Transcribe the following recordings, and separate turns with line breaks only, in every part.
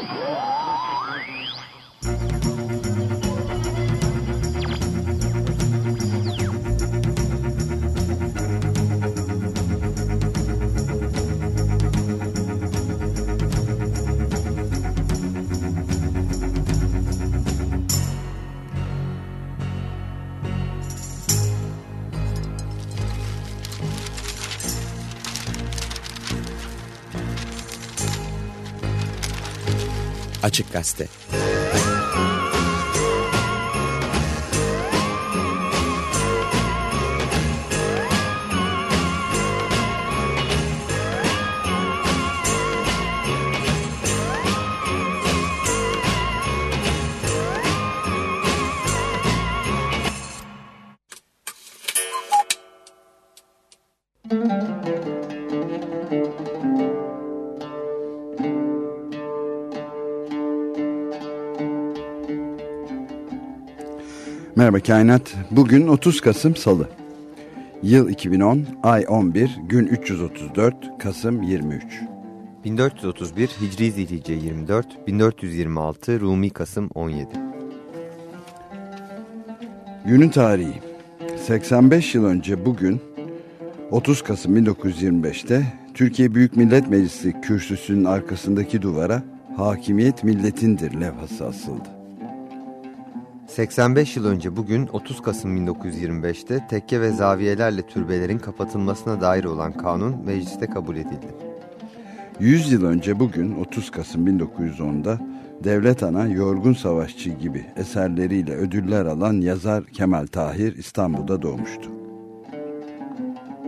Oh! Açık Gazete
Merhaba Kainat. Bugün 30 Kasım Salı. Yıl 2010, ay 11, gün 334, Kasım 23.
1431 Hicri Zilhice 24, 1426 Rumi Kasım 17.
Günün tarihi. 85 yıl önce bugün 30 Kasım 1925'te Türkiye Büyük Millet Meclisi kürsüsünün arkasındaki duvara Hakimiyet milletindir levhası asıldı.
85 yıl önce bugün 30 Kasım 1925'te tekke ve zaviyelerle türbelerin kapatılmasına dair olan kanun mecliste kabul edildi.
100 yıl önce bugün 30 Kasım 1910'da Devlet Ana Yorgun Savaşçı gibi eserleriyle ödüller alan yazar Kemal Tahir İstanbul'da doğmuştu.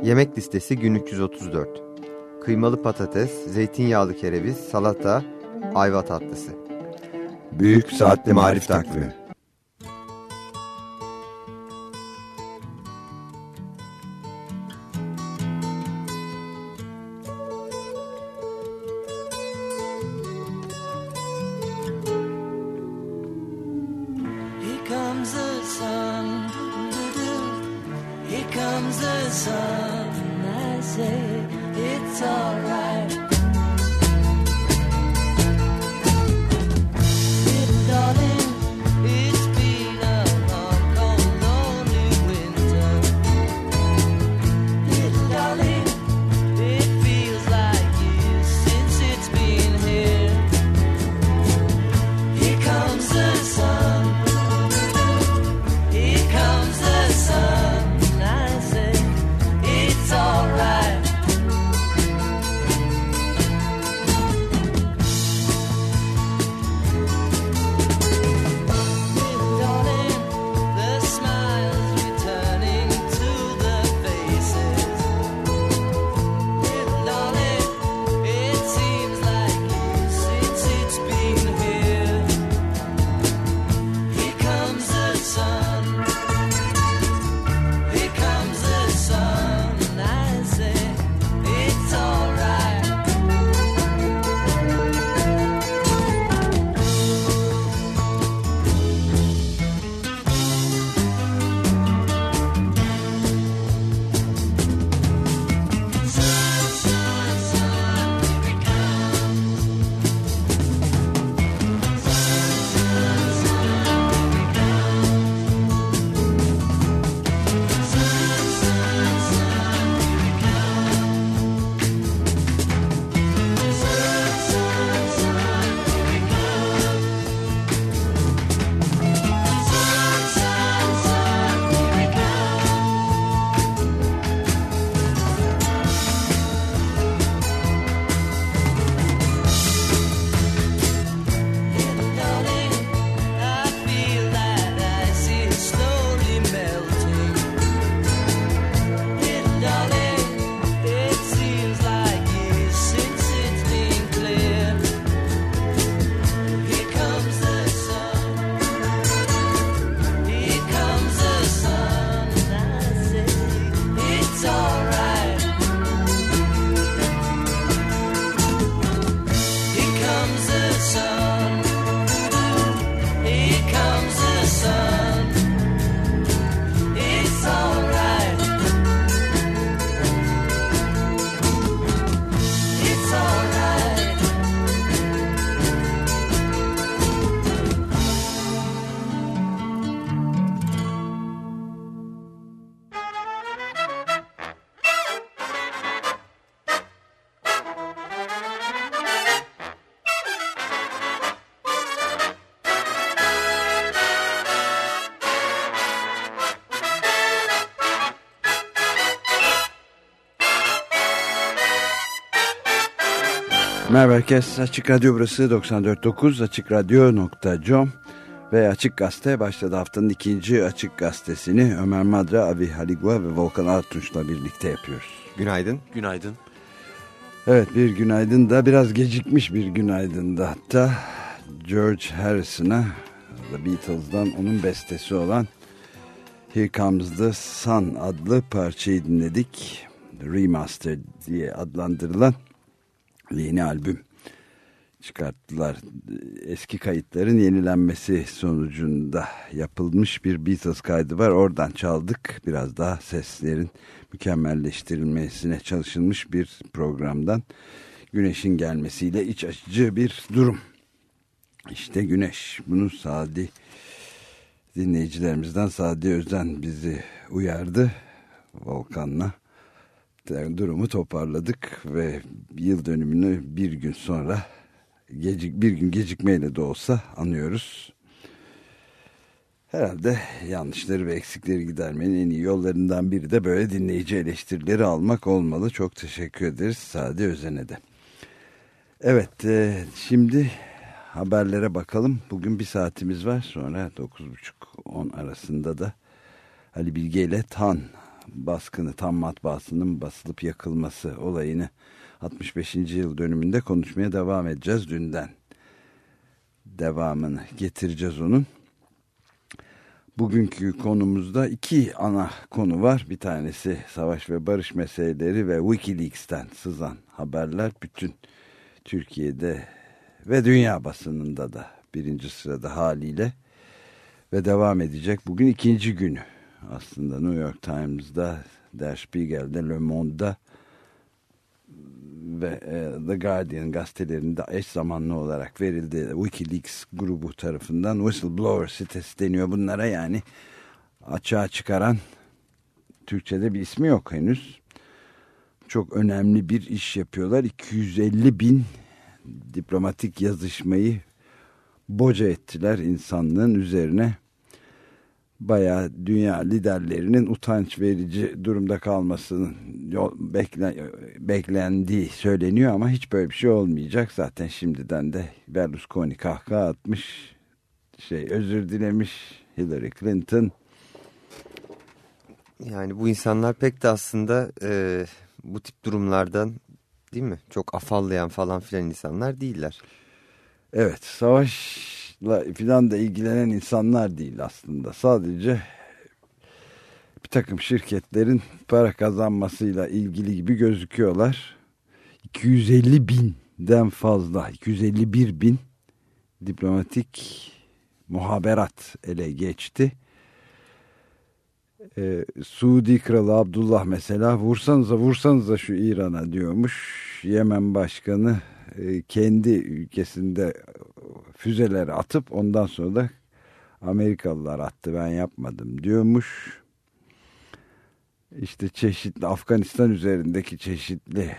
Yemek listesi gün 334. Kıymalı patates, zeytinyağlı kereviz, salata, ayva tatlısı.
Büyük Saatli Marif Takvimi Merhaba herkes. Açık Radyo burası 94.9 AçıkRadyo.com ve Açık Gazete başladı haftanın ikinci Açık Gazetesini Ömer Madra, Avi Haligua ve Volkan Artunç'la birlikte yapıyoruz.
Günaydın.
Günaydın.
Evet bir günaydın da biraz gecikmiş bir günaydın da hatta George Harrison'a The Beatles'dan onun bestesi olan Here Comes the Sun adlı parçayı dinledik. Remaster diye adlandırılan yeni albüm çıkarttılar. Eski kayıtların yenilenmesi sonucunda yapılmış bir Beatles kaydı var. Oradan çaldık. Biraz daha seslerin mükemmelleştirilmesine çalışılmış bir programdan. Güneşin gelmesiyle iç açıcı bir durum. İşte güneş. Bunu Sadi dinleyicilerimizden Sadi Özen bizi uyardı. Volkan'la durumu toparladık ve yıl dönümünü bir gün sonra gecik bir gün gecikmeyle de olsa anıyoruz. Herhalde yanlışları ve eksikleri gidermenin en iyi yollarından biri de böyle dinleyici eleştirileri almak olmalı. Çok teşekkür ederiz Sadi Özen'e de. Evet e, şimdi haberlere bakalım. Bugün bir saatimiz var sonra 9.30-10 arasında da Ali Bilge ile TAN baskını tam matbaasının basılıp yakılması olayını 65. yıl dönümünde konuşmaya devam edeceğiz dünden. Devamını getireceğiz onun. Bugünkü konumuzda iki ana konu var. Bir tanesi savaş ve barış meseleleri ve Wikileaks'ten sızan haberler bütün Türkiye'de ve dünya basınında da birinci sırada haliyle ve devam edecek. Bugün ikinci günü aslında New York Times'da, Der Spiegel'de, Le Monde'da ve e, The Guardian gazetelerinde eş zamanlı olarak verildi. Wikileaks grubu tarafından whistleblower sitesi deniyor bunlara yani açığa çıkaran Türkçe'de bir ismi yok henüz. Çok önemli bir iş yapıyorlar. 250 bin diplomatik yazışmayı boca ettiler insanlığın üzerine bayağı dünya liderlerinin utanç verici durumda kalmasının yol, bekle, beklendiği söyleniyor ama hiç böyle bir şey olmayacak. Zaten şimdiden de Berlusconi kahkaha atmış, şey özür dilemiş Hillary Clinton.
Yani bu insanlar pek de aslında e, bu tip durumlardan değil mi? Çok afallayan falan filan insanlar değiller.
Evet savaş filan da ilgilenen insanlar değil aslında. Sadece bir takım şirketlerin para kazanmasıyla ilgili gibi gözüküyorlar. 250 binden fazla, 251 bin diplomatik muhaberat ele geçti. Ee, Suudi Kralı Abdullah mesela vursanıza vursanıza şu İran'a diyormuş. Yemen Başkanı e, kendi ülkesinde füzeler atıp ondan sonra da Amerikalılar attı ben yapmadım diyormuş. İşte çeşitli Afganistan üzerindeki çeşitli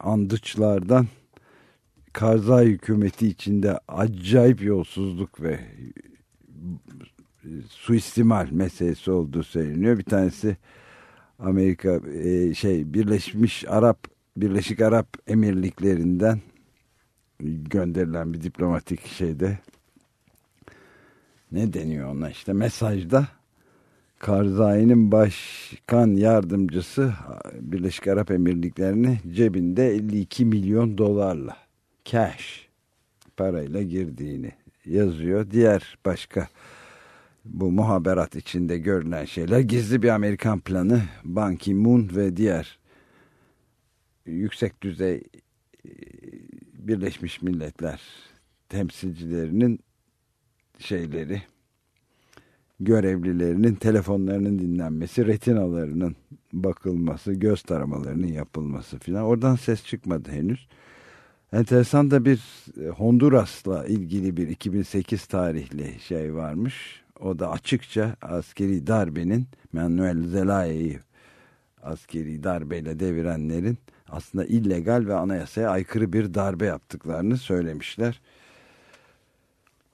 andıçlardan Karzai hükümeti içinde acayip yolsuzluk ve suistimal meselesi olduğu söyleniyor. Bir tanesi Amerika e, şey Birleşmiş Arap Birleşik Arap Emirliklerinden gönderilen bir diplomatik şeyde ne deniyor ona işte mesajda Karzai'nin başkan yardımcısı Birleşik Arap Emirlikleri'ne cebinde 52 milyon dolarla cash parayla girdiğini yazıyor. Diğer başka bu muhaberat içinde görülen şeyler gizli bir Amerikan planı Ban Ki-moon ve diğer yüksek düzey Birleşmiş Milletler temsilcilerinin şeyleri görevlilerinin telefonlarının dinlenmesi, retinalarının bakılması, göz taramalarının yapılması filan. Oradan ses çıkmadı henüz. Enteresan da bir Honduras'la ilgili bir 2008 tarihli şey varmış. O da açıkça askeri darbenin Manuel Zelaya'yı askeri darbeyle devirenlerin aslında illegal ve anayasaya aykırı bir darbe yaptıklarını söylemişler.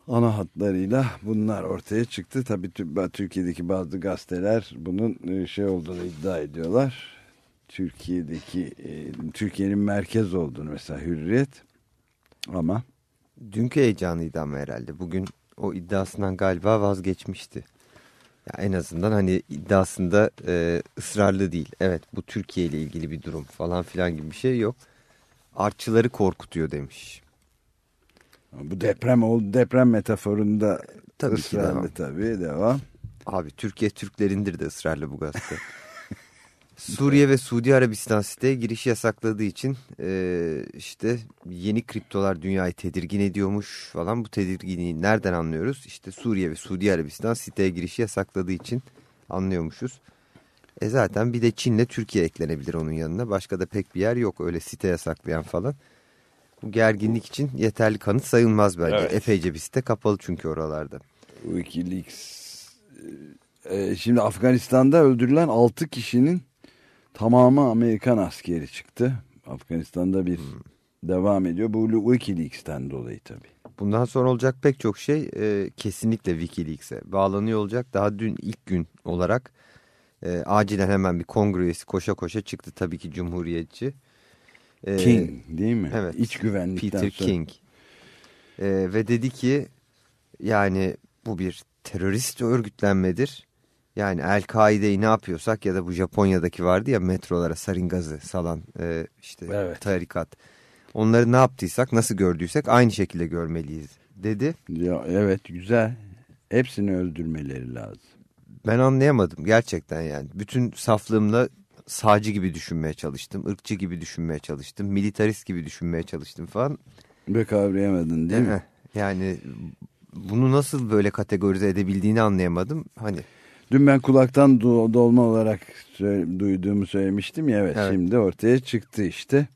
Ana hatlarıyla bunlar ortaya çıktı. Tabii Türkiye'deki bazı gazeteler bunun şey olduğunu iddia ediyorlar. Türkiye'deki Türkiye'nin merkez olduğunu mesela Hürriyet Ama
Dünkü heyecanıydı ama herhalde. Bugün o iddiasından galiba vazgeçmişti. Ya en azından hani iddiasında e, ısrarlı değil. Evet bu Türkiye ile ilgili bir durum falan filan gibi bir şey yok. Artçıları korkutuyor demiş.
bu deprem oldu deprem metaforunda
Tabii ki
ısrarlı
devam.
tabii devam.
Abi Türkiye Türklerindir de ısrarlı bu gazete. Suriye ve Suudi Arabistan siteye giriş yasakladığı için e, işte yeni kriptolar dünyayı tedirgin ediyormuş falan. Bu tedirginliği nereden anlıyoruz? İşte Suriye ve Suudi Arabistan siteye girişi yasakladığı için anlıyormuşuz. E zaten bir de Çin'le Türkiye eklenebilir onun yanına. Başka da pek bir yer yok öyle site yasaklayan falan. Bu gerginlik için yeterli kanıt sayılmaz bence.
Evet.
Epeyce bir site kapalı çünkü oralarda.
Wikileaks e, şimdi Afganistan'da öldürülen 6 kişinin tamamı Amerikan askeri çıktı. Afganistan'da bir devam ediyor. Bu Wikileaks'ten dolayı tabii.
Bundan sonra olacak pek çok şey e, kesinlikle Wikileaks'e bağlanıyor olacak. Daha dün ilk gün olarak e, acilen hemen bir kongre üyesi koşa koşa çıktı tabii ki Cumhuriyetçi. E,
King değil mi?
Evet.
İç güvenlikten
Peter
sonra.
King. E, ve dedi ki yani bu bir terörist örgütlenmedir. Yani El-Kaide'yi ne yapıyorsak ya da bu Japonya'daki vardı ya metrolara sarin gazı salan e, işte
Evet.
tarikat. Onları ne yaptıysak nasıl gördüysek aynı şekilde görmeliyiz dedi.
Ya, evet güzel. Hepsini öldürmeleri lazım.
Ben anlayamadım gerçekten yani. Bütün saflığımla sağcı gibi düşünmeye çalıştım. ırkçı gibi düşünmeye çalıştım. Militarist gibi düşünmeye çalıştım falan.
Ve kavrayamadın değil mi?
Eh, Yani bunu nasıl böyle kategorize edebildiğini anlayamadım. Hani
Dün ben kulaktan do- dolma olarak sö- duyduğumu söylemiştim ya evet,
Evet.
şimdi ortaya çıktı işte.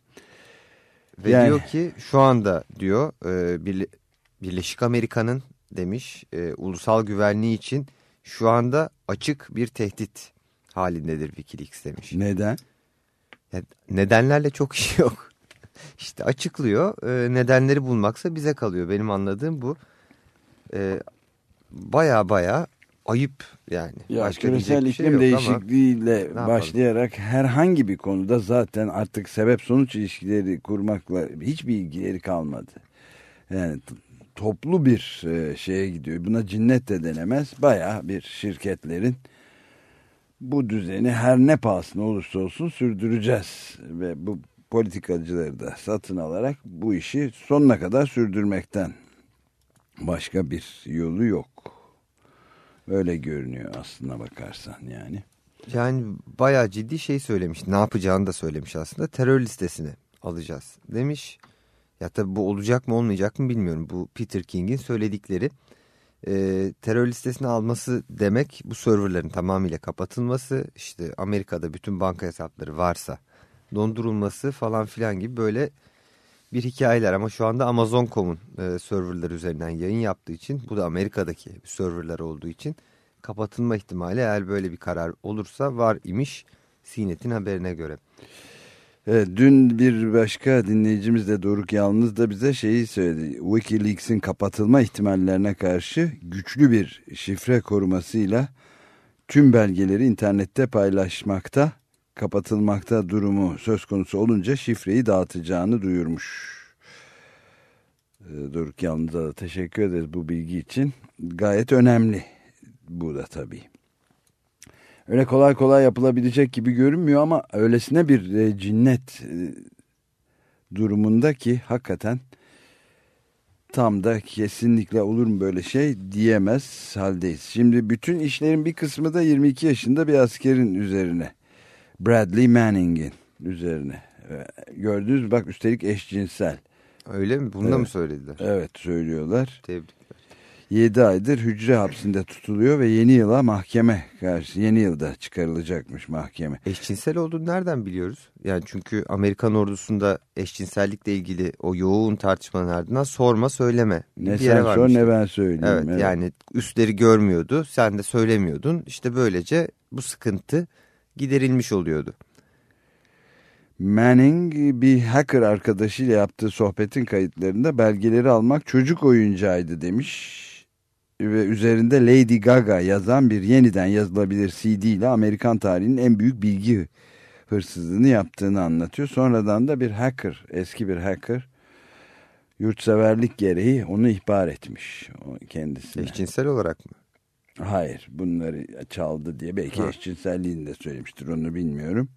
ve
Yani-
diyor ki şu anda diyor e, Birle- Birleşik Amerika'nın demiş e, ulusal güvenliği için şu anda açık bir tehdit halindedir Wikileaks demiş.
Neden?
Ya, nedenlerle çok işi yok. İşte açıklıyor. E, nedenleri bulmaksa bize kalıyor. Benim anladığım bu. E, baya baya ayıp yani.
Ya
Başka
küresel
bir şey
iklim değişikliğiyle başlayarak herhangi bir konuda zaten artık sebep sonuç ilişkileri kurmakla hiçbir ilgileri kalmadı. Yani toplu bir e, şeye gidiyor. Buna cinnet de denemez. Bayağı bir şirketlerin bu düzeni her ne pahasına olursa olsun sürdüreceğiz. Ve bu politikacıları da satın alarak bu işi sonuna kadar sürdürmekten başka bir yolu yok. Öyle görünüyor aslına bakarsan yani.
Yani bayağı ciddi şey söylemiş. Ne yapacağını da söylemiş aslında. Terör listesini alacağız demiş. Ya tabii bu olacak mı olmayacak mı bilmiyorum. Bu Peter King'in söyledikleri. Ee, terör listesini alması demek bu serverların tamamıyla kapatılması. işte Amerika'da bütün banka hesapları varsa dondurulması falan filan gibi böyle bir hikayeler. Ama şu anda Amazon.com'un e, serverları üzerinden yayın yaptığı için bu da Amerika'daki serverlar olduğu için kapatılma ihtimali eğer böyle bir karar olursa var imiş CNET'in haberine göre.
Evet, dün bir başka dinleyicimiz de Doruk Yalnız da bize şeyi söyledi. Wikileaks'in kapatılma ihtimallerine karşı güçlü bir şifre korumasıyla tüm belgeleri internette paylaşmakta, kapatılmakta durumu söz konusu olunca şifreyi dağıtacağını duyurmuş. Ee, Doruk Yalnız'a da teşekkür ederiz bu bilgi için. Gayet önemli bu da tabii. Öyle kolay kolay yapılabilecek gibi görünmüyor ama öylesine bir e, cinnet e, durumunda ki hakikaten tam da kesinlikle olur mu böyle şey diyemez haldeyiz. Şimdi bütün işlerin bir kısmı da 22 yaşında bir askerin üzerine. Bradley Manning'in üzerine. E, Gördünüz bak üstelik eşcinsel.
Öyle mi? Bunu da
Evet.
mı söylediler?
Evet söylüyorlar.
Tebrikler.
7 aydır hücre hapsinde tutuluyor ve yeni yıla mahkeme karşı yeni yılda çıkarılacakmış mahkeme.
Eşcinsel olduğunu nereden biliyoruz? Yani çünkü Amerikan ordusunda eşcinsellikle ilgili o yoğun tartışmanın ardından sorma söyleme.
Ne
bir yere
sen sor ne ben söyleyeyim.
Evet, yani üstleri görmüyordu sen de söylemiyordun. İşte böylece bu sıkıntı giderilmiş oluyordu.
Manning bir hacker arkadaşıyla yaptığı sohbetin kayıtlarında belgeleri almak çocuk oyuncağıydı demiş. Ve üzerinde Lady Gaga yazan bir yeniden yazılabilir CD ile Amerikan tarihinin en büyük bilgi hırsızlığını yaptığını anlatıyor. Sonradan da bir hacker, eski bir hacker yurtseverlik gereği onu ihbar etmiş kendisine.
Eşcinsel olarak mı?
Hayır bunları çaldı diye belki
Ha.
eşcinselliğini de söylemiştir onu bilmiyorum.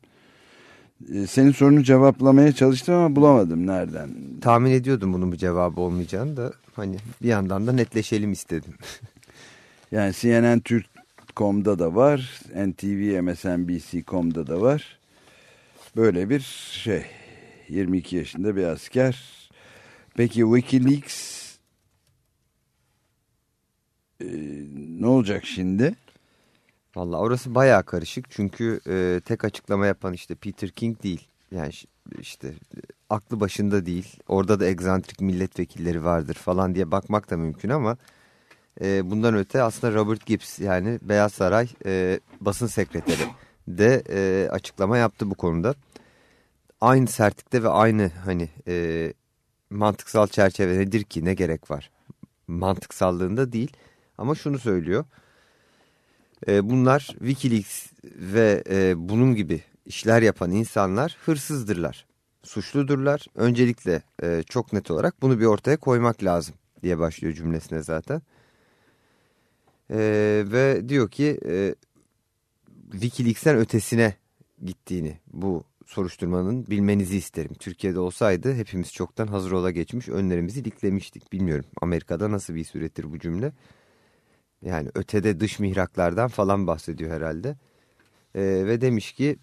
Ee, Senin sorunu cevaplamaya çalıştım ama bulamadım nereden.
Tahmin ediyordum bunun bir cevabı olmayacağını da hani bir yandan da netleşelim istedim.
Yani CNN Türk.com'da da var. NTV, MSNBC.com'da da var. Böyle bir şey. 22 yaşında bir asker. Peki Wikileaks e, ne olacak şimdi?
Valla orası bayağı karışık çünkü e, tek açıklama yapan işte Peter King değil. Yani işte aklı başında değil. Orada da egzantrik milletvekilleri vardır falan diye bakmak da mümkün ama e, bundan öte aslında Robert Gibbs yani Beyaz Saray e, basın sekreteri de e, açıklama yaptı bu konuda. Aynı sertlikte ve aynı hani e, mantıksal çerçeve nedir ki ne gerek var? Mantıksallığında değil ama şunu söylüyor. E, bunlar Wikileaks ve e, bunun gibi işler yapan insanlar hırsızdırlar, suçludurlar. Öncelikle e, çok net olarak bunu bir ortaya koymak lazım diye başlıyor cümlesine zaten. E, ve diyor ki e, Wikileaks'ten ötesine gittiğini bu soruşturmanın bilmenizi isterim. Türkiye'de olsaydı hepimiz çoktan hazır ola geçmiş önlerimizi diklemiştik. Bilmiyorum Amerika'da nasıl bir süredir bu cümle. Yani ötede dış mihraklardan falan bahsediyor herhalde. Ee, ve demiş ki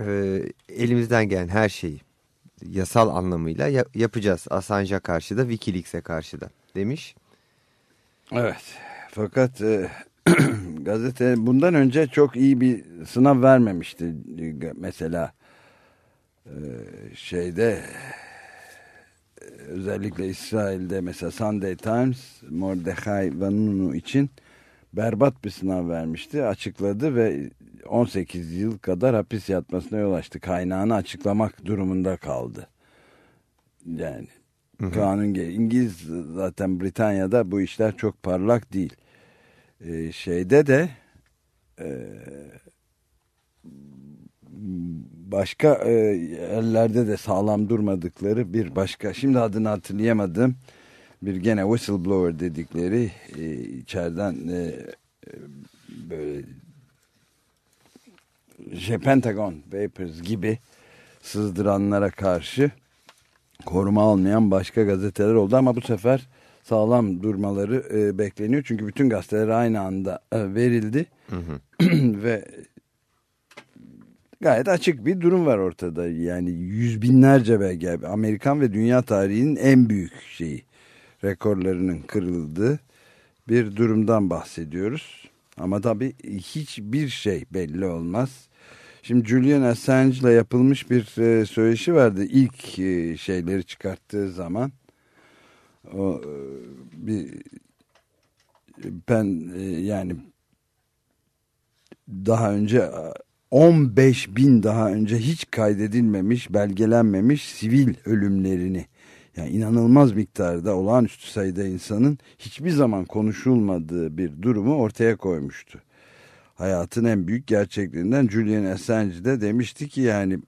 e, elimizden gelen her şeyi yasal anlamıyla ya- yapacağız. Assange'a karşı da Wikileaks'e karşı da demiş.
Evet. Fakat e, gazete bundan önce çok iyi bir sınav vermemişti. Mesela e, şeyde e, özellikle İsrail'de mesela Sunday Times Mordechai Vanunu için berbat bir sınav vermişti. Açıkladı ve 18 yıl kadar hapis yatmasına yol açtı. Kaynağını açıklamak durumunda kaldı. Yani kanun ge- İngiliz zaten Britanya'da bu işler çok parlak değil. Ee, şeyde de e, başka e, yerlerde de sağlam durmadıkları bir başka şimdi adını hatırlayamadım. Bir gene whistleblower dedikleri e, içeriden e, e, böyle şey, Pentagon Papers gibi sızdıranlara karşı koruma almayan başka gazeteler oldu. Ama bu sefer sağlam durmaları e, bekleniyor. Çünkü bütün gazeteler aynı anda e, verildi. Ve gayet açık bir durum var ortada. Yani yüz binlerce belge Amerikan ve dünya tarihinin en büyük şeyi rekorlarının kırıldığı bir durumdan bahsediyoruz. Ama tabii hiçbir şey belli olmaz. Şimdi Julian Assange ile yapılmış bir e, söyleşi vardı ilk e, şeyleri çıkarttığı zaman. O e, bir ben yani daha önce 15 bin daha önce hiç kaydedilmemiş, belgelenmemiş sivil ölümlerini yani inanılmaz miktarda olağanüstü sayıda insanın hiçbir zaman konuşulmadığı bir durumu ortaya koymuştu. Hayatın en büyük gerçeklerinden Julian Assange de demişti ki yani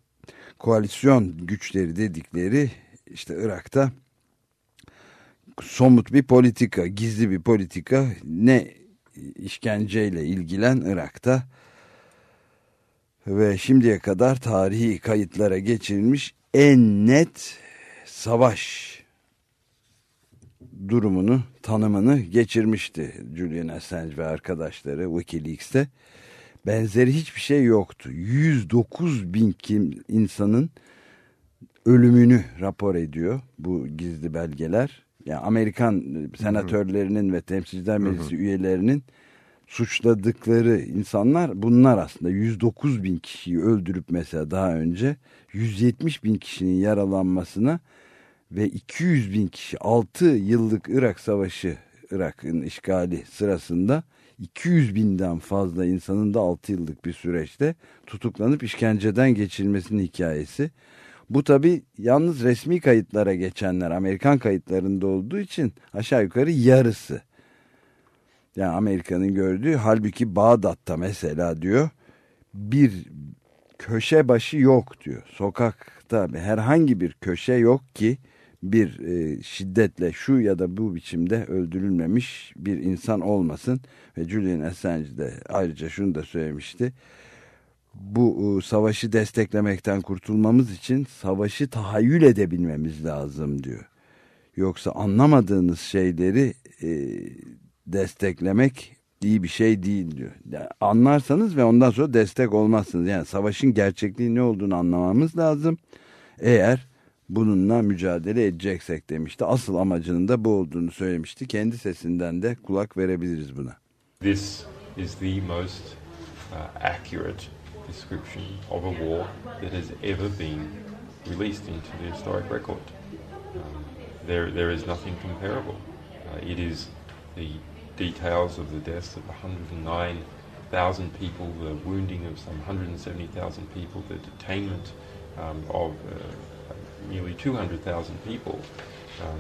koalisyon güçleri dedikleri işte Irak'ta somut bir politika, gizli bir politika ne işkenceyle ilgilen Irak'ta ve şimdiye kadar tarihi kayıtlara geçirilmiş en net savaş durumunu, tanımını geçirmişti Julian Assange ve arkadaşları Wikileaks'te. Benzeri hiçbir şey yoktu. 109 bin kim, insanın ölümünü rapor ediyor bu gizli belgeler. Yani Amerikan senatörlerinin ve temsilciler meclisi üyelerinin suçladıkları insanlar bunlar aslında 109 bin kişiyi öldürüp mesela daha önce 170 bin kişinin yaralanmasına ve 200 bin kişi 6 yıllık Irak Savaşı Irak'ın işgali sırasında 200 binden fazla insanın da 6 yıllık bir süreçte tutuklanıp işkenceden geçirilmesinin hikayesi. Bu tabi yalnız resmi kayıtlara geçenler Amerikan kayıtlarında olduğu için aşağı yukarı yarısı. Yani Amerika'nın gördüğü halbuki Bağdat'ta mesela diyor bir köşe başı yok diyor. Sokakta herhangi bir köşe yok ki bir e, şiddetle şu ya da bu biçimde öldürülmemiş bir insan olmasın. Ve Julian Assange de ayrıca şunu da söylemişti. Bu e, savaşı desteklemekten kurtulmamız için savaşı tahayyül edebilmemiz lazım diyor. Yoksa anlamadığınız şeyleri e, desteklemek iyi bir şey değil diyor. Yani anlarsanız ve ondan sonra destek olmazsınız. Yani savaşın gerçekliği ne olduğunu anlamamız lazım. Eğer bununla mücadele edeceksek demişti. Asıl amacının da bu olduğunu söylemişti. Kendi sesinden de kulak verebiliriz buna.
This is the most uh, accurate description of a war that has ever been released into the historic record. Um, there, there is nothing comparable. Uh, it is the details of the deaths of 109,000 people, the wounding of some 170,000 people, the detainment um, of uh, nearly 200,000 people um,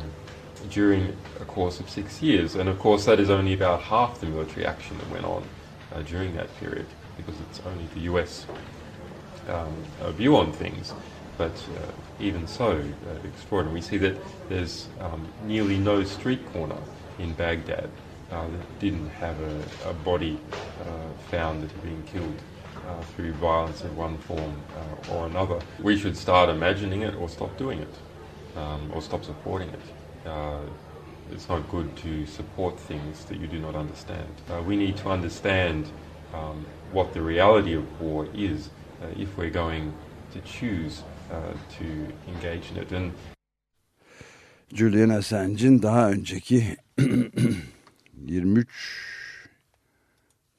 during a course of six years. And of course, that is only about half the military action that went on uh, during that period, because it's only the US um, uh, view on things. But uh, even so, uh, extraordinary. We see that there's um, nearly no street corner in Baghdad that didn't have a, a body uh, found that had been killed uh, through violence of one form uh, or another. We should start imagining it or stop doing it um, or stop supporting it. Uh, it's not good to support things that you do not understand. Uh, we need to understand um, what the reality of war is uh, if we're going to choose uh, to engage in it. And
Julian Assange'in daha önceki 23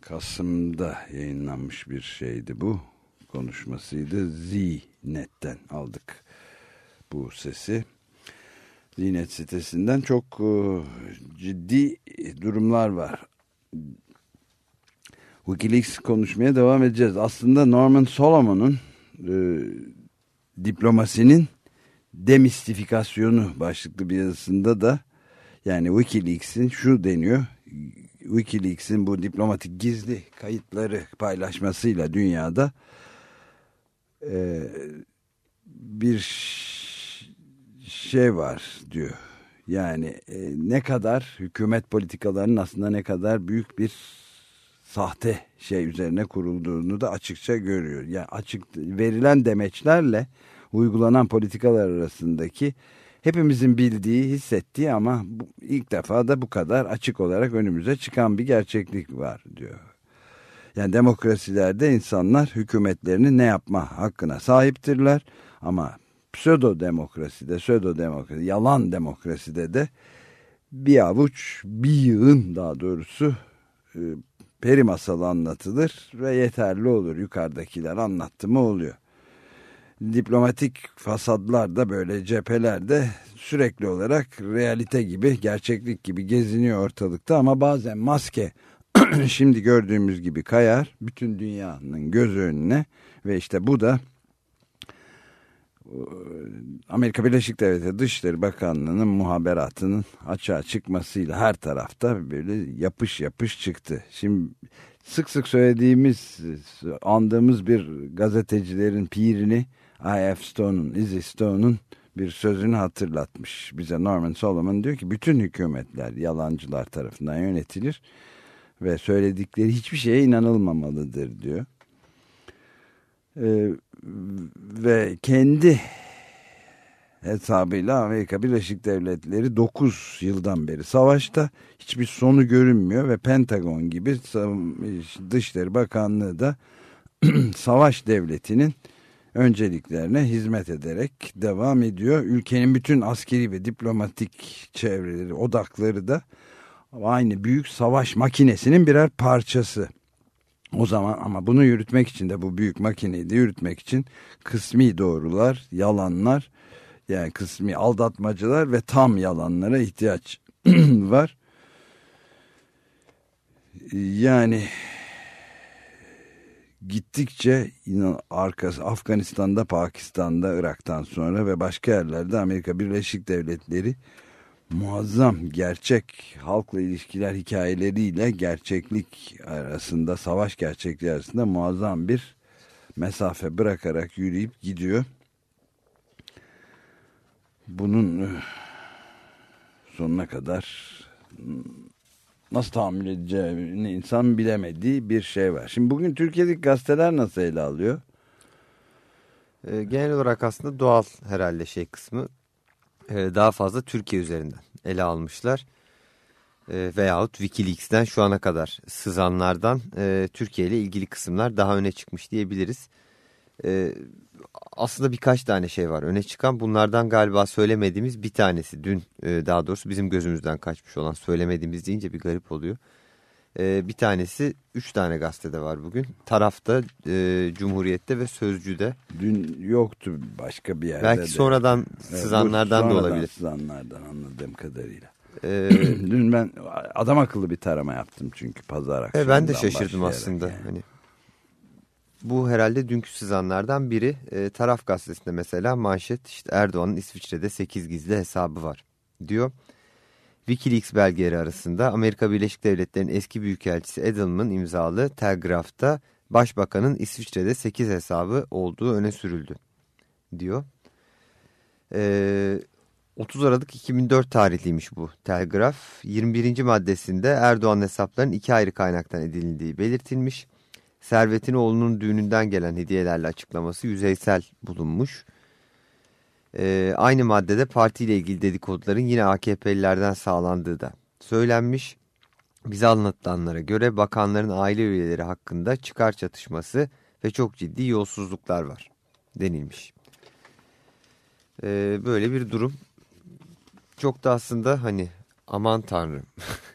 Kasım'da yayınlanmış bir şeydi bu. Konuşmasıydı. Z-Net'ten aldık bu sesi. Z-Net sitesinden çok e, ciddi durumlar var. Wikileaks konuşmaya devam edeceğiz. Aslında Norman Solomon'un e, diplomasinin demistifikasyonu başlıklı bir yazısında da yani Wikileaks'in şu deniyor Wikileaks'in bu diplomatik gizli kayıtları paylaşmasıyla dünyada e, bir şey var diyor. Yani e, ne kadar hükümet politikalarının aslında ne kadar büyük bir sahte şey üzerine kurulduğunu da açıkça görüyor. Yani açık verilen demeçlerle uygulanan politikalar arasındaki hepimizin bildiği, hissettiği ama bu, ilk defa da bu kadar açık olarak önümüze çıkan bir gerçeklik var diyor. Yani demokrasilerde insanlar hükümetlerinin ne yapma hakkına sahiptirler ama pseudo demokraside, pseudo demokrasi, yalan demokraside de bir avuç, bir yığın daha doğrusu e, peri masalı anlatılır ve yeterli olur. Yukarıdakiler anlattı mı oluyor. Diplomatik fasadlar da böyle cephelerde sürekli olarak realite gibi, gerçeklik gibi geziniyor ortalıkta ama bazen maske şimdi gördüğümüz gibi kayar bütün dünyanın göz önüne ve işte bu da e, Amerika Birleşik Devletleri Dışişleri Bakanlığı'nın muhaberatının açığa çıkmasıyla her tarafta böyle yapış yapış çıktı. Şimdi sık sık söylediğimiz, andığımız bir gazetecilerin pirini I.F. Stone'un, Izzy Stone'un bir sözünü hatırlatmış bize Norman Solomon diyor ki bütün hükümetler yalancılar tarafından yönetilir ve söyledikleri hiçbir şeye inanılmamalıdır diyor. Ee, ve kendi hesabıyla Amerika Birleşik Devletleri 9 yıldan beri savaşta hiçbir sonu görünmüyor ve Pentagon gibi Dışişleri Bakanlığı da savaş devletinin önceliklerine hizmet ederek devam ediyor. Ülkenin bütün askeri ve diplomatik çevreleri, odakları da aynı büyük savaş makinesinin birer parçası. O zaman ama bunu yürütmek için de bu büyük makineyi de yürütmek için kısmi doğrular, yalanlar, yani kısmi aldatmacılar ve tam yalanlara ihtiyaç var. Yani gittikçe inan arkası Afganistan'da, Pakistan'da, Irak'tan sonra ve başka yerlerde Amerika Birleşik Devletleri muazzam gerçek halkla ilişkiler hikayeleriyle gerçeklik arasında, savaş gerçekliği arasında muazzam bir mesafe bırakarak yürüyüp gidiyor. bunun eh, sonuna kadar nasıl tahammül edeceğini insan bilemediği bir şey var. Şimdi bugün Türkiye'deki gazeteler nasıl ele alıyor?
E, genel olarak aslında doğal herhalde şey kısmı e, daha fazla Türkiye üzerinden ele almışlar. E, veyahut Wikileaks'ten şu ana kadar sızanlardan e, Türkiye ile ilgili kısımlar daha öne çıkmış diyebiliriz. E, aslında birkaç tane şey var öne çıkan. Bunlardan galiba söylemediğimiz bir tanesi. Dün e, daha doğrusu bizim gözümüzden kaçmış olan söylemediğimiz deyince bir garip oluyor. E, bir tanesi üç tane gazetede var bugün. Tarafta, e, Cumhuriyet'te ve Sözcü'de.
Dün yoktu başka bir yerde
Belki
de.
sonradan
Evet,
sızanlardan da
sonradan
olabilir.
sızanlardan anladığım kadarıyla.
E,
Dün ben adam akıllı bir tarama yaptım çünkü pazar
E,
akşamından
ben de şaşırdım aslında.
yani.
Hani bu herhalde dünkü sızanlardan biri. E, taraf gazetesinde mesela manşet işte Erdoğan'ın İsviçre'de 8 gizli hesabı var diyor. Wikileaks belgeleri arasında Amerika Birleşik Devletleri'nin eski büyükelçisi Edelman imzalı telgrafta başbakanın İsviçre'de 8 hesabı olduğu öne sürüldü diyor. E, 30 Aralık 2004 tarihliymiş bu telgraf. 21. maddesinde Erdoğan hesaplarının iki ayrı kaynaktan edinildiği belirtilmiş. Servet'in oğlunun düğününden gelen hediyelerle açıklaması yüzeysel bulunmuş. Ee, aynı maddede partiyle ilgili dedikoduların yine AKP'lilerden sağlandığı da söylenmiş. Bize anlatılanlara göre bakanların aile üyeleri hakkında çıkar çatışması ve çok ciddi yolsuzluklar var denilmiş. Ee, böyle bir durum. Çok da aslında hani aman tanrım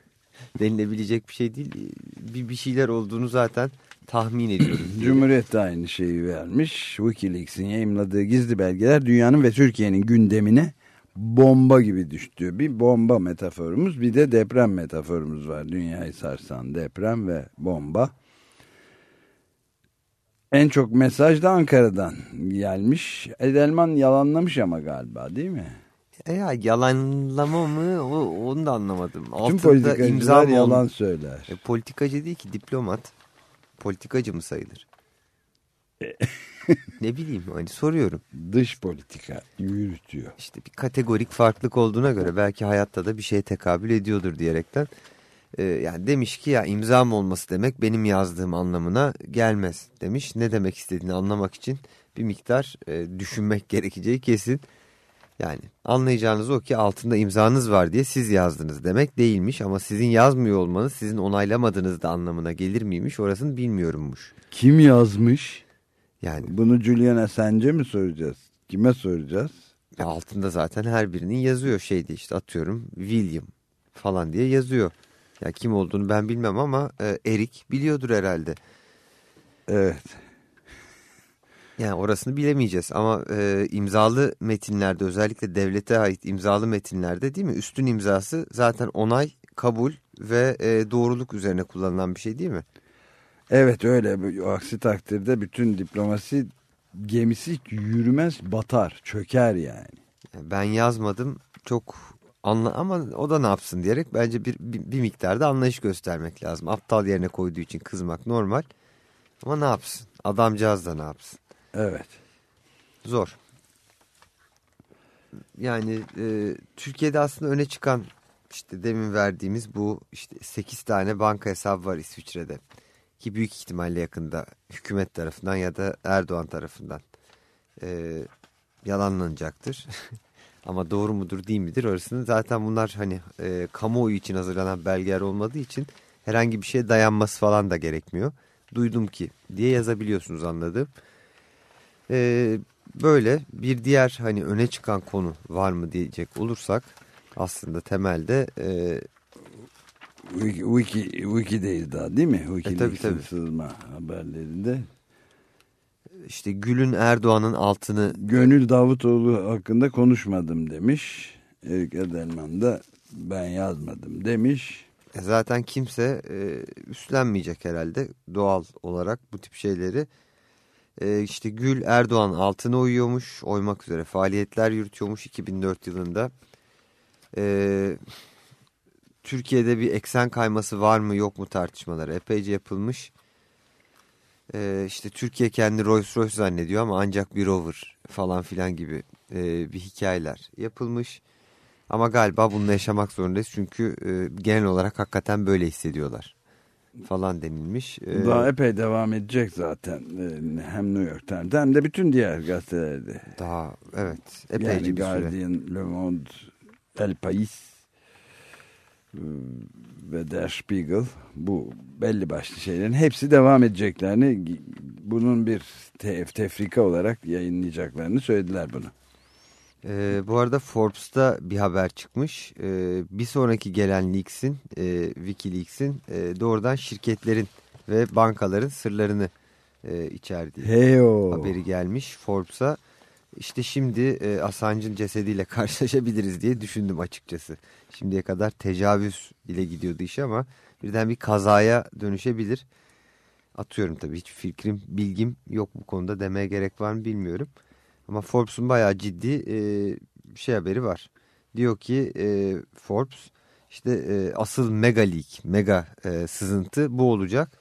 denilebilecek bir şey değil. Bir, bir şeyler olduğunu zaten tahmin ediyoruz. diye.
Cumhuriyet de aynı şeyi vermiş. Wikileaks'in yayımladığı gizli belgeler dünyanın ve Türkiye'nin gündemine bomba gibi düştü. Bir bomba metaforumuz bir de deprem metaforumuz var. Dünyayı sarsan deprem ve bomba. En çok mesaj da Ankara'dan gelmiş. Edelman yalanlamış ama galiba değil mi?
E ya yalanlama mı o, onu da anlamadım.
Tüm
Altında
politikacılar
imza
yalan söyler.
E, politikacı değil ki diplomat. Politikacı mı sayılır? ne bileyim hani soruyorum.
Dış politika yürütüyor.
İşte bir kategorik farklılık olduğuna göre belki hayatta da bir şeye tekabül ediyordur diyerekten. e, yani demiş ki ya imzam olması demek benim yazdığım anlamına gelmez demiş. Ne demek istediğini anlamak için bir miktar e, düşünmek gerekeceği kesin. Yani anlayacağınız o ki altında imzanız var diye siz yazdınız demek değilmiş. Ama sizin yazmıyor olmanız sizin onaylamadığınız da anlamına gelir miymiş orasını bilmiyorummuş.
Kim yazmış?
Yani
Bunu Julian Assange mi soracağız? Kime soracağız?
E, altında zaten her birinin yazıyor şeydi işte atıyorum William falan diye yazıyor. Ya kim olduğunu ben bilmem ama e, Erik biliyordur herhalde.
Evet.
Yani orasını bilemeyeceğiz ama e, imzalı metinlerde özellikle devlete ait imzalı metinlerde değil mi üstün imzası zaten onay, kabul ve e, doğruluk üzerine kullanılan bir şey değil mi?
Evet öyle. Aksi takdirde bütün diplomasi gemisi yürümez batar, çöker yani.
Yani ben yazmadım çok anla ama o da ne yapsın diyerek bence bir, bir, bir miktarda anlayış göstermek lazım. Aptal yerine koyduğu için kızmak normal ama ne yapsın adamcağız da ne yapsın.
Evet.
Zor. Yani e, Türkiye'de aslında öne çıkan işte demin verdiğimiz bu işte 8 tane banka hesabı var İsviçre'de. Ki büyük ihtimalle yakında hükümet tarafından ya da Erdoğan tarafından e, yalanlanacaktır. Ama doğru mudur değil midir orasını zaten bunlar hani e, kamuoyu için hazırlanan belgeler olmadığı için herhangi bir şeye dayanması falan da gerekmiyor. Duydum ki diye yazabiliyorsunuz anladığım. Ee, böyle bir diğer hani öne çıkan konu var mı diyecek olursak aslında temelde e,
Wiki, Wiki, Wiki'deyiz daha değil mi? Wikileaks'in
tabii.
sızma haberlerinde.
işte Gül'ün Erdoğan'ın altını
Gönül Davutoğlu hakkında konuşmadım demiş. Erik Edelman da ben yazmadım demiş.
e, zaten kimse e, üstlenmeyecek herhalde doğal olarak bu tip şeyleri. E, işte Gül Erdoğan altına uyuyormuş oymak üzere faaliyetler yürütüyormuş 2004 yılında. E, Türkiye'de bir eksen kayması var mı yok mu tartışmaları epeyce yapılmış. Ee, işte Türkiye kendi Rolls Royce zannediyor ama ancak bir Rover falan filan gibi e, bir hikayeler yapılmış. Ama galiba bununla yaşamak zorundayız çünkü e, genel olarak hakikaten böyle hissediyorlar falan denilmiş. E,
Daha epey devam edecek zaten. Ee, Hem New York Times hem de bütün diğer gazetelerde.
daha evet epeyce
Yani
bir süre.
Guardian, Le Monde, El País e, ve Der Spiegel bu belli başlı şeylerin hepsi devam edeceklerini bunun bir te tefrika olarak yayınlayacaklarını söylediler bunu.
Ee, bu arada Forbes'ta bir haber çıkmış. Ee, bir sonraki gelen Leaks'in, e, Wikileaks'in e, doğrudan şirketlerin ve bankaların sırlarını e, içerdiği
Heyo.
haberi gelmiş Forbes'a. İşte şimdi e, Assange'ın cesediyle karşılaşabiliriz diye düşündüm açıkçası. Şimdiye kadar tecavüz ile gidiyordu iş ama birden bir kazaya dönüşebilir. Atıyorum tabii hiç fikrim, bilgim yok bu konuda demeye gerek var mı bilmiyorum. Ama Forbes'un bayağı ciddi e, şey haberi var. Diyor ki e, Forbes işte e, asıl mega leak, mega e, sızıntı bu olacak.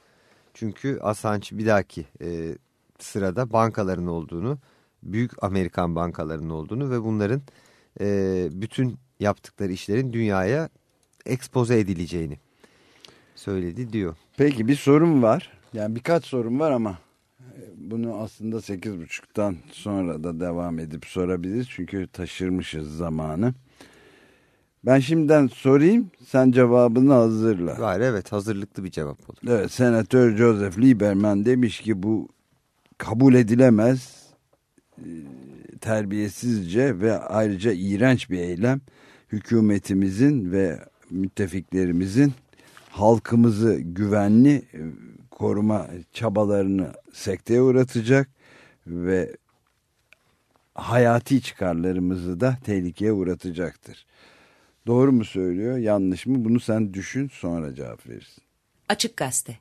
Çünkü Assange bir dahaki e, sırada bankaların olduğunu, büyük Amerikan bankalarının olduğunu ve bunların e, bütün yaptıkları işlerin dünyaya ekspoze edileceğini söyledi diyor.
Peki bir sorum var. Yani birkaç sorum var ama bunu aslında 8.30'dan sonra da devam edip sorabiliriz. Çünkü taşırmışız zamanı. Ben şimdiden sorayım sen cevabını hazırla.
Var evet hazırlıklı bir cevap olur.
Evet senatör Joseph Lieberman demiş ki bu kabul edilemez e, terbiyesizce ve ayrıca iğrenç bir eylem hükümetimizin ve müttefiklerimizin halkımızı güvenli e, koruma çabalarını sekteye uğratacak ve hayati çıkarlarımızı da tehlikeye uğratacaktır. Doğru mu söylüyor, yanlış mı? Bunu sen düşün sonra cevap verirsin.
Açık Gazete.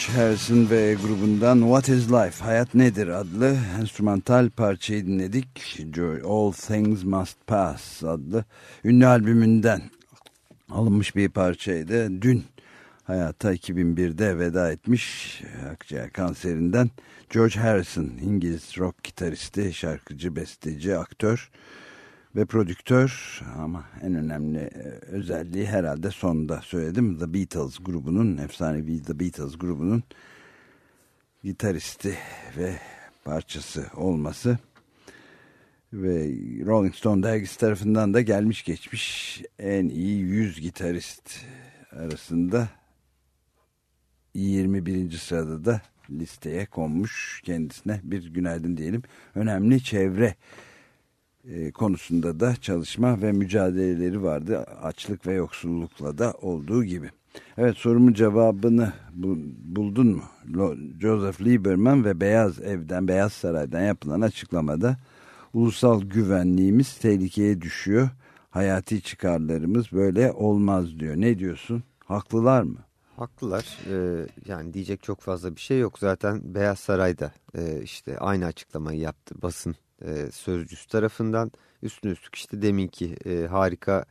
George Harrison ve grubundan What is Life, Hayat Nedir adlı enstrümantal parçayı dinledik. All Things Must Pass adlı ünlü albümünden alınmış bir parçaydı. Dün hayata 2001'de veda etmiş akciğer kanserinden George Harrison, İngiliz rock gitaristi, şarkıcı, besteci, aktör prodüktör ama en önemli e, özelliği herhalde sonunda söyledim The Beatles grubunun efsanevi The Beatles grubunun gitaristi ve parçası olması ve Rolling Stone dergisi tarafından da gelmiş geçmiş en iyi 100 gitarist arasında 21. sırada da listeye konmuş kendisine bir günaydın diyelim. Önemli çevre konusunda da çalışma ve mücadeleleri vardı. Açlık ve yoksullukla da olduğu gibi. Evet sorumun cevabını bu- buldun mu? Joseph Lieberman ve Beyaz Ev'den, Beyaz Saray'dan yapılan açıklamada ulusal güvenliğimiz tehlikeye düşüyor. Hayati çıkarlarımız böyle olmaz diyor. Ne diyorsun? Haklılar mı?
Haklılar. Ee, yani diyecek çok fazla bir şey yok. Zaten Beyaz Saray'da e, işte aynı açıklamayı yaptı basın e, sözcüsü tarafından. Üstüne üstlük işte deminki e, harika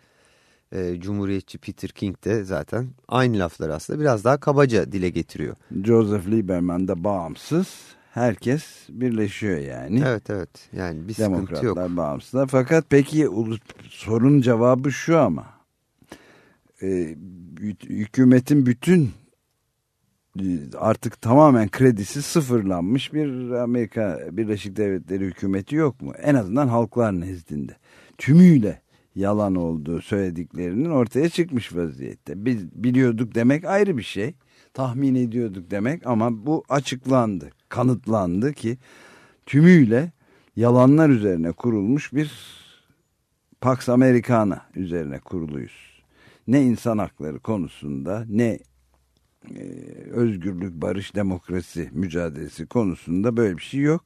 e, Cumhuriyetçi Peter King de zaten aynı lafları aslında biraz daha kabaca dile getiriyor.
Joseph Lieberman da bağımsız. Herkes birleşiyor yani.
Evet evet yani bir sıkıntı yok.
Demokratlar bağımsızlar. Fakat peki sorunun cevabı şu ama. Hü- hükümetin bütün e, artık tamamen kredisi sıfırlanmış bir Amerika Birleşik Devletleri hükümeti yok mu? En azından halklar nezdinde. Tümüyle yalan olduğu söylediklerinin ortaya çıkmış vaziyette. Biz biliyorduk demek ayrı bir şey. Tahmin ediyorduk demek ama bu açıklandı, kanıtlandı ki tümüyle yalanlar üzerine kurulmuş bir Pax Americana üzerine kuruluyuz. Ne insan hakları konusunda ne e, özgürlük, barış, demokrasi mücadelesi konusunda böyle bir şey yok.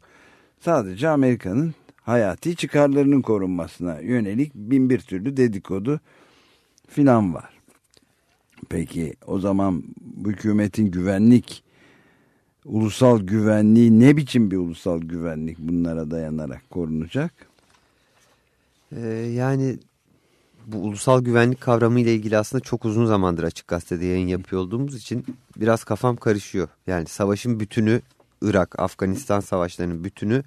Sadece Amerika'nın hayati çıkarlarının korunmasına yönelik bin bir türlü dedikodu filan var. Peki o zaman bu hükümetin güvenlik, ulusal güvenliği ne biçim bir ulusal güvenlik bunlara dayanarak korunacak?
Ee, yani bu ulusal güvenlik kavramı ile ilgili aslında çok uzun zamandır açık gazetede yayın yapıyor olduğumuz için biraz kafam karışıyor. Yani savaşın bütünü Irak, Afganistan savaşlarının bütünü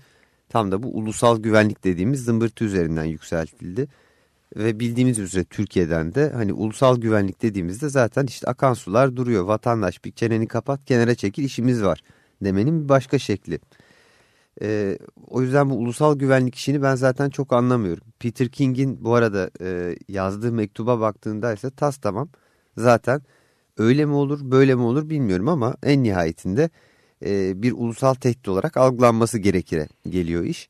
tam da bu ulusal güvenlik dediğimiz zımbırtı üzerinden yükseltildi. Ve bildiğimiz üzere Türkiye'den de hani ulusal güvenlik dediğimizde zaten işte akan sular duruyor. Vatandaş bir çeneni kapat kenara çekil işimiz var demenin bir başka şekli. Ee, o yüzden bu ulusal güvenlik işini ben zaten çok anlamıyorum. Peter King'in bu arada e, yazdığı mektuba baktığında ise tas tamam. Zaten öyle mi olur böyle mi olur bilmiyorum ama en nihayetinde e, bir ulusal tehdit olarak algılanması gerekire geliyor iş.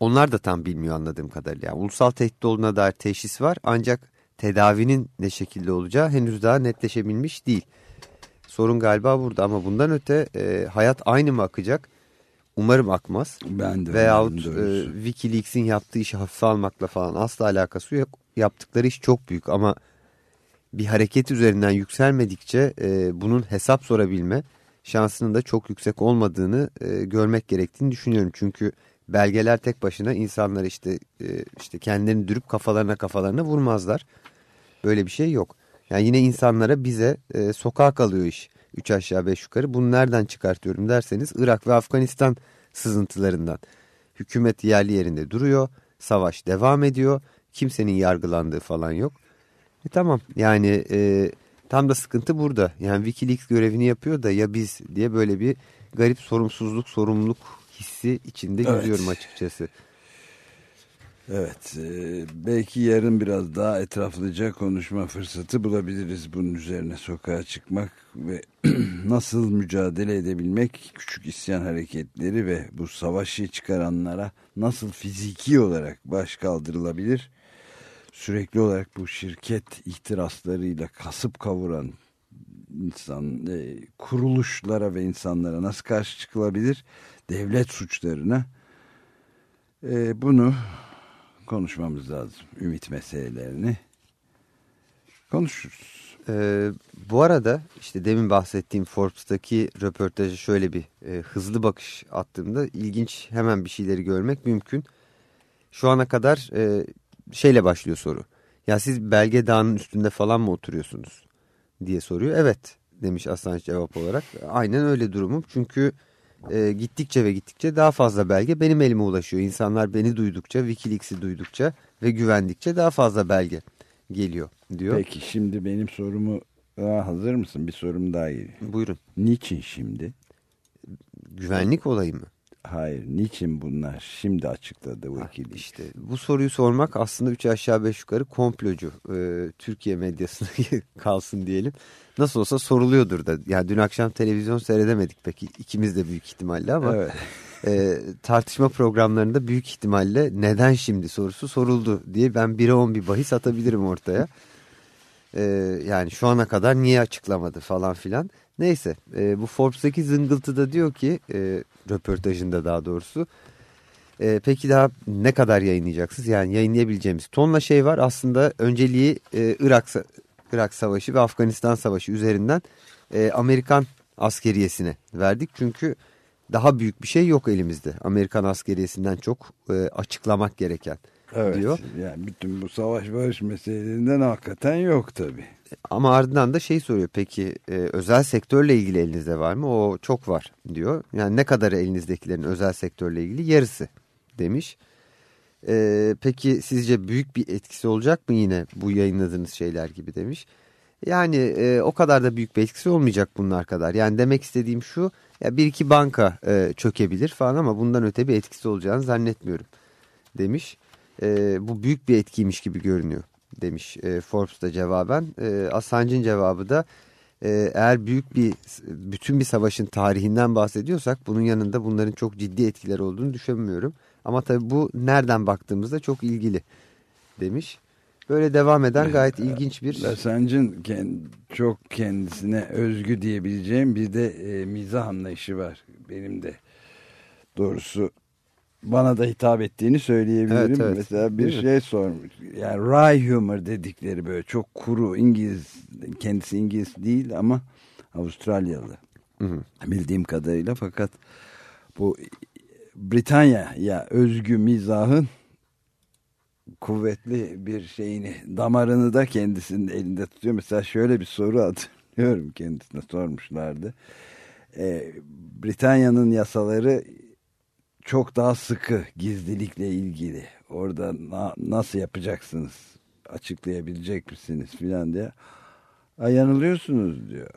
Onlar da tam bilmiyor anladığım kadarıyla. Yani ulusal tehdit olduğuna dair teşhis var ancak tedavinin ne şekilde olacağı henüz daha netleşebilmiş değil. Sorun galiba burada ama bundan öte e, hayat aynı mı akacak? Umarım akmaz.
Ben de
Veyahut
öyle
e,
doğrusu.
Wikileaks'in yaptığı işi hafife almakla falan asla alakası yok. Yaptıkları iş çok büyük ama bir hareket üzerinden yükselmedikçe e, bunun hesap sorabilme şansının da çok yüksek olmadığını e, görmek gerektiğini düşünüyorum. Çünkü belgeler tek başına insanlar işte e, işte kendilerini dürüp kafalarına kafalarına vurmazlar. Böyle bir şey yok. Yani yine insanlara bize e, sokağa kalıyor iş. Üç aşağı beş yukarı. Bunu nereden çıkartıyorum derseniz Irak ve Afganistan sızıntılarından. Hükümet yerli yerinde duruyor. Savaş devam ediyor. Kimsenin yargılandığı falan yok. E tamam yani e, tam da sıkıntı burada. Yani Wikileaks görevini yapıyor da ya biz diye böyle bir garip sorumsuzluk sorumluluk hissi içinde
Evet.
yüzüyorum açıkçası.
Evet, e, belki yarın biraz daha etraflıca konuşma fırsatı bulabiliriz bunun üzerine sokağa çıkmak ve nasıl mücadele edebilmek, küçük isyan hareketleri ve bu savaşı çıkaranlara nasıl fiziki olarak baş kaldırılabilir. Sürekli olarak bu şirket ihtiraslarıyla kasıp kavuran insan e, kuruluşlara ve insanlara nasıl karşı çıkılabilir? Devlet suçlarına e, bunu konuşmamız lazım. Ümit meselelerini. konuşuruz.
Ee, bu arada işte demin bahsettiğim Forbes'taki röportaja şöyle bir e, hızlı bakış attığımda ilginç hemen bir şeyleri görmek mümkün. Şu ana kadar e, şeyle başlıyor soru. Ya siz Belge Dağı'nın üstünde falan mı oturuyorsunuz diye soruyor. Evet demiş Assange cevap olarak. Aynen öyle durumum çünkü e, gittikçe ve gittikçe daha fazla belge benim elime ulaşıyor. İnsanlar beni duydukça, Wikileaks'i duydukça ve güvendikçe daha fazla belge geliyor diyor.
Peki şimdi benim sorumu Aa, hazır mısın? Bir sorum daha geliyor.
Buyurun.
Niçin şimdi?
Güvenlik olayı mı?
Hayır. Niçin bunlar şimdi açıkladı Wikileaks?
İşte bu soruyu sormak aslında üç aşağı beş yukarı komplocu. Ee, Türkiye medyasına kalsın diyelim. Nasıl olsa soruluyordur da. Yani dün akşam televizyon seyredemedik peki ikimiz de büyük ihtimalle ama
Evet.
e, tartışma programlarında büyük ihtimalle neden şimdi sorusu soruldu diye ben 1'e 10 bir bahis atabilirim ortaya. E, yani şu ana kadar niye açıklamadı falan filan. Neyse e, bu Forbes'taki zıngıltıda diyor ki e, röportajında daha doğrusu e, peki daha ne kadar yayınlayacaksınız? Yani yayınlayabileceğimiz tonla şey var aslında önceliği e, Irak, Irak Savaşı ve Afganistan Savaşı üzerinden e, Amerikan askeriyesine verdik. Çünkü daha büyük bir şey yok elimizde Amerikan askeriyesinden çok e, açıklamak gereken
Evet.
diyor.
Yani bütün bu savaş barış meselelerinden hakikaten yok tabii.
Ama ardından da şey soruyor peki e, özel sektörle ilgili elinizde var mı? O çok var diyor. Yani ne kadarı elinizdekilerin özel sektörle ilgili? Yarısı demiş. E, peki sizce büyük bir etkisi olacak mı yine bu yayınladığınız şeyler gibi demiş. Yani e, o kadar da büyük bir etkisi olmayacak bunlar kadar. Yani demek istediğim şu ya bir iki banka e, çökebilir falan ama bundan öte bir etkisi olacağını zannetmiyorum demiş. E, bu büyük bir etkiymiş gibi görünüyor demiş e, Forbes'ta cevaben. E, Assange'in cevabı da e, eğer büyük bir bütün bir savaşın tarihinden bahsediyorsak bunun yanında bunların çok ciddi etkileri olduğunu düşünmüyorum. Ama tabii bu nereden baktığımızda çok ilgili demiş. Böyle devam eden gayet ilginç bir...
Assange'ın kend- çok kendisine özgü diyebileceğim bir de e, mizah anlayışı var. Benim de doğrusu bana da hitap ettiğini söyleyebilirim.
Evet, evet.
Mesela bir
Değil
şey sormuş. Yani wry humor dedikleri böyle çok kuru İngiliz kendisi İngiliz değil ama Avustralyalı.
Hı hı.
Bildiğim kadarıyla fakat bu Britanya'ya özgü mizahın kuvvetli bir şeyini damarını da kendisinin elinde tutuyor. Mesela şöyle bir soru hatırlıyorum kendisine sormuşlardı. Ee, Britanya'nın yasaları çok daha sıkı gizlilikle ilgili. Orada na- nasıl yapacaksınız? Açıklayabilecek misiniz filan diye. Ay yanılıyorsunuz diyor.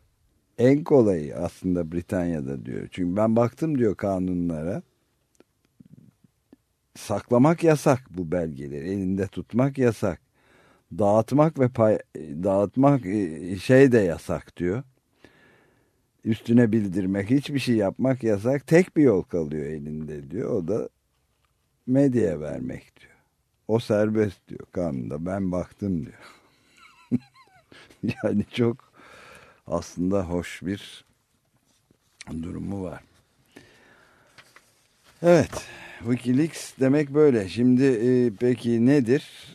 En kolayı aslında Britanya'da diyor. Çünkü ben baktım diyor kanunlara. Saklamak yasak bu belgeleri. Elinde tutmak yasak. Dağıtmak ve pay, dağıtmak e, şey de yasak diyor. Üstüne bildirmek, hiçbir şey yapmak yasak. Tek bir yol kalıyor elinde diyor. O da medyaya vermek diyor. O serbest diyor kanunda. Ben baktım diyor. yani çok aslında hoş bir durumu var. Evet. Wikileaks demek böyle. Şimdi e, peki nedir?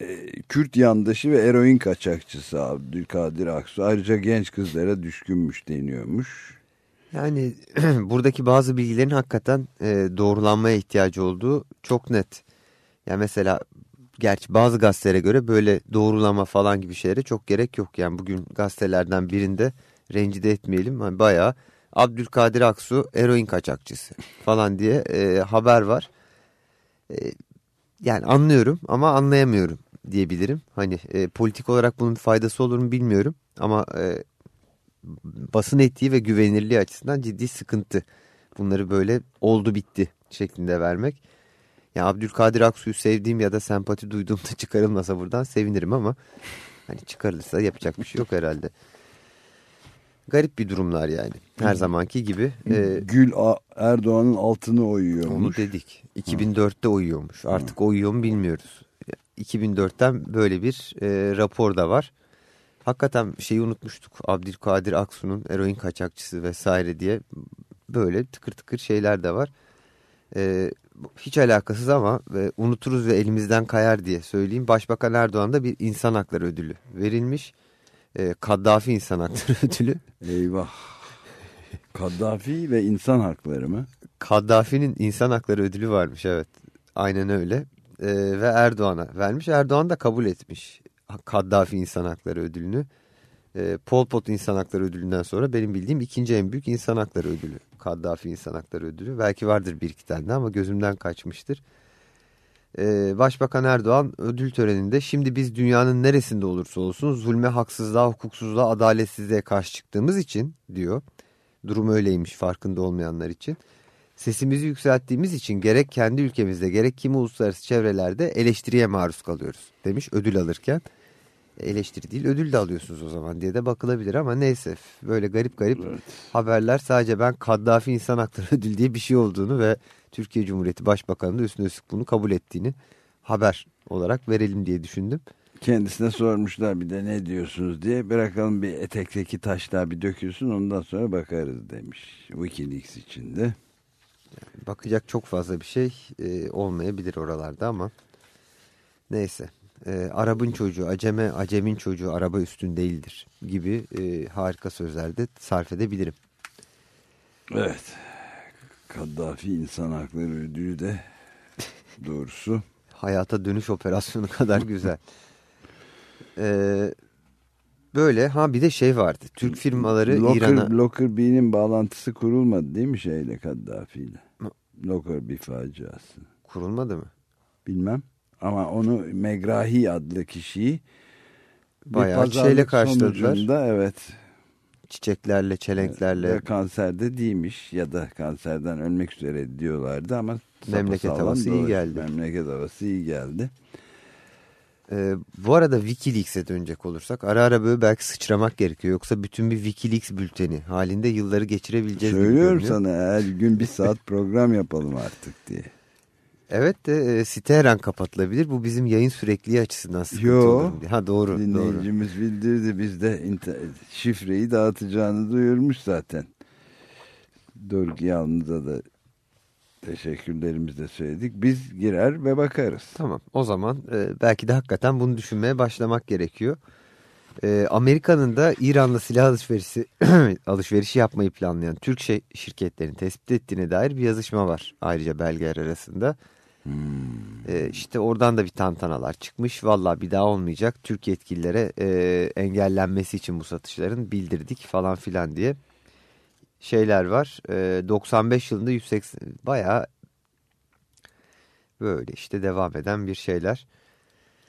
E, Kürt yandaşı ve eroin kaçakçısı Abdülkadir Aksu. Ayrıca genç kızlara düşkünmüş deniyormuş.
Yani buradaki bazı bilgilerin hakikaten e, doğrulanmaya ihtiyacı olduğu çok net. Yani mesela gerçi bazı gazetelere göre böyle doğrulama falan gibi şeylere çok gerek yok. Yani bugün gazetelerden birinde rencide etmeyelim. Yani bayağı Abdülkadir Aksu eroin kaçakçısı falan diye e, haber var. E, yani anlıyorum ama anlayamıyorum diyebilirim. Hani e, politik olarak bunun faydası olur mu bilmiyorum ama e, basın etiği ve güvenirliği açısından ciddi sıkıntı. Bunları böyle oldu bitti şeklinde vermek. Yani Abdülkadir Aksu'yu sevdiğim ya da sempati duyduğumda çıkarılmasa buradan sevinirim ama hani çıkarılırsa yapacak bir şey yok herhalde. Garip bir durumlar yani. Her zamanki gibi. Ee,
Gül Erdoğan'ın altını
onu
oyuyormuş.
dedik. 2004'te uyuyormuş. Artık o uyuyor mu bilmiyoruz. 2004'ten böyle bir e, rapor da var. Hakikaten şeyi unutmuştuk. Abdülkadir Aksu'nun eroin kaçakçısı vesaire diye böyle tıkır tıkır şeyler de var. E, hiç alakasız ama ve unuturuz ve elimizden kayar diye söyleyeyim. Başbakan Erdoğan'da bir insan hakları ödülü verilmiş. E, Kaddafi insan hakları ödülü.
Eyvah. Kaddafi ve insan hakları mı?
Kaddafi'nin insan hakları ödülü varmış evet. Aynen öyle. E, ve Erdoğan'a vermiş. Erdoğan da kabul etmiş Kaddafi insan hakları ödülünü. E, Pol Pot insan hakları ödülünden sonra benim bildiğim ikinci en büyük insan hakları ödülü. Kaddafi insan hakları ödülü. Belki vardır bir iki tane ama gözümden kaçmıştır. E, Başbakan Erdoğan ödül töreninde şimdi biz dünyanın neresinde olursa olsun zulme, haksızlığa, hukuksuzluğa, adaletsizliğe karşı çıktığımız için diyor. Durum öyleymiş farkında olmayanlar için. Sesimizi yükselttiğimiz için gerek kendi ülkemizde gerek kimi uluslararası çevrelerde eleştiriye maruz kalıyoruz demiş ödül alırken. Eleştiri değil ödül de alıyorsunuz o zaman diye de bakılabilir ama neyse böyle garip garip
Evet.
haberler sadece ben Kaddafi İnsan Hakları Ödülü diye bir şey olduğunu ve Türkiye Cumhuriyeti Başbakanı da üstüne üstlük bunu kabul ettiğini haber olarak verelim diye düşündüm.
Kendisine sormuşlar bir de ne diyorsunuz diye. Bırakalım bir etekteki taşlar bir dökülsün ondan sonra bakarız demiş. Wikileaks içinde.
Bakacak çok fazla bir şey e, olmayabilir oralarda ama neyse. E, Arap'ın çocuğu, aceme, acemin çocuğu araba üstün değildir gibi e, harika sözler de sarf edebilirim.
Evet. Kaddafi insan hakları ödülü de doğrusu.
Hayata dönüş operasyonu kadar güzel. E, böyle ha bir de şey vardı. Türk firmaları İran'a...
Lockerbie'nin bağlantısı kurulmadı değil mi şeyle Kaddafi ile? Lockerbie faciası.
Kurulmadı mı?
Bilmem. Ama onu Megrahi adlı kişiyi
Bayağı şeyle karşıladılar.
evet
Çiçeklerle, çelenklerle.
ve kanserde değilmiş ya da kanserden ölmek üzere diyorlardı ama
Memleket havası iyi
dolaşıyor.
geldi.
Memleket havası iyi geldi.
Ee, bu arada Wikileaks'e dönecek olursak ara ara böyle belki sıçramak gerekiyor. Yoksa bütün bir Wikileaks bülteni halinde yılları geçirebileceğiz
Söylüyorum sana her gün bir saat program yapalım artık diye.
Evet de e, site her an kapatılabilir. Bu bizim yayın sürekliliği açısından sıkıntı
Yo.
olur diye. Ha doğru doğru.
Dinleyicimiz bildirdi biz de şifreyi dağıtacağını duyurmuş zaten. Doruk Yalnız'a da teşekkürlerimizi de söyledik. Biz girer ve bakarız.
Tamam o zaman e, belki de hakikaten bunu düşünmeye başlamak gerekiyor. E, Amerika'nın da İran'la silah alışverişi, alışverişi yapmayı planlayan Türk şey, şirketlerini tespit ettiğine dair bir yazışma var ayrıca belgeler arasında. E, işte oradan da bir tantanalar çıkmış. Valla bir daha olmayacak. Türk yetkililere e, engellenmesi için bu satışların bildirdik falan filan diye şeyler var. E, 95 yılında 180 bayağı böyle işte devam eden bir şeyler.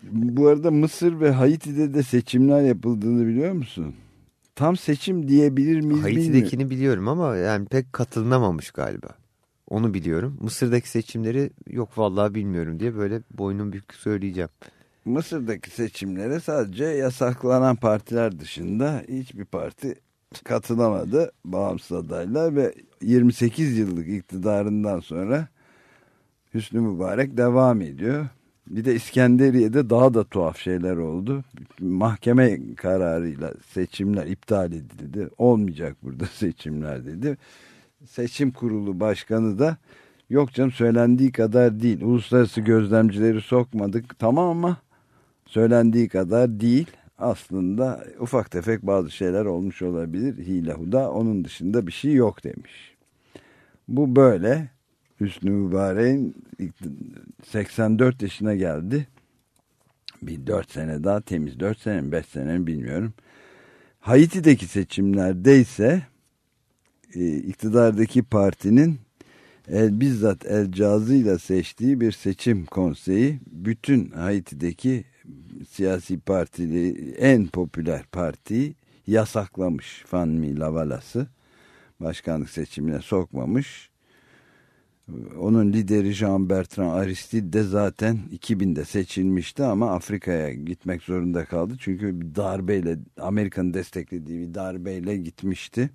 Bu arada Mısır ve Haiti'de de seçimler yapıldığını biliyor musun? Tam seçim diyebilir miyiz bilmiyorum.
Haiti'dekini biliyorum ama yani pek katılınamamış galiba. Onu biliyorum. Mısır'daki seçimleri yok vallahi bilmiyorum diye böyle boynum bükük söyleyeceğim.
Mısır'daki seçimlere sadece yasaklanan partiler dışında hiçbir parti katılamadı bağımsız adaylar ve 28 yıllık iktidarından sonra Hüsnü Mübarek devam ediyor. Bir de İskenderiye'de daha da tuhaf şeyler oldu. Mahkeme kararıyla seçimler iptal edildi. Olmayacak burada seçimler dedi. Seçim kurulu başkanı da yok canım söylendiği kadar değil. Uluslararası gözlemcileri sokmadık tamam ama söylendiği kadar değil. Aslında ufak tefek bazı şeyler olmuş olabilir. Hile huda onun dışında bir şey yok demiş. Bu böyle. Hüsnü Mübarek'in 84 yaşına geldi. Bir 4 sene daha temiz 4 sene mi 5 sene mi bilmiyorum. Haiti'deki seçimlerde ise e, iktidardaki partinin el, bizzat El Cazı seçtiği bir seçim konseyi bütün Haiti'deki siyasi partili en popüler partiyi yasaklamış Fanmi Lavalası başkanlık seçimine sokmamış. Onun lideri Jean-Bertrand Aristide de zaten 2000'de seçilmişti ama Afrika'ya gitmek zorunda kaldı. Çünkü bir darbeyle Amerika'nın desteklediği bir darbeyle gitmişti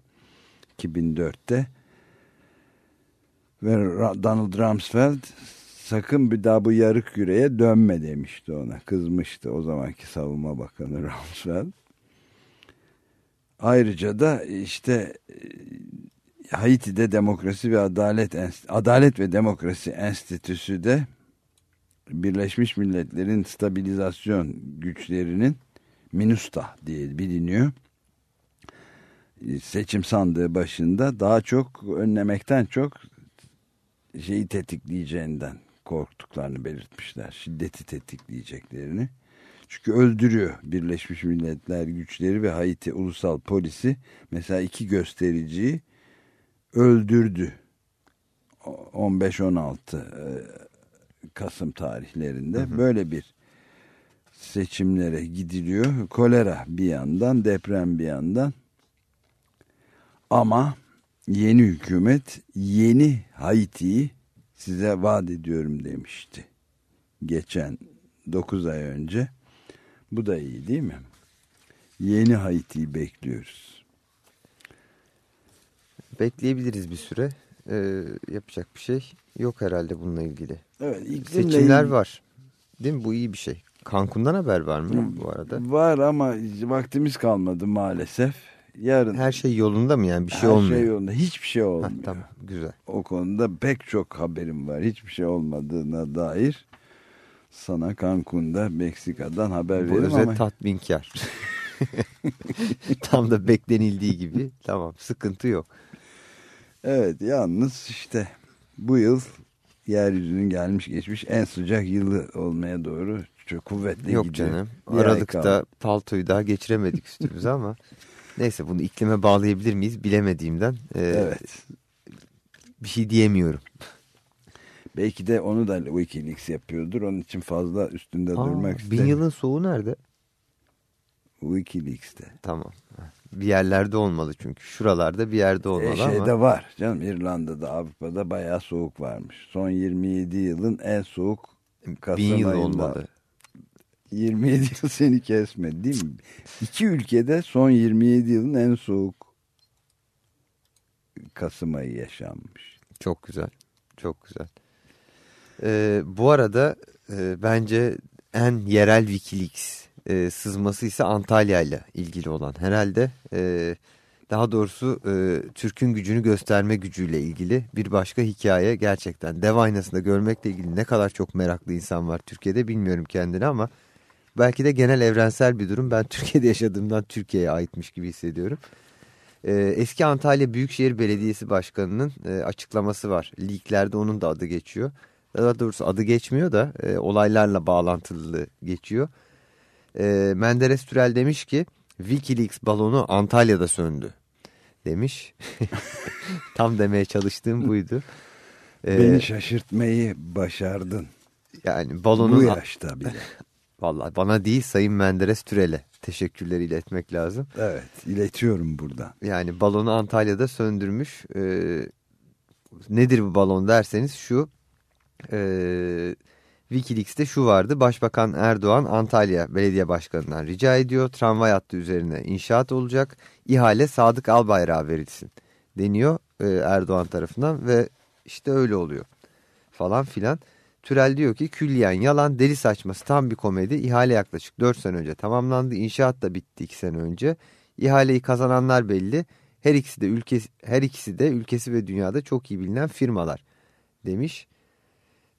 2004'te. Ve Donald Rumsfeld sakın bir daha bu yarık yüreğe dönme demişti ona. Kızmıştı o zamanki savunma bakanı Rumsfeld. Ayrıca da işte Haiti'de Demokrasi ve Adalet Adalet ve Demokrasi Enstitüsü de Birleşmiş Milletler'in stabilizasyon güçlerinin MINUSTA diye biliniyor. Seçim sandığı başında daha çok önlemekten çok şeyi tetikleyeceğinden korktuklarını belirtmişler. Şiddeti tetikleyeceklerini. Çünkü öldürüyor Birleşmiş Milletler güçleri ve Haiti Ulusal Polisi mesela iki göstericiyi öldürdü. O- 15-16 e, Kasım tarihlerinde böyle bir seçimlere gidiliyor. Kolera bir yandan, deprem bir yandan. Ama yeni hükümet yeni Haiti'yi size vaat ediyorum demişti. Geçen 9 ay önce. Bu da iyi değil mi? Yeni Haiti'yi bekliyoruz.
Bekleyebiliriz bir süre. Ee, yapacak bir şey yok herhalde bununla ilgili.
Evet, iklimle
Seçimler
ilgili-
var. Değil mi? Bu iyi bir şey. Cancun'dan haber var mı bu arada?
Var ama vaktimiz kalmadı maalesef. Yarın
Her şey yolunda mı yani? Bir şey
her
olmuyor.
şey yolunda. Hiçbir şey olmuyor.
tamam güzel.
O konuda pek çok haberim var. Hiçbir şey olmadığına dair sana Cancun'da Meksika'dan haber
Bu
veririm
özet
ama
tatminkar. Tam da beklenildiği gibi. Tamam sıkıntı yok.
evet yalnız işte bu yıl yeryüzünün gelmiş geçmiş en sıcak yılı olmaya doğru çok kuvvetli
Yok
gidiyor.
canım.
Kaldı.
paltoyu daha geçiremedik üstümüze ama. Neyse bunu iklime bağlayabilir miyiz bilemediğimden. e,
Evet.
Bir şey diyemiyorum.
Belki de onu da Wikileaks yapıyordur. Onun için fazla üstünde
Aa,
durmak
bin
istemiyorum.
yılın soğuğu nerede?
Wikileaks'te.
Tamam. Bir yerlerde olmalı çünkü. Şuralarda bir yerde olmalı
E, şeyde
ama.
var canım İrlanda'da Avrupa'da bayağı soğuk varmış. Son 27 yılın en soğuk Kasım
Bin yıl
ayında.
olmalı.
27 yıl seni kesmedi değil mi? İki ülkede son 27 yılın en soğuk Kasım ayı yaşanmış.
Çok güzel. Çok güzel. Ee, bu arada e, bence en yerel Wikileaks e, sızması ise Antalya ile ilgili olan. Herhalde e, daha doğrusu e, Türk'ün gücünü gösterme gücüyle ilgili bir başka hikaye gerçekten. Dev aynasında görmekle ilgili ne kadar çok meraklı insan var Türkiye'de bilmiyorum kendini ama belki de genel evrensel bir durum. Ben Türkiye'de yaşadığımdan Türkiye'ye aitmiş gibi hissediyorum. Ee, eski Antalya Büyükşehir Belediyesi Başkanı'nın e, açıklaması var. Leaklerde onun da adı geçiyor. Daha doğrusu adı geçmiyor da e, olaylarla bağlantılı geçiyor. E, Menderes Türel demiş ki Wikileaks balonu Antalya'da söndü demiş. Tam demeye çalıştığım buydu.
Beni şaşırtmayı başardın.
yani
Bu
balonun
yaşta bile.
Vallahi bana değil Sayın Menderes Türel'e teşekkürler iletmek lazım.
Evet iletiyorum buradan.
Yani balonu Antalya'da söndürmüş. Ee, nedir bu balon derseniz şu. E, Wikileaks'te şu vardı. Başbakan Erdoğan Antalya Belediye Başkanı'ndan rica ediyor. Tramvay hattı üzerine inşaat olacak. İhale Sadık Albayrak'a verilsin deniyor e, Erdoğan tarafından ve işte öyle oluyor falan filan. Türel diyor ki külliyen yalan deli saçması tam bir komedi. İhale yaklaşık 4 sene önce tamamlandı. İnşaat da bitti 2 sene önce. İhaleyi kazananlar belli. Her ikisi de ülkesi her ikisi de ülkesi ve dünyada çok iyi bilinen firmalar demiş.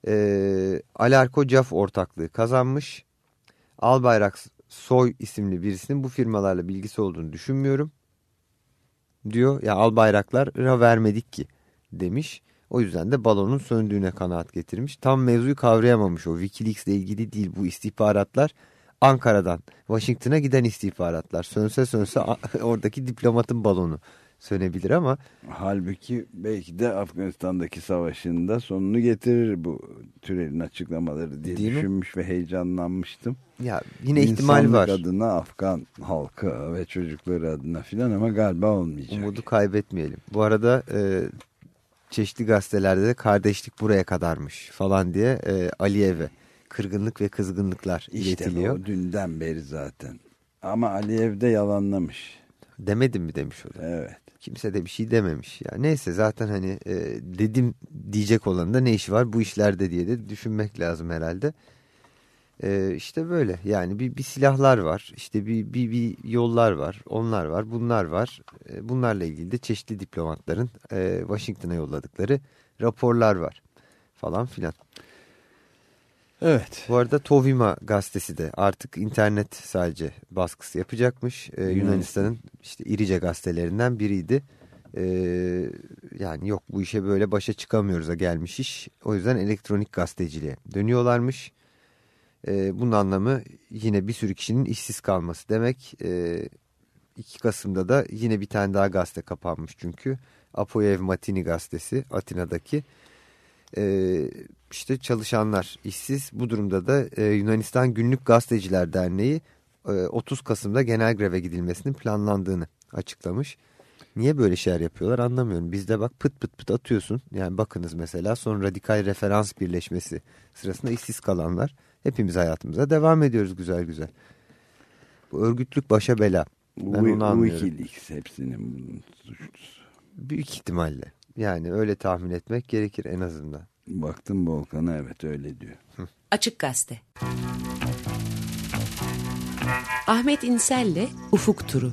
Ee, Alarko Caf ortaklığı kazanmış. Albayrak Soy isimli birisinin bu firmalarla bilgisi olduğunu düşünmüyorum. Diyor ya Albayraklara vermedik ki demiş. O yüzden de balonun söndüğüne kanaat getirmiş. Tam mevzuyu kavrayamamış o. Wikileaks ile ilgili değil bu istihbaratlar. Ankara'dan Washington'a giden istihbaratlar. Sönse sönse oradaki diplomatın balonu sönebilir ama.
Halbuki belki de Afganistan'daki savaşında sonunu getirir bu Türel'in açıklamaları diye
Değil mi?
düşünmüş ve heyecanlanmıştım.
Ya yine ihtimal
İnsanlık
var.
adına Afgan halkı ve çocukları adına filan ama galiba olmayacak.
Umudu kaybetmeyelim. Bu arada e, çeşitli gazetelerde de kardeşlik buraya kadarmış falan diye e, Aliyev'e kırgınlık ve kızgınlıklar
İşte
iletiliyor.
o dünden beri zaten. Ama Aliyev de yalanlamış.
Demedim mi demiş o da.
Evet.
Kimse de bir şey dememiş. Ya neyse zaten hani e, dedim diyecek olan da ne işi var bu işlerde diye de düşünmek lazım herhalde. E, işte böyle yani bir, bir silahlar var işte bir, bir, bir yollar var onlar var bunlar var. E, bunlarla ilgili de çeşitli diplomatların e, Washington'a yolladıkları raporlar var falan filan.
Evet.
Bu arada Tovima gazetesi de artık internet sadece baskısı yapacakmış. Ee, Yunanistan'ın işte irice gazetelerinden biriydi. Ee, yani yok bu işe böyle başa çıkamıyoruz'a gelmiş iş. O yüzden elektronik gazeteciliğe dönüyorlarmış. Ee, bunun anlamı yine bir sürü kişinin işsiz kalması demek. Ee, 2 Kasım'da da yine bir tane daha gazete kapanmış çünkü. Apoyev Matini gazetesi Atina'daki. Ee, işte çalışanlar işsiz. Bu durumda da e, Yunanistan Günlük Gazeteciler Derneği e, 30 Kasım'da genel greve gidilmesinin planlandığını açıklamış. Niye böyle şeyler yapıyorlar anlamıyorum. Bizde bak pıt pıt pıt atıyorsun. Yani bakınız mesela son radikal referans birleşmesi sırasında işsiz kalanlar. Hepimiz hayatımıza devam ediyoruz güzel güzel. Bu örgütlük başa bela. Ben
Bu-
onu anlıyorum.
Wikileaks hepsinin bunun suçlusu.
Büyük ihtimalle. Yani öyle tahmin etmek gerekir en azından.
Baktım Volkan'a evet öyle diyor.
Açık Gazete. Ahmet İnsel'le Ufuk Turu.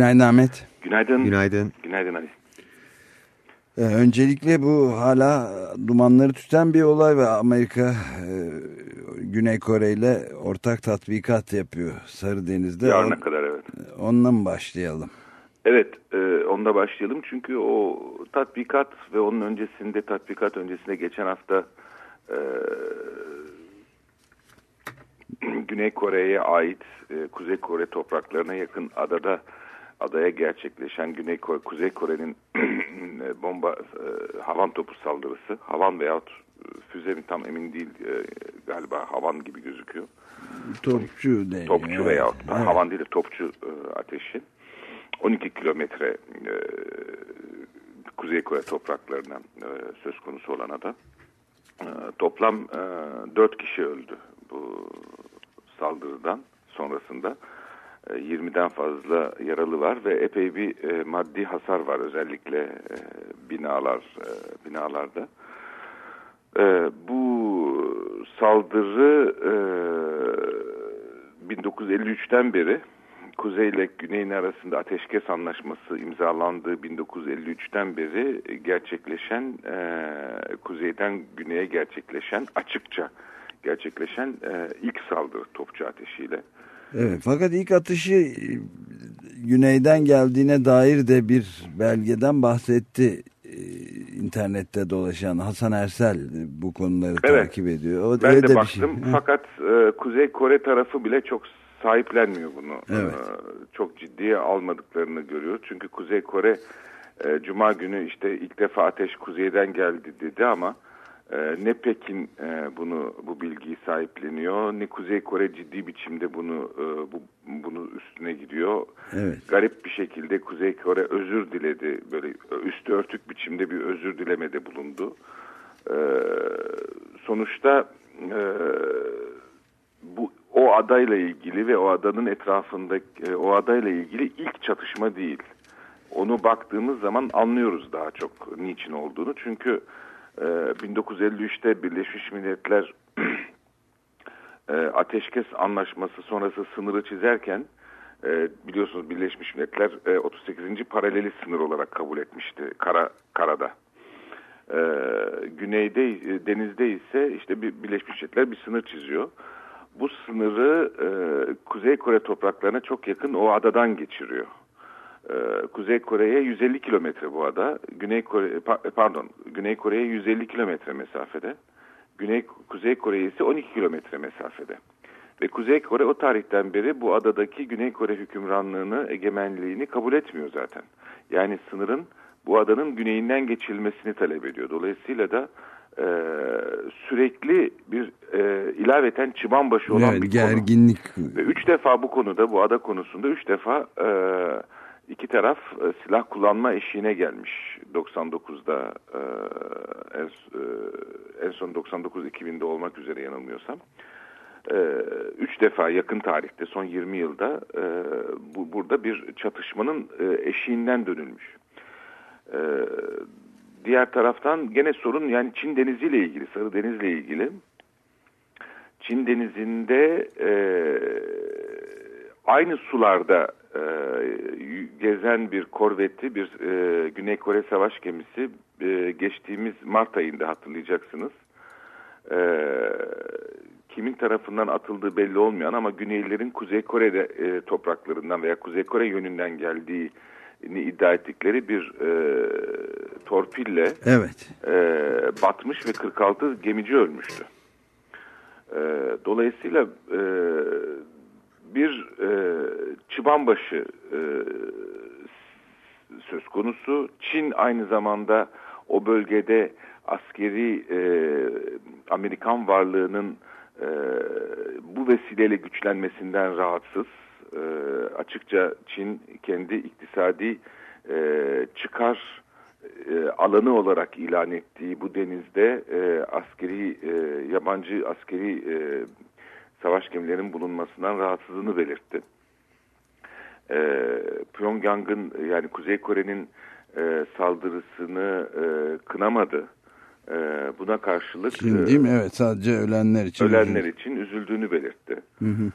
Günaydın Ahmet.
Günaydın.
Günaydın.
Günaydın Ali.
Ee, öncelikle bu hala dumanları tüten bir olay ve Amerika e, Güney Kore ile ortak tatbikat yapıyor Sarı Deniz'de.
Yarına
On-
kadar evet.
Onunla mı başlayalım?
Evet e, onda başlayalım çünkü o tatbikat ve onun öncesinde tatbikat öncesinde geçen hafta e, Güney Kore'ye ait e, Kuzey Kore topraklarına yakın adada adaya gerçekleşen Güney Kore, Kuzey Kore'nin bomba e, havan topu saldırısı havan veyahut e, füze mi tam emin değil e, galiba havan gibi gözüküyor.
Topçu deniyor.
Topçu
evet.
veya
Evet.
havan değil de topçu e, ateşi. 12 kilometre e, Kuzey Kore topraklarına e, söz konusu olan ada. E, toplam e, 4 kişi öldü bu saldırıdan sonrasında. E, 20'den fazla yaralı var ve epey bir e, maddi hasar var özellikle e, binalar e, binalarda. E, bu saldırı e, 1953'ten beri Kuzey ile Güney'in arasında ateşkes anlaşması imzalandığı 1953'ten beri gerçekleşen e, Kuzey'den Güney'e gerçekleşen açıkça gerçekleşen e, ilk saldırı topçu ateşiyle.
Evet, fakat ilk atışı e, güneyden geldiğine dair de bir belgeden bahsetti e, internette dolaşan Hasan Ersel e, bu konuları
Evet.
takip ediyor. O,
Ben de
bir
baktım
şey.
fakat e, Kuzey Kore tarafı bile çok sahiplenmiyor bunu.
Evet.
E, çok ciddiye almadıklarını görüyoruz. Çünkü Kuzey Kore e, Cuma günü işte ilk defa ateş kuzeyden geldi dedi ama e, ne Pekin e, bunu bu bilgiyi sahipleniyor ne Kuzey Kore ciddi biçimde bunu e, bu bunu üstüne gidiyor.
Evet.
Garip bir şekilde Kuzey Kore özür diledi. Böyle üstü örtük biçimde bir özür dilemede bulundu. Ee, sonuçta e, bu o adayla ilgili ve o adanın etrafındaki e, o adayla ilgili ilk çatışma değil. Onu baktığımız zaman anlıyoruz daha çok niçin olduğunu. Çünkü e, 1953'te Birleşmiş Milletler e, ateşkes anlaşması sonrası sınırı çizerken e, biliyorsunuz Birleşmiş Milletler e, 38. paraleli sınır olarak kabul etmişti kara karada. E, güneyde e, denizde ise işte bir Birleşmiş Milletler bir sınır çiziyor. Bu sınırı e, Kuzey Kore topraklarına çok yakın o adadan geçiriyor. E, Kuzey Kore'ye 150 kilometre bu ada. Güney Kore pa- pardon Güney Kore'ye 150 kilometre mesafede. Güney Kuzey Kore ise 12 kilometre mesafede. Ve Kuzey Kore o tarihten beri bu adadaki Güney Kore hükümranlığını, egemenliğini kabul etmiyor zaten. Yani sınırın bu adanın güneyinden geçilmesini talep ediyor. Dolayısıyla da e, sürekli bir e, ilaveten çıbanbaşı olan
Evet,
bir konu.
gerginlik.
Ve üç defa bu konuda, bu ada konusunda üç defa e, iki taraf e, silah kullanma eşiğine gelmiş. 99'da e, en, e, en son 99-2000'de olmak üzere yanılmıyorsam. e, üç defa yakın tarihte son 20 yılda e, bu, burada bir çatışmanın e, eşiğinden dönülmüş. E, diğer taraftan gene sorun yani Çin Denizi ile ilgili, Sarı Deniz ile ilgili. Çin Denizi'nde e, aynı sularda e, gezen bir korvetti, bir e, Güney Kore savaş gemisi e, geçtiğimiz Mart ayında hatırlayacaksınız. E, kimin tarafından atıldığı belli olmayan ama Güneylilerin Kuzey Kore'de e, topraklarından veya Kuzey Kore yönünden geldiğini iddia ettikleri bir e, torpille
Evet.
e, batmış ve 46 gemici ölmüştü. E, dolayısıyla e, bir e, çıbanbaşı e, söz konusu. Çin aynı zamanda o bölgede askeri e, Amerikan varlığının e, bu vesileyle güçlenmesinden rahatsız. E, açıkça Çin kendi iktisadi e, çıkar e, alanı olarak ilan ettiği bu denizde e, askeri e, yabancı askeri e, savaş gemilerinin bulunmasından rahatsızlığını belirtti. E, Pyongyang'ın yani Kuzey Kore'nin e, saldırısını e, kınamadı. E, buna karşılık
Çin
e,
değil mi? Evet sadece ölenler için.
ölenler için üzüldüğünü belirtti.
Hı hı.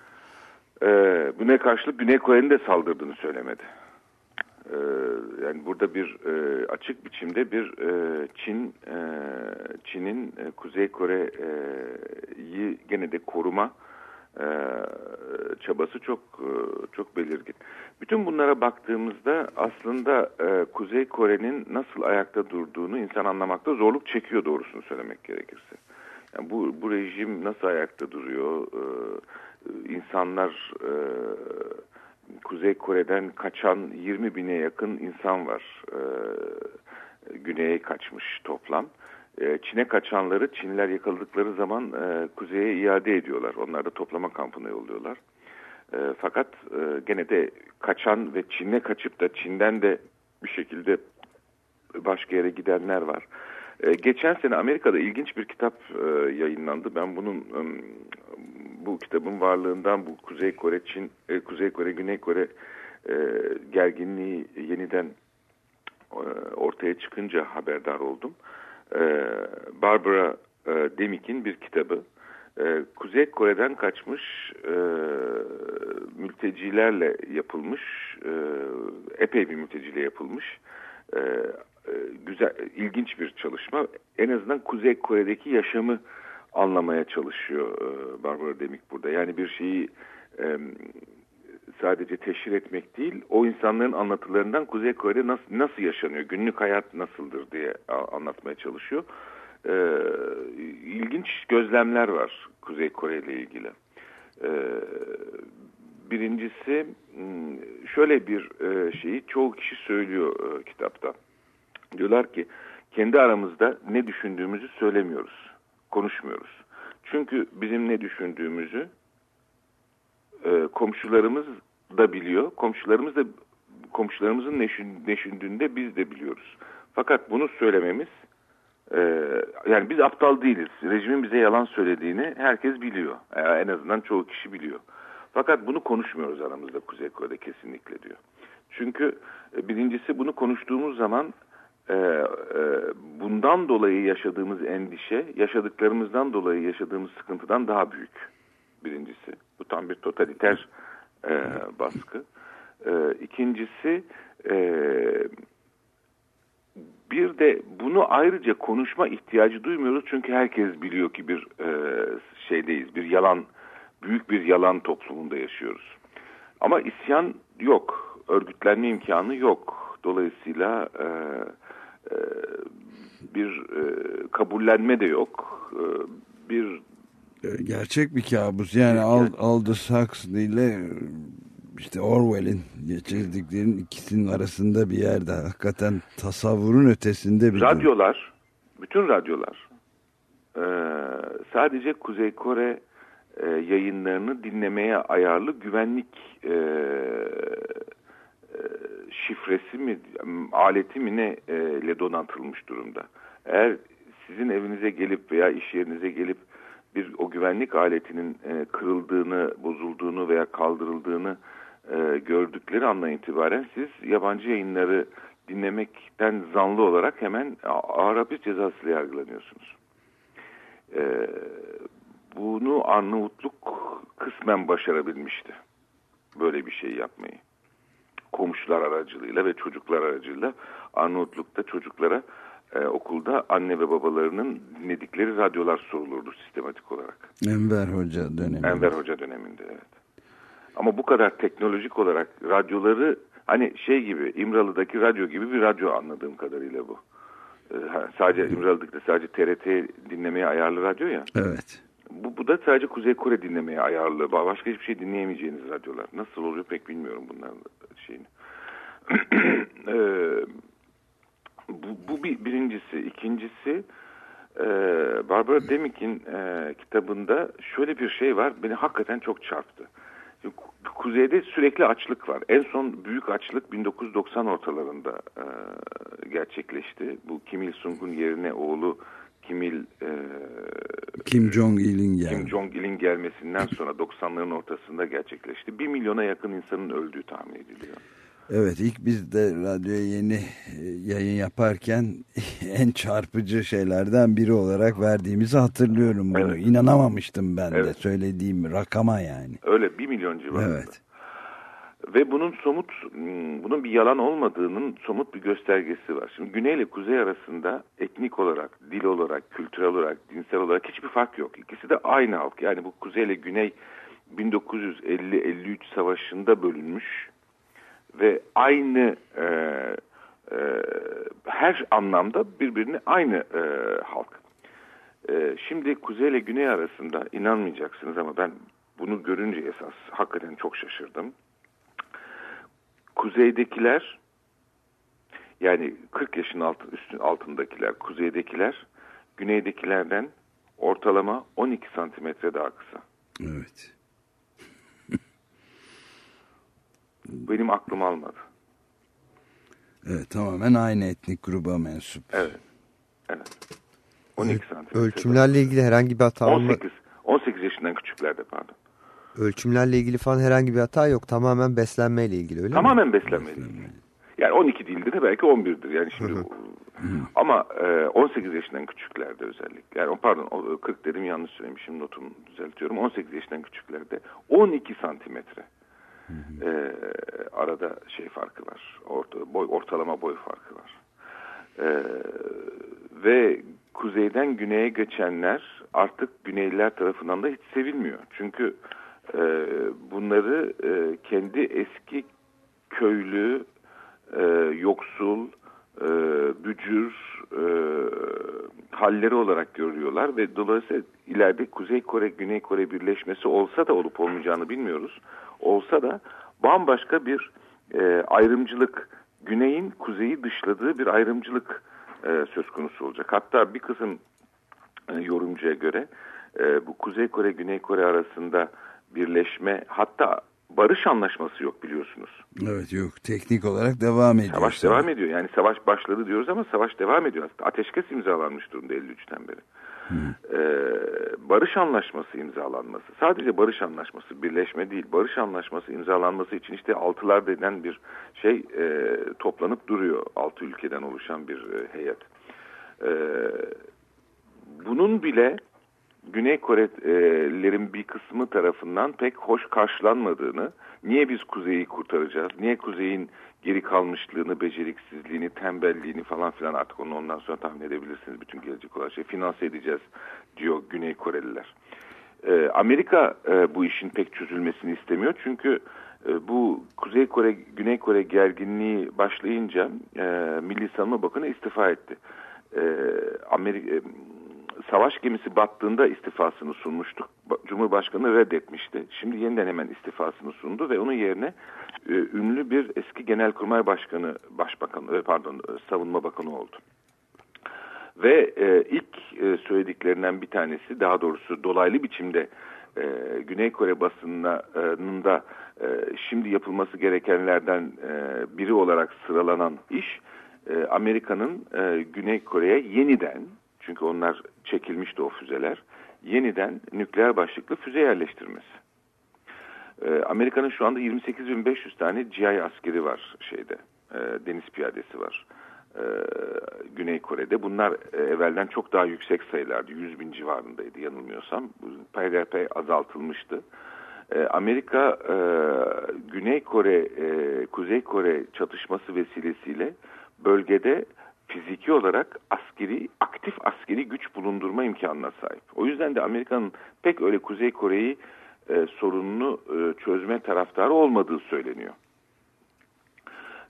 Ee, buna karşılık Güney Kore'nin de saldırdığını söylemedi. Ee, yani burada bir e, açık biçimde bir e, Çin e, Çin'in e, Kuzey Kore'yi gene de koruma e, çabası çok e, çok belirgin. Bütün bunlara baktığımızda aslında e, Kuzey Kore'nin nasıl ayakta durduğunu insan anlamakta zorluk çekiyor doğrusunu söylemek gerekirse. Yani bu, bu rejim nasıl ayakta duruyor? Ee, insanlar e, Kuzey Kore'den kaçan 20 bine yakın insan var. Ee, güneye kaçmış toplam. Ee, Çin'e kaçanları Çinliler yakaladıkları zaman e, kuzeye iade ediyorlar. Onlar da toplama kampına yolluyorlar. E, fakat e, gene de kaçan ve Çin'e kaçıp da Çin'den de bir şekilde başka yere gidenler var. E, geçen sene Amerika'da ilginç bir kitap e, yayınlandı. Ben bunun e, bu kitabın varlığından bu Kuzey Kore, Çin, e, Kuzey Kore, Güney Kore e, gerginliği yeniden e, ortaya çıkınca haberdar oldum. E, Barbara e, Demik'in bir kitabı. E, Kuzey Kore'den kaçmış e, mültecilerle yapılmış, e, epey bir mülteciyle yapılmış e, güzel, ilginç bir çalışma. En azından Kuzey Kore'deki yaşamı anlamaya çalışıyor Barbara Demik burada. Yani bir şeyi sadece teşhir etmek değil, o insanların anlatılarından Kuzey Kore'de nasıl, nasıl yaşanıyor, günlük hayat nasıldır diye anlatmaya çalışıyor. E, ilginç gözlemler var Kuzey Kore ile ilgili. E, birincisi m, şöyle bir e, şeyi çoğu kişi söylüyor e, kitapta. Diyorlar ki kendi aramızda ne düşündüğümüzü söylemiyoruz, konuşmuyoruz. Çünkü bizim ne düşündüğümüzü e, komşularımız da biliyor. Komşularımız da komşularımızın ne düşün- ne düşündüğünü de biz de biliyoruz. Fakat bunu söylememiz e, yani biz aptal değiliz. Rejimin bize yalan söylediğini herkes biliyor. E, en azından çoğu kişi biliyor. Fakat bunu konuşmuyoruz aramızda Kuzey Kore'de kesinlikle diyor. Çünkü e, birincisi bunu konuştuğumuz zaman e, e, bundan dolayı yaşadığımız endişe, yaşadıklarımızdan dolayı yaşadığımız sıkıntıdan daha büyük. Birincisi. Bu tam bir totaliter e, baskı. E, ikincisi e, bir de bunu ayrıca konuşma ihtiyacı duymuyoruz çünkü herkes biliyor ki bir e, şeydeyiz, bir yalan, büyük bir yalan toplumunda yaşıyoruz. Ama isyan yok, örgütlenme imkanı yok. Dolayısıyla e, e, bir e, kabullenme de yok, e, bir
Gerçek bir kabus. Yani Al- Aldous Huxley ile e, işte Orwell'in geçirdiklerinin ikisinin arasında bir yerde hakikaten tasavvurun ötesinde bir durum.
Radyolar, bütün radyolar e, sadece Kuzey Kore e, yayınlarını dinlemeye ayarlı güvenlik e, e, şifresi mi, aleti mi ne e, ile donatılmış durumda. Eğer sizin evinize gelip veya iş yerinize gelip bir o güvenlik aletinin e, kırıldığını, bozulduğunu veya kaldırıldığını e, gördükleri andan itibaren siz yabancı yayınları dinlemekten zanlı olarak hemen ağır hapis cezasıyla yargılanıyorsunuz. E, bunu Arnavutluk kısmen başarabilmişti. Böyle bir şey yapmayı. Komşular aracılığıyla ve çocuklar aracılığıyla Arnavutluk'ta çocuklara e, okulda anne ve babalarının dinledikleri radyolar sorulurdu sistematik olarak.
Enver Hoca dönemi.
Enver Hoca döneminde evet. Ama bu kadar teknolojik olarak radyoları hani şey gibi İmralı'daki radyo gibi bir radyo anladığım kadarıyla bu. Ee, ha, sadece İmralı'daki sadece TRT dinlemeye ayarlı radyo ya.
Evet.
Bu, bu da sadece Kuzey Kore dinlemeye ayarlı. Başka hiçbir şey dinleyemeyeceğiniz radyolar. Nasıl oluyor pek bilmiyorum bunların şeyini. Ee, bu, bu bir, birincisi. İkincisi e, Barbara Demick'in e, kitabında şöyle bir şey var. Beni hakikaten çok çarptı. Şimdi Ku- Kuzeyde sürekli açlık var. En son büyük açlık 1990 ortalarında e, gerçekleşti. Bu Kim Il-sung'un yerine oğlu Kim Il e,
Kim Jong-il'in geldi.
Kim Jong-il'in gelmesinden sonra 90'ların ortasında gerçekleşti. Bir milyona yakın insanın öldüğü tahmin ediliyor.
Evet ilk biz de radyoya yeni e, yayın yaparken en çarpıcı şeylerden biri olarak verdiğimizi hatırlıyorum bunu.
Evet.
İnanamamıştım ben de
Evet.
söylediğim rakama yani.
Öyle bir milyon civarında.
Evet.
Ve bunun somut, hmm, bunun bir yalan olmadığının somut bir göstergesi var. Şimdi Güney ile Kuzey arasında etnik olarak, dil olarak, kültürel olarak, dinsel olarak hiçbir fark yok. İkisi de aynı halk. Yani bu Kuzey ile Güney 1950-53 savaşında bölünmüş ve aynı e, e, her anlamda birbirini aynı e, halk. E, şimdi Kuzey ile Güney arasında inanmayacaksınız ama ben bunu görünce esas hakikaten çok şaşırdım. Kuzeydekiler yani 40 yaşın altı, üstün altındakiler, kuzeydekiler güneydekilerden ortalama 12 santimetre daha kısa.
Evet.
Benim aklım almadı.
Evet tamamen aynı etnik gruba mensup.
Evet. Evet. 12 santimetre.
Ölçümlerle ilgili herhangi bir hata olma,
18, 18 yaşından küçüklerde pardon.
ölçümlerle ilgili falan herhangi bir hata yok. Tamamen beslenmeyle ilgili öyle mi?
Tamamen beslenmeli. Yani 12 değildir de belki 11'dir. Yani şimdi ama e, 18 yaşından küçüklerde özellikle. Yani pardon o, 40 dedim yanlış söylemişim notumu düzeltiyorum. 18 yaşından küçüklerde 12 santimetre e, arada şey farkı var. Orta, boy, ortalama boy farkı var. E, ve kuzeyden güneye geçenler artık güneyliler tarafından da hiç sevilmiyor. Çünkü e, bunları e, kendi eski köylü, e, yoksul, e, bücür e, halleri olarak görüyorlar ve dolayısıyla ileride Kuzey Kore, Güney Kore birleşmesi olsa da olup olmayacağını bilmiyoruz. Olsa da bambaşka bir e, ayrımcılık, Güney'in Kuzey'i dışladığı bir ayrımcılık e, söz konusu olacak. Hatta bir kısım e, yorumcuya göre e, bu Kuzey Kore, Güney Kore arasında birleşme hatta barış anlaşması yok biliyorsunuz.
Evet yok teknik olarak devam ediyor.
Savaş devam ediyor. Yani savaş başladı diyoruz ama savaş devam ediyor. Ateşkes imzalanmış durumda 53'ten beri. Ee, barış anlaşması imzalanması. Sadece barış anlaşması, birleşme değil. Barış anlaşması imzalanması için işte altılar denen bir şey e, toplanıp duruyor. Altı ülkeden oluşan bir e, heyet. E, bunun bile Güney Korelilerin bir kısmı tarafından pek hoş karşılanmadığını, niye biz Kuzey'i kurtaracağız, niye Kuzey'in geri kalmışlığını, beceriksizliğini, tembelliğini falan filan artık onu ondan sonra tahmin edebilirsiniz bütün gelecek olan şey finanse edeceğiz diyor Güney Koreliler. Ee, Amerika e, bu işin pek çözülmesini istemiyor çünkü e, bu Kuzey Kore, Güney Kore gerginliği başlayınca e, Milli Savunma Bakanı istifa etti. E, Amerika, e, savaş gemisi battığında istifasını sunmuştuk. Ba- Cumhurbaşkanı reddetmişti. Şimdi yeniden hemen istifasını sundu ve onun yerine e, ünlü bir eski Genelkurmay Başkanı, Başbakan, e, pardon, e, Savunma Bakanı oldu. Ve e, ilk e, söylediklerinden bir tanesi, daha doğrusu dolaylı biçimde e, Güney Kore basınının da e, şimdi yapılması gerekenlerden e, biri olarak sıralanan iş, e, Amerika'nın e, Güney Kore'ye yeniden, çünkü onlar çekilmişti o füzeler, yeniden nükleer başlıklı füze yerleştirmesi. E, Amerika'nın şu anda 28.500 tane GI askeri var şeyde. E, deniz piyadesi var. E, Güney Kore'de. Bunlar e, evvelden çok daha yüksek sayılardı. 100 bin civarındaydı yanılmıyorsam. Peyderpey azaltılmıştı. E, Amerika Güney Kore, e, Kuzey Kore çatışması vesilesiyle bölgede fiziki olarak askeri, aktif askeri güç bulundurma imkanına sahip. O yüzden de Amerika'nın pek öyle Kuzey Kore'yi e, sorununu e, çözme taraftarı olmadığı söyleniyor.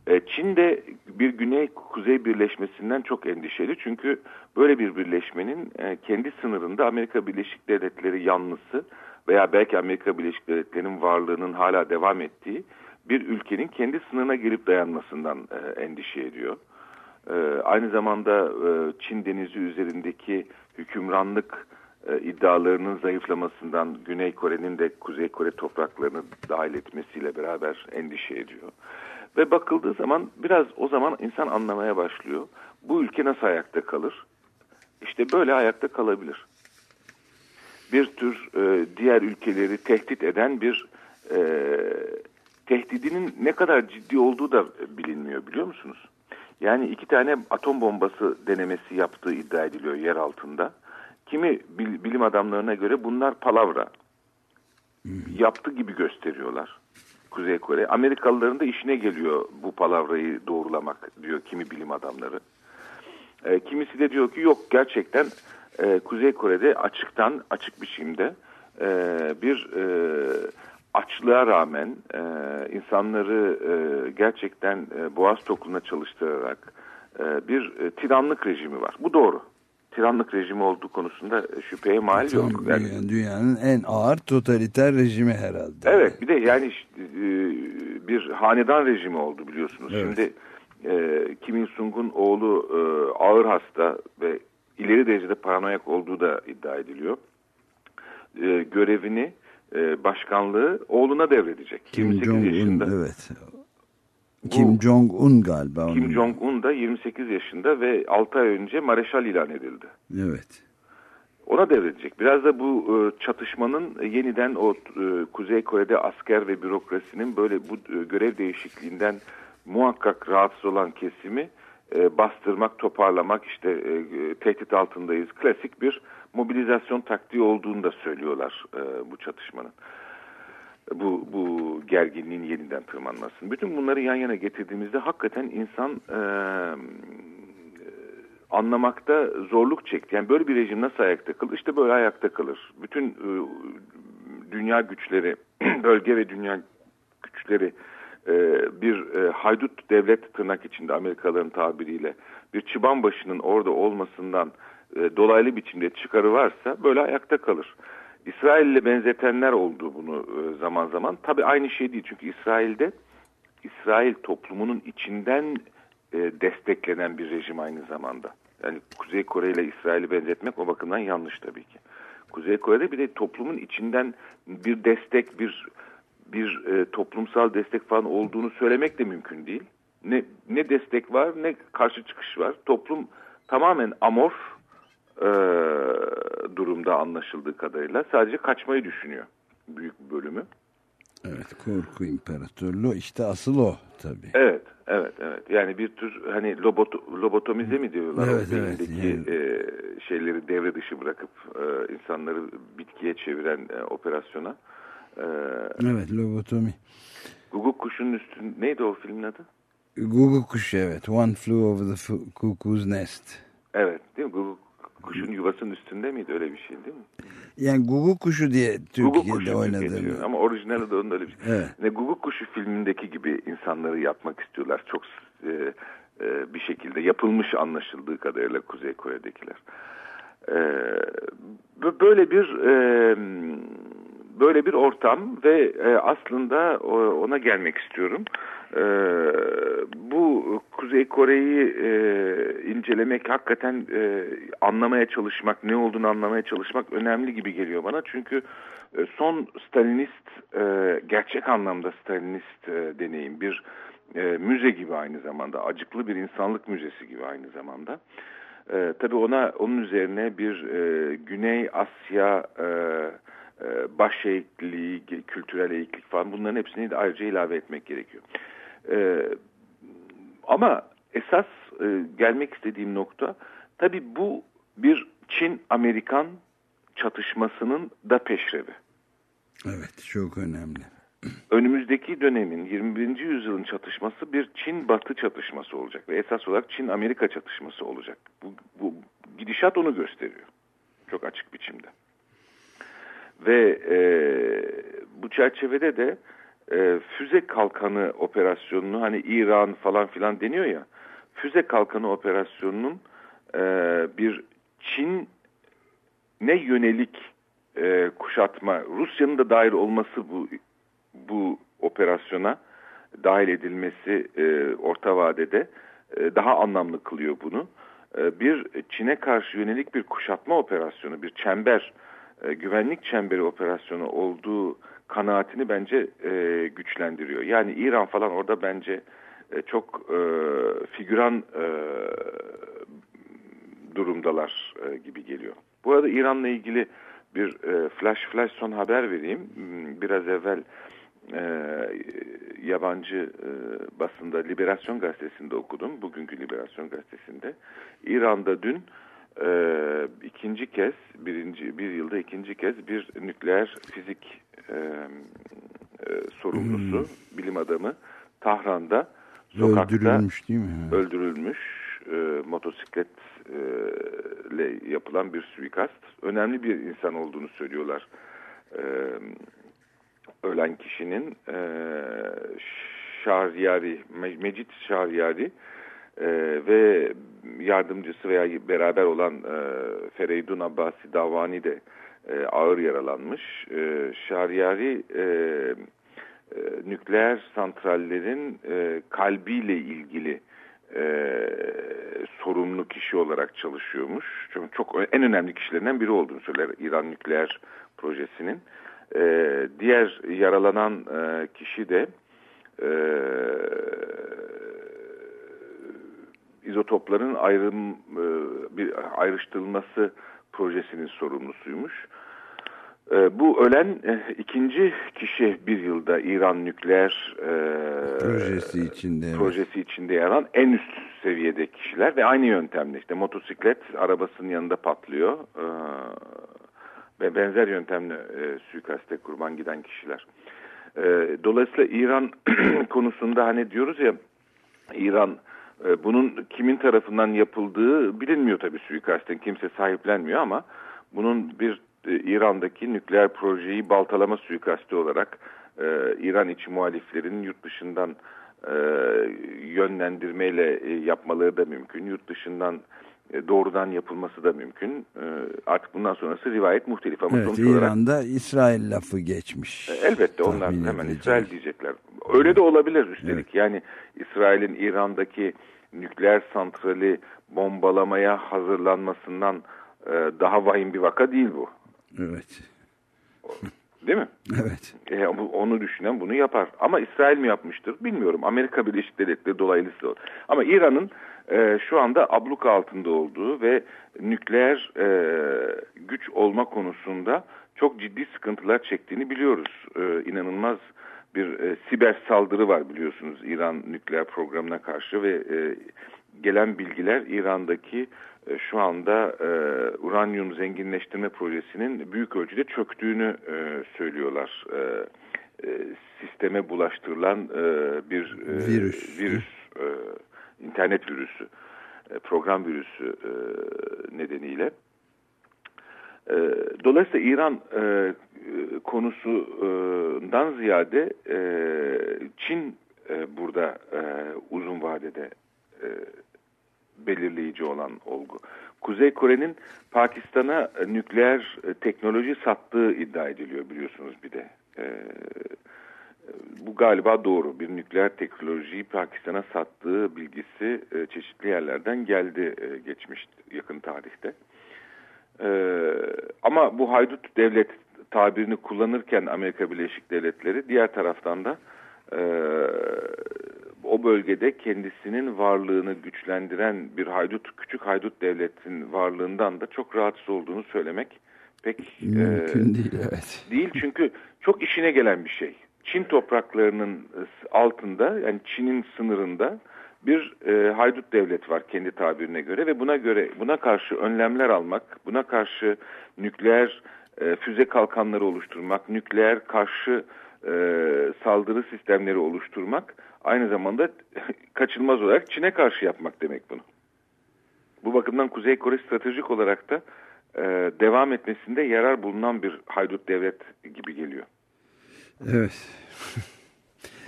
E, Çin de bir güney-kuzey birleşmesinden çok endişeli. Çünkü böyle bir birleşmenin e, kendi sınırında Amerika Birleşik Devletleri yanlısı veya belki Amerika Birleşik Devletleri'nin varlığının hala devam ettiği bir ülkenin kendi sınırına gelip dayanmasından e, endişe ediyor. E, aynı zamanda e, Çin denizi üzerindeki hükümranlık e, iddialarının zayıflamasından Güney Kore'nin de Kuzey Kore topraklarını dahil etmesiyle beraber endişe ediyor. Ve bakıldığı zaman biraz o zaman insan anlamaya başlıyor. Bu ülke nasıl ayakta kalır? İşte böyle ayakta kalabilir. Bir tür e, diğer ülkeleri tehdit eden bir e, tehdidinin ne kadar ciddi olduğu da bilinmiyor biliyor musunuz? Yani iki tane atom bombası denemesi yaptığı iddia ediliyor yer altında. Kimi bil- bilim adamlarına göre bunlar palavra. Yaptı gibi gösteriyorlar. Kuzey Kore. Amerikalıların da işine geliyor bu palavrayı doğrulamak diyor kimi bilim adamları. E, kimisi de diyor ki yok gerçekten e, Kuzey Kore'de açıktan açık biçimde e, bir e, açlığa rağmen e, insanları e, gerçekten e, boğaz tokluğuna çalıştırarak e, bir e, tiranlık rejimi var. Bu doğru. Tiranlık rejimi olduğu konusunda şüpheye mal yok.
Tam
Yani-
dünya- dünyanın en ağır totaliter rejimi herhalde.
Evet bir de yani işte, e, bir hanedan rejimi oldu biliyorsunuz.
Evet.
Şimdi e, Kim Il-sung'un oğlu e, ağır hasta ve ileri derecede paranoyak olduğu da iddia ediliyor. E, görevini e, başkanlığı oğluna devredecek.
Kim
28
Jong-un
yaşında.
evet. Kim Jong-un galiba.
Kim. Jong-un da 28 yaşında ve 6 ay önce mareşal ilan edildi.
Evet.
Ona devredecek. Biraz da bu e, çatışmanın e, yeniden o e, Kuzey Kore'de asker ve bürokrasinin böyle bu e, görev değişikliğinden muhakkak rahatsız olan kesimi e, bastırmak, toparlamak, işte e, tehdit altındayız. Klasik bir mobilizasyon taktiği olduğunu da söylüyorlar e, bu çatışmanın. Bu, bu gerginliğin yeniden tırmanmasının. Bütün bunları yan yana getirdiğimizde hakikaten insan e, anlamakta zorluk çekti. Yani böyle bir rejim nasıl ayakta kalır? İşte böyle ayakta kalır. Bütün e, dünya güçleri, bölge ve dünya güçleri e, bir e, haydut devlet tırnak içinde Amerikalıların tabiriyle bir çıban başının orada olmasından e, dolaylı biçimde çıkarı varsa böyle ayakta kalır. İsrail'le benzetenler oldu bunu e, zaman zaman. Tabii aynı şey değil çünkü İsrail'de İsrail toplumunun içinden e, desteklenen bir rejim aynı zamanda. Yani Kuzey Kore ile İsrail'i benzetmek o bakımdan yanlış tabii ki. Kuzey Kore'de bir de toplumun içinden bir destek, bir bir e, toplumsal destek falan olduğunu söylemek de mümkün değil. Ne ne destek var, ne karşı çıkış var. Toplum tamamen amorf e, durumda anlaşıldığı kadarıyla. Sadece kaçmayı düşünüyor büyük bir bölümü.
Evet korku imparatorluğu işte asıl o tabii.
Evet, evet, evet. Yani bir tür hani lobot, lobotomize mi diyorlar?
Evet, evet, yani.
e, şeyleri devre dışı bırakıp e, insanları bitkiye çeviren e, operasyona. E,
Evet lobotomi.
Guguk kuşunun üstün neydi o filmin adı?
Google kuşu evet. One flew over the cuckoo's nest.
Evet, değil mi? Guguk kuşun yuvasının üstünde miydi öyle bir şey değil mi?
Yani Google kuşu diye
Guguk
Türkiye'de
kuşu
oynadığını.
ama orijinali de onun öyle bir şey.
Evet.
Ne Guguk kuşu filmindeki gibi insanları yapmak istiyorlar. Çok e, e, bir şekilde yapılmış anlaşıldığı kadarıyla Kuzey Kore'dekiler. E, bö- böyle bir e, böyle bir ortam ve e, aslında ona gelmek istiyorum. E, bu Kuzey Kore'yi e, incelemek, hakikaten e, anlamaya çalışmak, ne olduğunu anlamaya çalışmak önemli gibi geliyor bana. Çünkü e, son Stalinist, e, gerçek anlamda Stalinist e, deneyim bir e, müze gibi aynı zamanda, acıklı bir insanlık müzesi gibi aynı zamanda.
E, tabii ona onun üzerine bir e, Güney Asya e, e, baş eğikliği, kültürel eğiklik falan bunların hepsini de ayrıca ilave etmek gerekiyor. E, ama esas e, gelmek istediğim nokta tabii bu bir Çin-Amerikan çatışmasının da peşrevi.
Evet çok önemli.
Önümüzdeki dönemin 21. yüzyılın çatışması bir Çin-Batı çatışması olacak ve esas olarak Çin-Amerika çatışması olacak. Bu, bu gidişat onu gösteriyor. Çok açık biçimde. Ve e, bu çerçevede de e, füze kalkanı operasyonunu hani İran falan filan deniyor ya füze kalkanı operasyonunun e, bir Çin ne yönelik e, kuşatma Rusya'nın da dahil olması bu bu operasyona dahil edilmesi e, orta vadede e, daha anlamlı kılıyor bunu. E, bir Çin'e karşı yönelik bir kuşatma operasyonu, bir çember, e, güvenlik çemberi operasyonu olduğu kanaatini bence e, güçlendiriyor. Yani İran falan orada bence e, çok e, figüran e, durumdalar e, gibi geliyor. Bu arada İran'la ilgili bir e, flash flash son haber vereyim. Hmm, Biraz evvel e, yabancı e, basında Liberasyon Gazetesi'nde okudum. Bugünkü Liberasyon Gazetesi'nde. İran'da dün e, ikinci kez, birinci bir yılda ikinci kez bir nükleer fizik e, e, sorumlusu, bilim adamı Tahran'da sokakta
Öldürülmüş değil mi?
öldürülmüş e, motosikletle yapılan bir suikast. Önemli bir insan olduğunu söylüyorlar. E, ölen kişinin e, Şahriyari, Me- Mecit Şahriyari e, ve yardımcısı veya beraber olan e, Fereydun Abbasi Davani de e, ağır yaralanmış. E, Şahriyari e, e, nükleer santrallerin e, kalbiyle ilgili e, sorumlu kişi olarak çalışıyormuş. Çünkü çok en önemli kişilerinden biri olduğunu söyler İran nükleer projesinin. E, diğer yaralanan e, kişi de e, izotopların ayrım e, bir ayrıştırılması projesinin sorumlusuymuş. E, bu ölen e, ikinci kişi bir yılda İran nükleer e,
Projesi içinde, evet.
projesi içinde yer alan en üst seviyede kişiler ve aynı yöntemle işte motosiklet arabasının yanında patlıyor e, ve benzer yöntemle e, suikaste kurban giden kişiler. E, dolayısıyla İran konusunda hani diyoruz ya İran bunun kimin tarafından yapıldığı bilinmiyor tabii suikastin kimse sahiplenmiyor ama bunun bir e, İran'daki nükleer projeyi baltalama suikasti olarak e, İran içi muhaliflerin yurt dışından e, yönlendirmeyle e, yapmaları da mümkün. Yurt dışından e, doğrudan yapılması da mümkün. E, artık bundan sonrası rivayet muhtelif ama
Evet,
sonuç olarak
İran'da İsrail lafı geçmiş.
Elbette onlar hemen
edileceği.
İsrail diyecekler. Öyle de olabilir üstelik.
Evet.
Yani İsrail'in İran'daki nükleer santrali bombalamaya hazırlanmasından e, daha vahim bir vaka değil bu.
Evet.
Değil mi?
Evet.
E, onu düşünen bunu yapar. Ama İsrail mi yapmıştır bilmiyorum. Amerika Birleşik Devletleri dolaylısı o. Ama İran'ın e, şu anda abluka altında olduğu ve nükleer e, güç olma konusunda çok ciddi sıkıntılar çektiğini biliyoruz. E, inanılmaz bir e, siber saldırı var biliyorsunuz İran nükleer programına karşı ve e, gelen bilgiler İran'daki e, şu anda e, uranyum zenginleştirme projesinin büyük ölçüde çöktüğünü e, söylüyorlar. E, e, sisteme bulaştırılan e, bir e,
Virüs.
virüs e, internet virüsü, e, program virüsü e, nedeniyle. E, dolayısıyla İran konusundan ziyade Çin burada uzun vadede belirleyici olan olgu. Kuzey Kore'nin Pakistan'a nükleer teknoloji sattığı iddia ediliyor biliyorsunuz bir de. E, e, bu galiba doğru. Bir nükleer teknolojiyi Pakistan'a sattığı bilgisi e, çeşitli yerlerden geldi e, geçmiş yakın tarihte. E, ama bu haydut devlet tabirini kullanırken Amerika Birleşik Devletleri diğer taraftan da e, o bölgede kendisinin varlığını güçlendiren bir haydut, küçük haydut devletin varlığından da çok rahatsız olduğunu söylemek pek e,
Mümkün değil evet.
değil çünkü çok işine gelen bir şey. Çin topraklarının altında yani Çin'in sınırında bir e, haydut devlet var kendi tabirine göre ve buna göre buna karşı önlemler almak, buna karşı nükleer e, füze kalkanları oluşturmak, nükleer karşı e, saldırı sistemleri oluşturmak aynı zamanda kaçınılmaz olarak Çin'e karşı yapmak demek bunu. Bu bakımdan Kuzey Kore stratejik olarak da e, devam etmesinde yarar bulunan bir haydut devlet gibi geliyor.
Evet.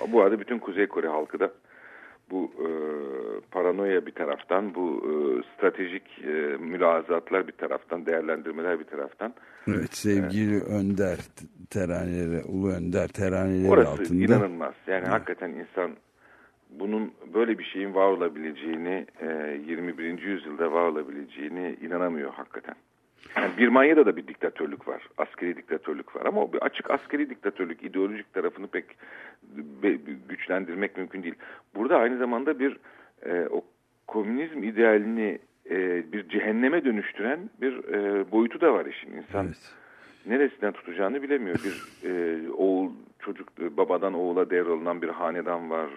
Bu arada bütün Kuzey Kore halkı da bu e, paranoya bir taraftan, bu e, stratejik e, mülazatlar bir taraftan, değerlendirmeler bir taraftan.
Evet sevgili Önder teraneleri, Ulu Önder teraneleri
Orası
altında.
inanılmaz. Yani hakikaten insan bunun böyle bir şeyin var olabileceğini, e, 21. yüzyılda var olabileceğini inanamıyor hakikaten. Yani Birmanya'da da bir diktatörlük var, askeri diktatörlük var ama o bir açık askeri diktatörlük, ideolojik tarafını pek güçlendirmek mümkün değil. Burada aynı zamanda bir e, o komünizm idealini e, bir cehenneme dönüştüren bir e, boyutu da var işin. İnsan
Evet.
neresinden tutacağını bilemiyor. Bir e, oğul çocuk e, babadan oğula devralınan bir hanedan var.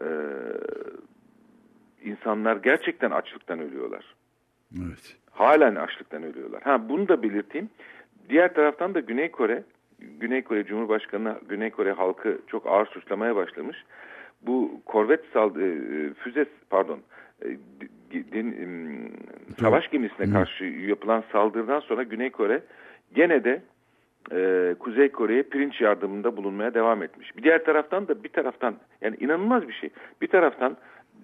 E, insanlar gerçekten açlıktan ölüyorlar.
Evet.
Halen açlıktan ölüyorlar. Ha bunu da belirteyim. Diğer taraftan da Güney Kore, Güney Kore Cumhurbaşkanı Güney Kore halkı çok ağır suçlamaya başlamış. Bu korvet saldı e, füze pardon e, savaş gemisine karşı yapılan saldırıdan sonra Güney Kore gene de e, Kuzey Kore'ye pirinç yardımında bulunmaya devam etmiş. Bir diğer taraftan da bir taraftan yani inanılmaz bir şey. Bir taraftan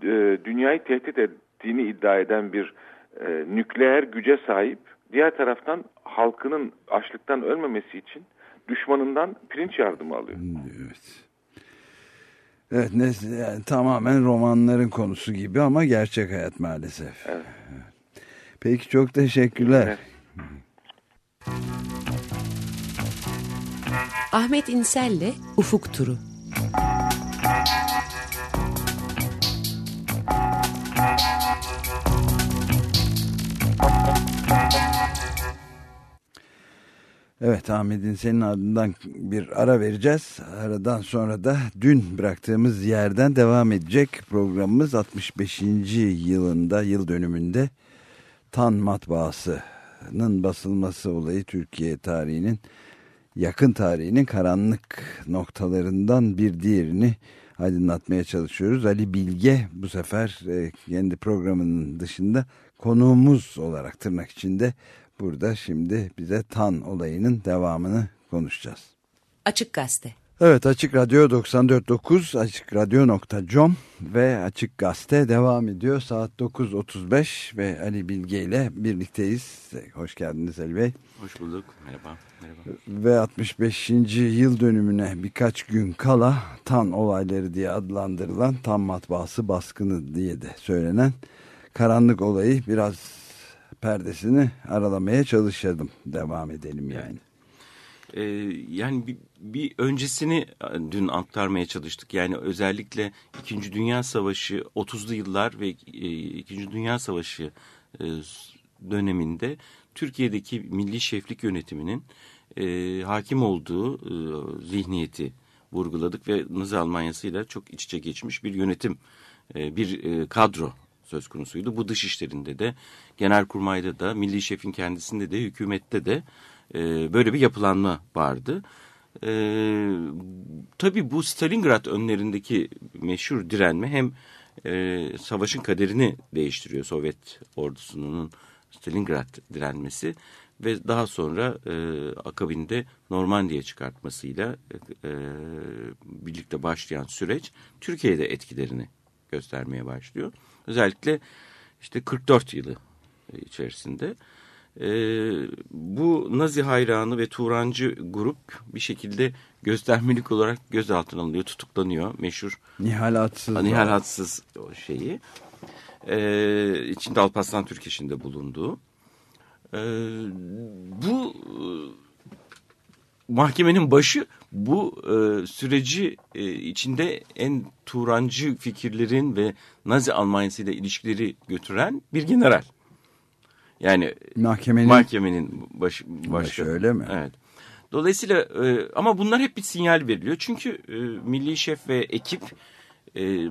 e, dünyayı tehdit ettiğini iddia eden bir e, nükleer güce sahip. Diğer taraftan halkının açlıktan ölmemesi için düşmanından pirinç yardımı alıyor.
Evet. Evet ne, yani tamamen romanların konusu gibi ama gerçek hayat maalesef.
Evet.
Peki çok teşekkürler.
Evet.
Ahmet İnsel'le Ufuk Turu.
Evet Ahmet'in senin ardından bir ara vereceğiz. Aradan sonra da dün bıraktığımız yerden devam edecek programımız 65. yılında yıl dönümünde Tan matbaasının basılması olayı Türkiye tarihinin yakın tarihinin karanlık noktalarından bir diğerini aydınlatmaya çalışıyoruz. Ali Bilge bu sefer e, kendi programının dışında konuğumuz olarak tırnak içinde burada şimdi bize Tan olayının devamını konuşacağız.
Açık Gazete.
Evet Açık Radyo 94.9 açıkradyo.com ve Açık Gazete devam ediyor. Saat 9.35 ve Ali Bilge ile birlikteyiz. Hoş geldiniz Ali Bey.
Hoş bulduk. Merhaba. Merhaba.
Ve 65. yıl dönümüne birkaç gün kala Tan olayları diye adlandırılan Tan matbaası baskını diye de söylenen karanlık olayı biraz perdesini aralamaya çalışalım. Devam edelim yani.
Ee, yani bir, bir öncesini e, dün aktarmaya çalıştık. Yani özellikle İkinci Dünya Savaşı 30'lu yıllar ve e, İkinci Dünya Savaşı e, döneminde Türkiye'deki milli şeflik yönetiminin e, hakim olduğu e, zihniyeti vurguladık ve Nazi Almanyası'yla çok iç içe geçmiş bir yönetim, e, bir e, kadro söz konusuydu. Bu dış işlerinde de, genelkurmayda da, milli şefin kendisinde de, hükümette de e, böyle bir yapılanma vardı. E, tabii bu Stalingrad önlerindeki meşhur direnme hem e, savaşın kaderini değiştiriyor Sovyet ordusunun Stalingrad direnmesi ve daha sonra e, akabinde Normandiya çıkartmasıyla e, birlikte başlayan süreç Türkiye'de etkilerini göstermeye başlıyor. Özellikle işte 44 yılı içerisinde. E, bu Nazi hayranı ve Turancı grup bir şekilde göstermelik olarak gözaltına alınıyor, tutuklanıyor. Meşhur
Nihal Atsız.
Nihal Hatsız o şeyi. E, içinde Alparslan Türkeş'in de bulunduğu. E, bu mahkemenin başı bu e, süreci e, içinde en Turancı fikirlerin ve Nazi Almanyası ile ilişkileri götüren bir general. Yani
Mahkemenin
mahkemenin başı, başkanı.
Öyle mi?
Evet. Dolayısıyla e, ama bunlar hep bir sinyal veriliyor. Çünkü e, milli şef ve ekip e,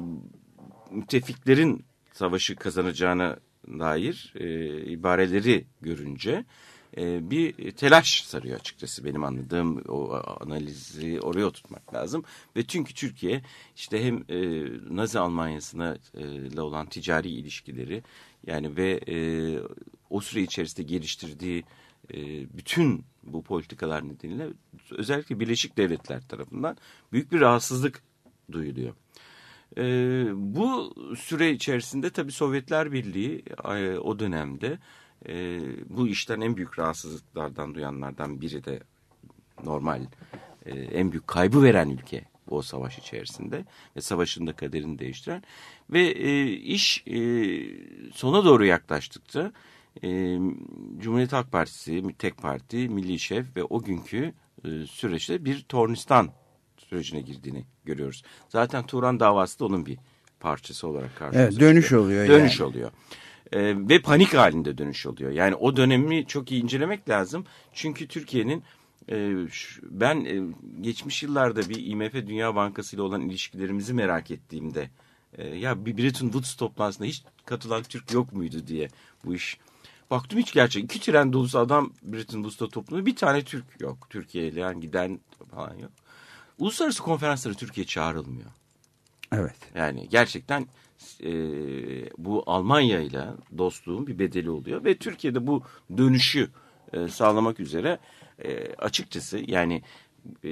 müttefiklerin savaşı kazanacağına dair e, ibareleri görünce e, bir telaş sarıyor açıkçası benim anladığım o analizi oraya oturtmak lazım ve çünkü Türkiye işte hem e, Nazi Almanyası'na e, olan ticari ilişkileri yani ve e, o süre içerisinde geliştirdiği bütün bu politikalar nedeniyle özellikle Birleşik Devletler tarafından büyük bir rahatsızlık duyuluyor. E, bu süre içerisinde tabii Sovyetler Birliği e, o dönemde e, bu işten en büyük rahatsızlıklardan duyanlardan biri de normal e, en büyük kaybı veren ülke o savaş içerisinde ve savaşın da kaderini değiştiren ve e, iş e, sona doğru yaklaştıkça e, Cumhuriyet Halk Partisi, tek parti, Milli Şef ve o günkü e, süreçte bir Tornistan sürecine girdiğini görüyoruz. Zaten Turan davası da onun bir parçası olarak karşımıza
Evet, dönüş
çıkıyor.
oluyor
Dönüş
yani.
oluyor. Ee, ve panik halinde dönüş oluyor. Yani o dönemi çok iyi incelemek lazım. Çünkü Türkiye'nin e, ben e, geçmiş yıllarda bir IMF Dünya Bankası ile olan ilişkilerimizi merak ettiğimde e, ya bir Bretton Woods toplantısına hiç katılan Türk yok muydu diye bu iş. Baktım hiç gerçek. iki tren dolusu adam Bretton Woods'ta toplanıyor. Bir tane Türk yok. Türkiye'yle yani giden falan yok. Uluslararası konferanslara Türkiye çağrılmıyor.
evet.
Yani gerçekten e, bu Almanya ile dostluğun bir bedeli oluyor ve Türkiye'de bu dönüşü e, sağlamak üzere e, açıkçası yani e,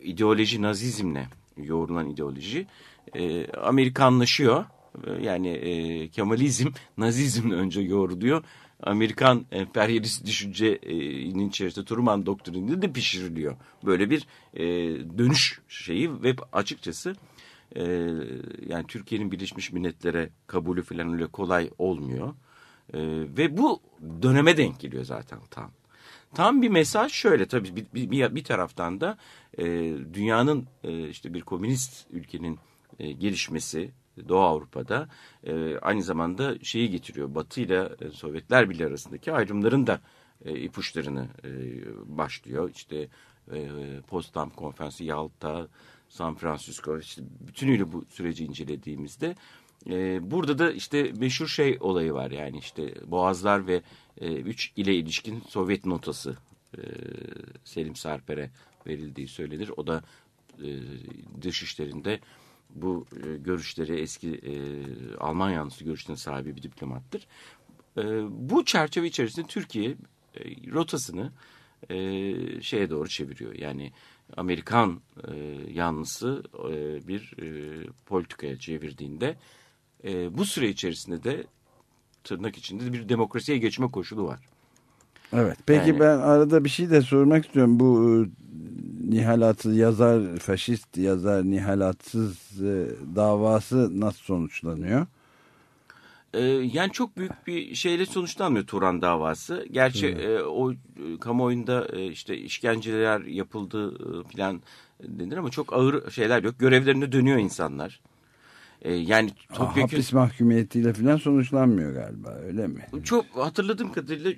ideoloji nazizmle yoğrulan ideoloji e, Amerikanlaşıyor. E, Yani e, Kemalizm nazizmle önce yoğruluyor. Amerikan emperyalist düşüncenin içerisinde Truman doktrininde de pişiriliyor. Böyle bir e, dönüş şeyi ve açıkçası e, yani Türkiye'nin Birleşmiş Milletler'e kabulü falan öyle kolay olmuyor. E, ve bu döneme denk geliyor zaten tam. Tam bir mesaj şöyle tabii bir, bir- bir, taraftan da e, dünyanın e, işte bir komünist ülkenin e, gelişmesi Doğu Avrupa'da e, aynı zamanda şeyi getiriyor. Batı ile Sovyetler Birliği arasındaki ayrımların da e, ipuçlarını e, başlıyor. İşte e, Potsdam Konferansı, Yalta, San Francisco işte bütünüyle bu süreci incelediğimizde e, burada da işte meşhur şey olayı var yani işte Boğazlar ve e, üç ile ilişkin Sovyet notası e, Selim Sarper'e verildiği söylenir. O da e, dışişlerinde bu e, görüşleri eski e, Alman yanlısı görüşlerin sahibi bir diplomattır. E, bu çerçeve içerisinde Türkiye e, rotasını e, şeye doğru çeviriyor. Yani Amerikan e, yanlısı e, bir e, politikaya çevirdiğinde e, bu süre içerisinde de tırnak içinde bir demokrasiye geçme koşulu var.
Evet. Peki
Yani-
ben arada bir şey de sormak istiyorum. Bu e, Nihalatsız yazar, faşist yazar Nihalatsız e, davası nasıl sonuçlanıyor?
Ee, yani çok büyük bir şeyle sonuçlanmıyor Turan davası. Gerçi e, o e, kamuoyunda e, işte işkenceler yapıldı e, filan denir ama çok ağır şeyler yok. Görevlerine dönüyor insanlar. E, yani topyekun
hapis mahkumiyetiyle falan sonuçlanmıyor galiba öyle mi?
çok hatırladığım kadarıyla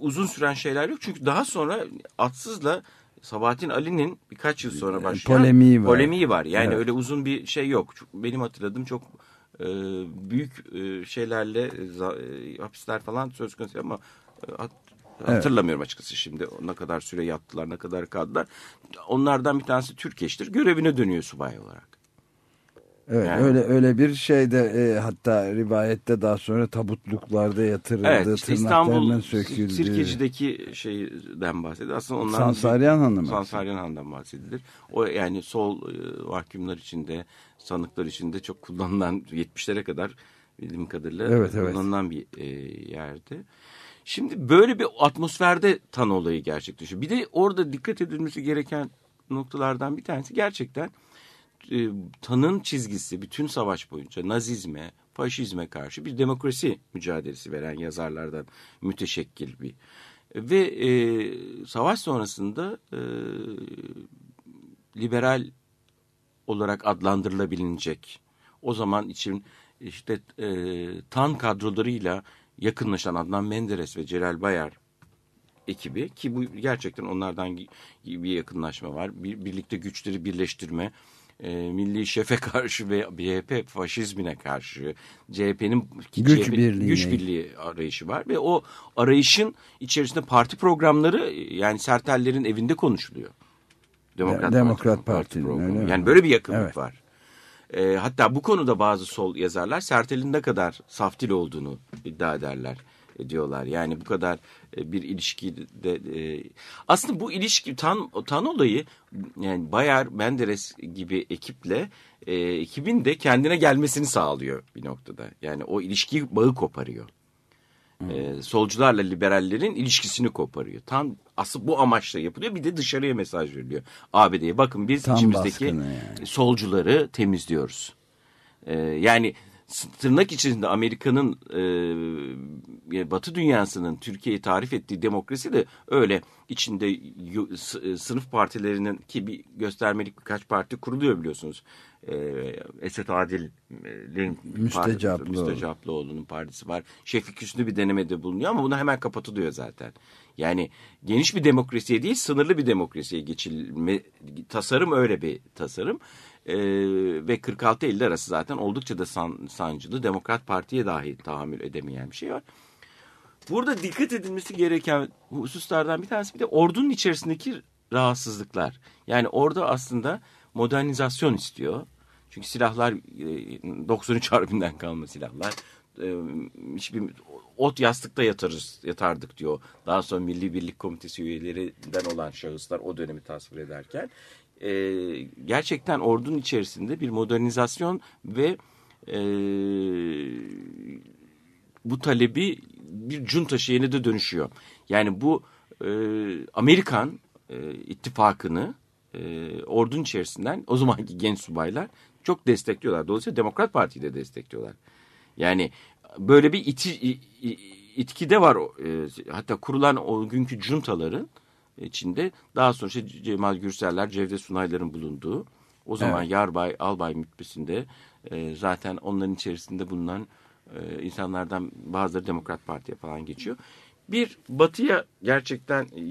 uzun süren şeyler yok. Çünkü daha sonra Atsız'la Sabahattin Ali'nin birkaç yıl sonra başlayan
polemiği var.
polemiği var. Yani
Evet.
öyle uzun bir şey yok. Benim hatırladığım çok e, büyük e, şeylerle e, e, hapisler falan söz konusu ama e, hat- hatırlamıyorum açıkçası şimdi ne kadar süre yattılar ne kadar kaldılar. Onlardan bir tanesi Türkeş'tir. Görevine dönüyor subay olarak.
Evet
Yani-
öyle öyle bir şey de e, hatta rivayette daha sonra tabutluklarda yatırıldı,
Evet işte İstanbul
söküldü.
Sirkeci'deki şeyden bahsediyor. Aslında onlar
Sansaryan Hanım?
Sansaryan Han'dan bahsedilir. O yani sol e, mahkumlar içinde, sanıklar içinde çok kullanılan 70'lere kadar bildiğim kadarıyla
Evet, evet.
kullanılan bir e, yerde. Şimdi böyle bir atmosferde tan olayı gerçekleşiyor. Bir de orada dikkat edilmesi gereken noktalardan bir tanesi gerçekten e, tanın çizgisi bütün savaş boyunca nazizme, faşizme karşı bir demokrasi mücadelesi veren yazarlardan müteşekkil bir Ve e, savaş sonrasında e, liberal olarak adlandırılabilecek o zaman için işte e, TAN kadrolarıyla yakınlaşan Adnan Menderes ve Celal Bayar ekibi ki bu gerçekten onlardan bir yakınlaşma var. Bir, birlikte güçleri birleştirme, e, milli şefe karşı ve BHP faşizmine karşı CHP'nin
Güç birliğine.
güç birliği arayışı var ve o arayışın içerisinde parti programları yani Serteller'in evinde konuşuluyor.
De- Demokrat Parti'nin,
programı.
öyle mi?
Yani böyle bir yakınlık
Evet.
var. E, hatta bu konuda bazı sol yazarlar Sertel'in ne kadar saftil olduğunu iddia ederler e, diyorlar. Yani bu kadar e, bir ilişkide e, aslında bu ilişki tan tan olayı yani Bayar Menderes gibi ekiple e, ekibin de kendine gelmesini sağlıyor bir noktada. Yani o ilişki bağı koparıyor. E, solcularla liberallerin ilişkisini koparıyor. Tam asıl bu amaçla yapılıyor. Bir de dışarıya mesaj veriliyor. ABD'ye bakın biz
Tam
içimizdeki
yani.
solcuları temizliyoruz. Ee, yani tırnak içerisinde Amerika'nın e, Batı dünyasının Türkiye'yi tarif ettiği demokrasi de öyle içinde e, sınıf partilerinin ki bir göstermelik birkaç parti kuruluyor biliyorsunuz. Ee, Esat Adil'in
Müstecaplıoğlu.
Müstecaplıoğlu'nun partisi var. Şefik Hüsnü bir denemede bulunuyor ama bunu hemen kapatılıyor zaten. Yani geniş bir demokrasiye değil sınırlı bir demokrasiye geçilme tasarım öyle bir tasarım. Ee, ve 46-50 arası zaten oldukça da san, sancılı. Demokrat Parti'ye dahi tahammül edemeyen bir şey var. Burada dikkat edilmesi gereken hususlardan bir tanesi bir de ordunun içerisindeki rahatsızlıklar. Yani orada aslında modernizasyon istiyor. Çünkü silahlar e, 93 Harbi'nden kalma silahlar. E, hiçbir ot yastıkta yatarız yatardık diyor. Daha sonra Milli Birlik Komitesi üyelerinden olan şahıslar o dönemi tasvir ederken e, gerçekten ordunun içerisinde bir modernizasyon ve e, bu talebi bir junta şeyine de dönüşüyor. Yani bu e, Amerikan e, ittifakını e, ordunun içerisinden o zamanki genç subaylar çok destekliyorlar. Dolayısıyla Demokrat Parti'yi de destekliyorlar. Yani böyle bir iti, itki de var. E, hatta kurulan o günkü juntaların içinde daha sonra işte Cemal Gürsel'ler, Cevdet Sunay'ların bulunduğu o zaman Yarbay, Albay mütbesinde e, zaten onların içerisinde bulunan e, insanlardan bazıları Demokrat Parti'ye falan geçiyor. Bir batıya gerçekten e,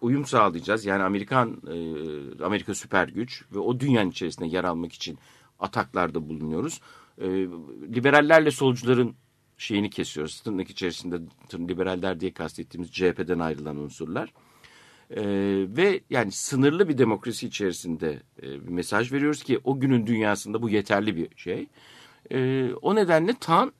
uyum sağlayacağız. Yani Amerikan e, Amerika süper güç ve o dünyanın içerisinde yer almak için ataklarda bulunuyoruz. E, liberallerle solcuların şeyini kesiyoruz. Tırnak içerisinde liberaller diye kastettiğimiz CHP'den ayrılan unsurlar. E, ve yani sınırlı bir demokrasi içerisinde e, bir mesaj veriyoruz ki o günün dünyasında bu yeterli bir şey. E, o nedenle TAN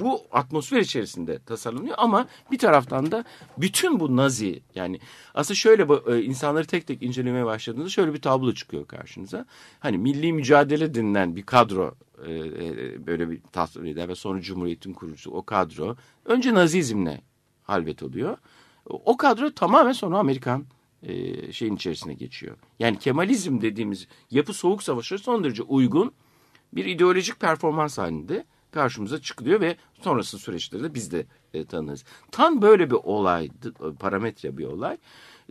bu atmosfer içerisinde tasarlanıyor ama bir taraftan da bütün bu nazi yani aslında şöyle e, insanları tek tek incelemeye başladığınızda şöyle bir tablo çıkıyor karşınıza. Hani milli mücadele denilen bir kadro e, e, böyle bir tasvir eder ve sonra Cumhuriyet'in kurucusu o kadro önce nazizmle halvet oluyor. O kadro tamamen sonra Amerikan e, şeyin içerisine geçiyor. Yani Kemalizm dediğimiz yapı soğuk savaşa son derece uygun bir ideolojik performans halinde karşımıza çıkılıyor ve sonrası süreçlerde biz de e, tanırız. Tan böyle bir olay, parametre bir olay.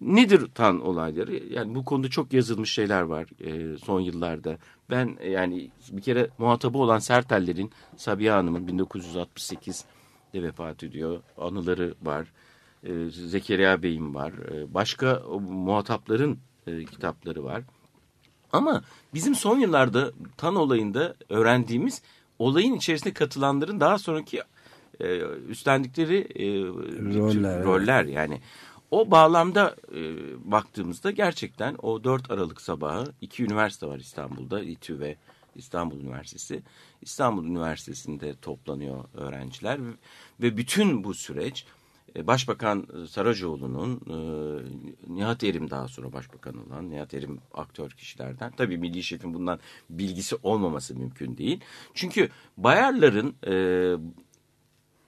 Nedir tan olayları? Yani bu konuda çok yazılmış şeyler var e, son yıllarda. Ben e, yani bir kere muhatabı olan Serteller'in Sabiha Hanım'ın 1968'de vefat ediyor. Anıları var. E, Zekeriya Bey'in var. E, başka o, muhatapların e, kitapları var. Ama bizim son yıllarda TAN olayında öğrendiğimiz olayın içerisinde katılanların daha sonraki e, üstlendikleri e,
Roller, evet.
roller yani. O bağlamda e, baktığımızda gerçekten o 4 Aralık sabahı iki üniversite var İstanbul'da İTÜ ve İstanbul Üniversitesi. İstanbul Üniversitesi'nde toplanıyor öğrenciler ve- bütün bu süreç Başbakan Saracoğlu'nun e, Nihat Erim daha sonra başbakan olan Nihat Erim aktör kişilerden. Tabii Milli Şef'in bundan bilgisi olmaması mümkün değil. Çünkü Bayarların e,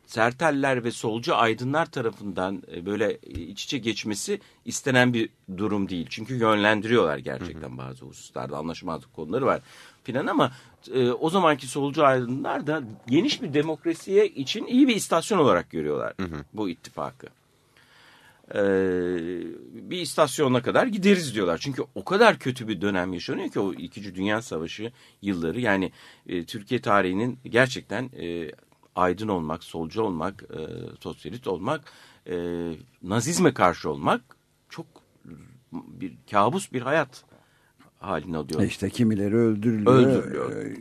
Serteller ve solcu aydınlar tarafından e, böyle iç içe geçmesi istenen bir durum değil. Çünkü yönlendiriyorlar gerçekten bazı hususlarda anlaşmazlık konuları var filan ama e, o zamanki solcu aydınlar da geniş bir demokrasiye için iyi bir istasyon olarak görüyorlar bu ittifakı. e, bir istasyona kadar gideriz diyorlar. Çünkü o kadar kötü bir dönem yaşanıyor ki o İkinci Dünya Savaşı yılları. Yani e, Türkiye tarihinin gerçekten e, aydın olmak, solcu olmak, e, sosyalist olmak, e, nazizme karşı olmak çok bir kabus bir hayat haline alıyor.
İşte kimileri öldürülüyor.
Öldürülüyor.
e,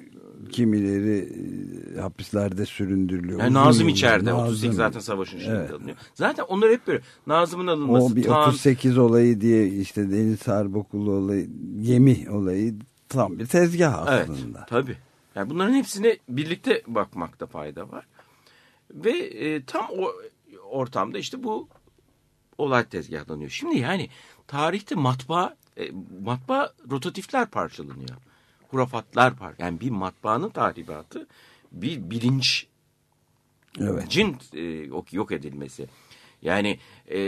Kimileri e, hapislerde süründürülüyor.
Yani Nazım içeride.
Nazım.
38 zaten savaşın içinde
Evet.
alınıyor. Zaten onlar hep böyle. Nazım'ın alınması.
O bir
Tan-
38 olayı diye işte Deniz Harbokulu olayı, gemi olayı tam bir tezgah
Evet
aslında.
tabii. Yani bunların hepsine birlikte bakmakta fayda var. Ve e, tam o ortamda işte bu olay tezgahlanıyor. Şimdi yani tarihte matbaa e, matbaa rotatifler parçalanıyor. Hurafatlar par yani bir matbaanın tahribatı bir bilinç
Evet.
cin e, yok- edilmesi. Yani e,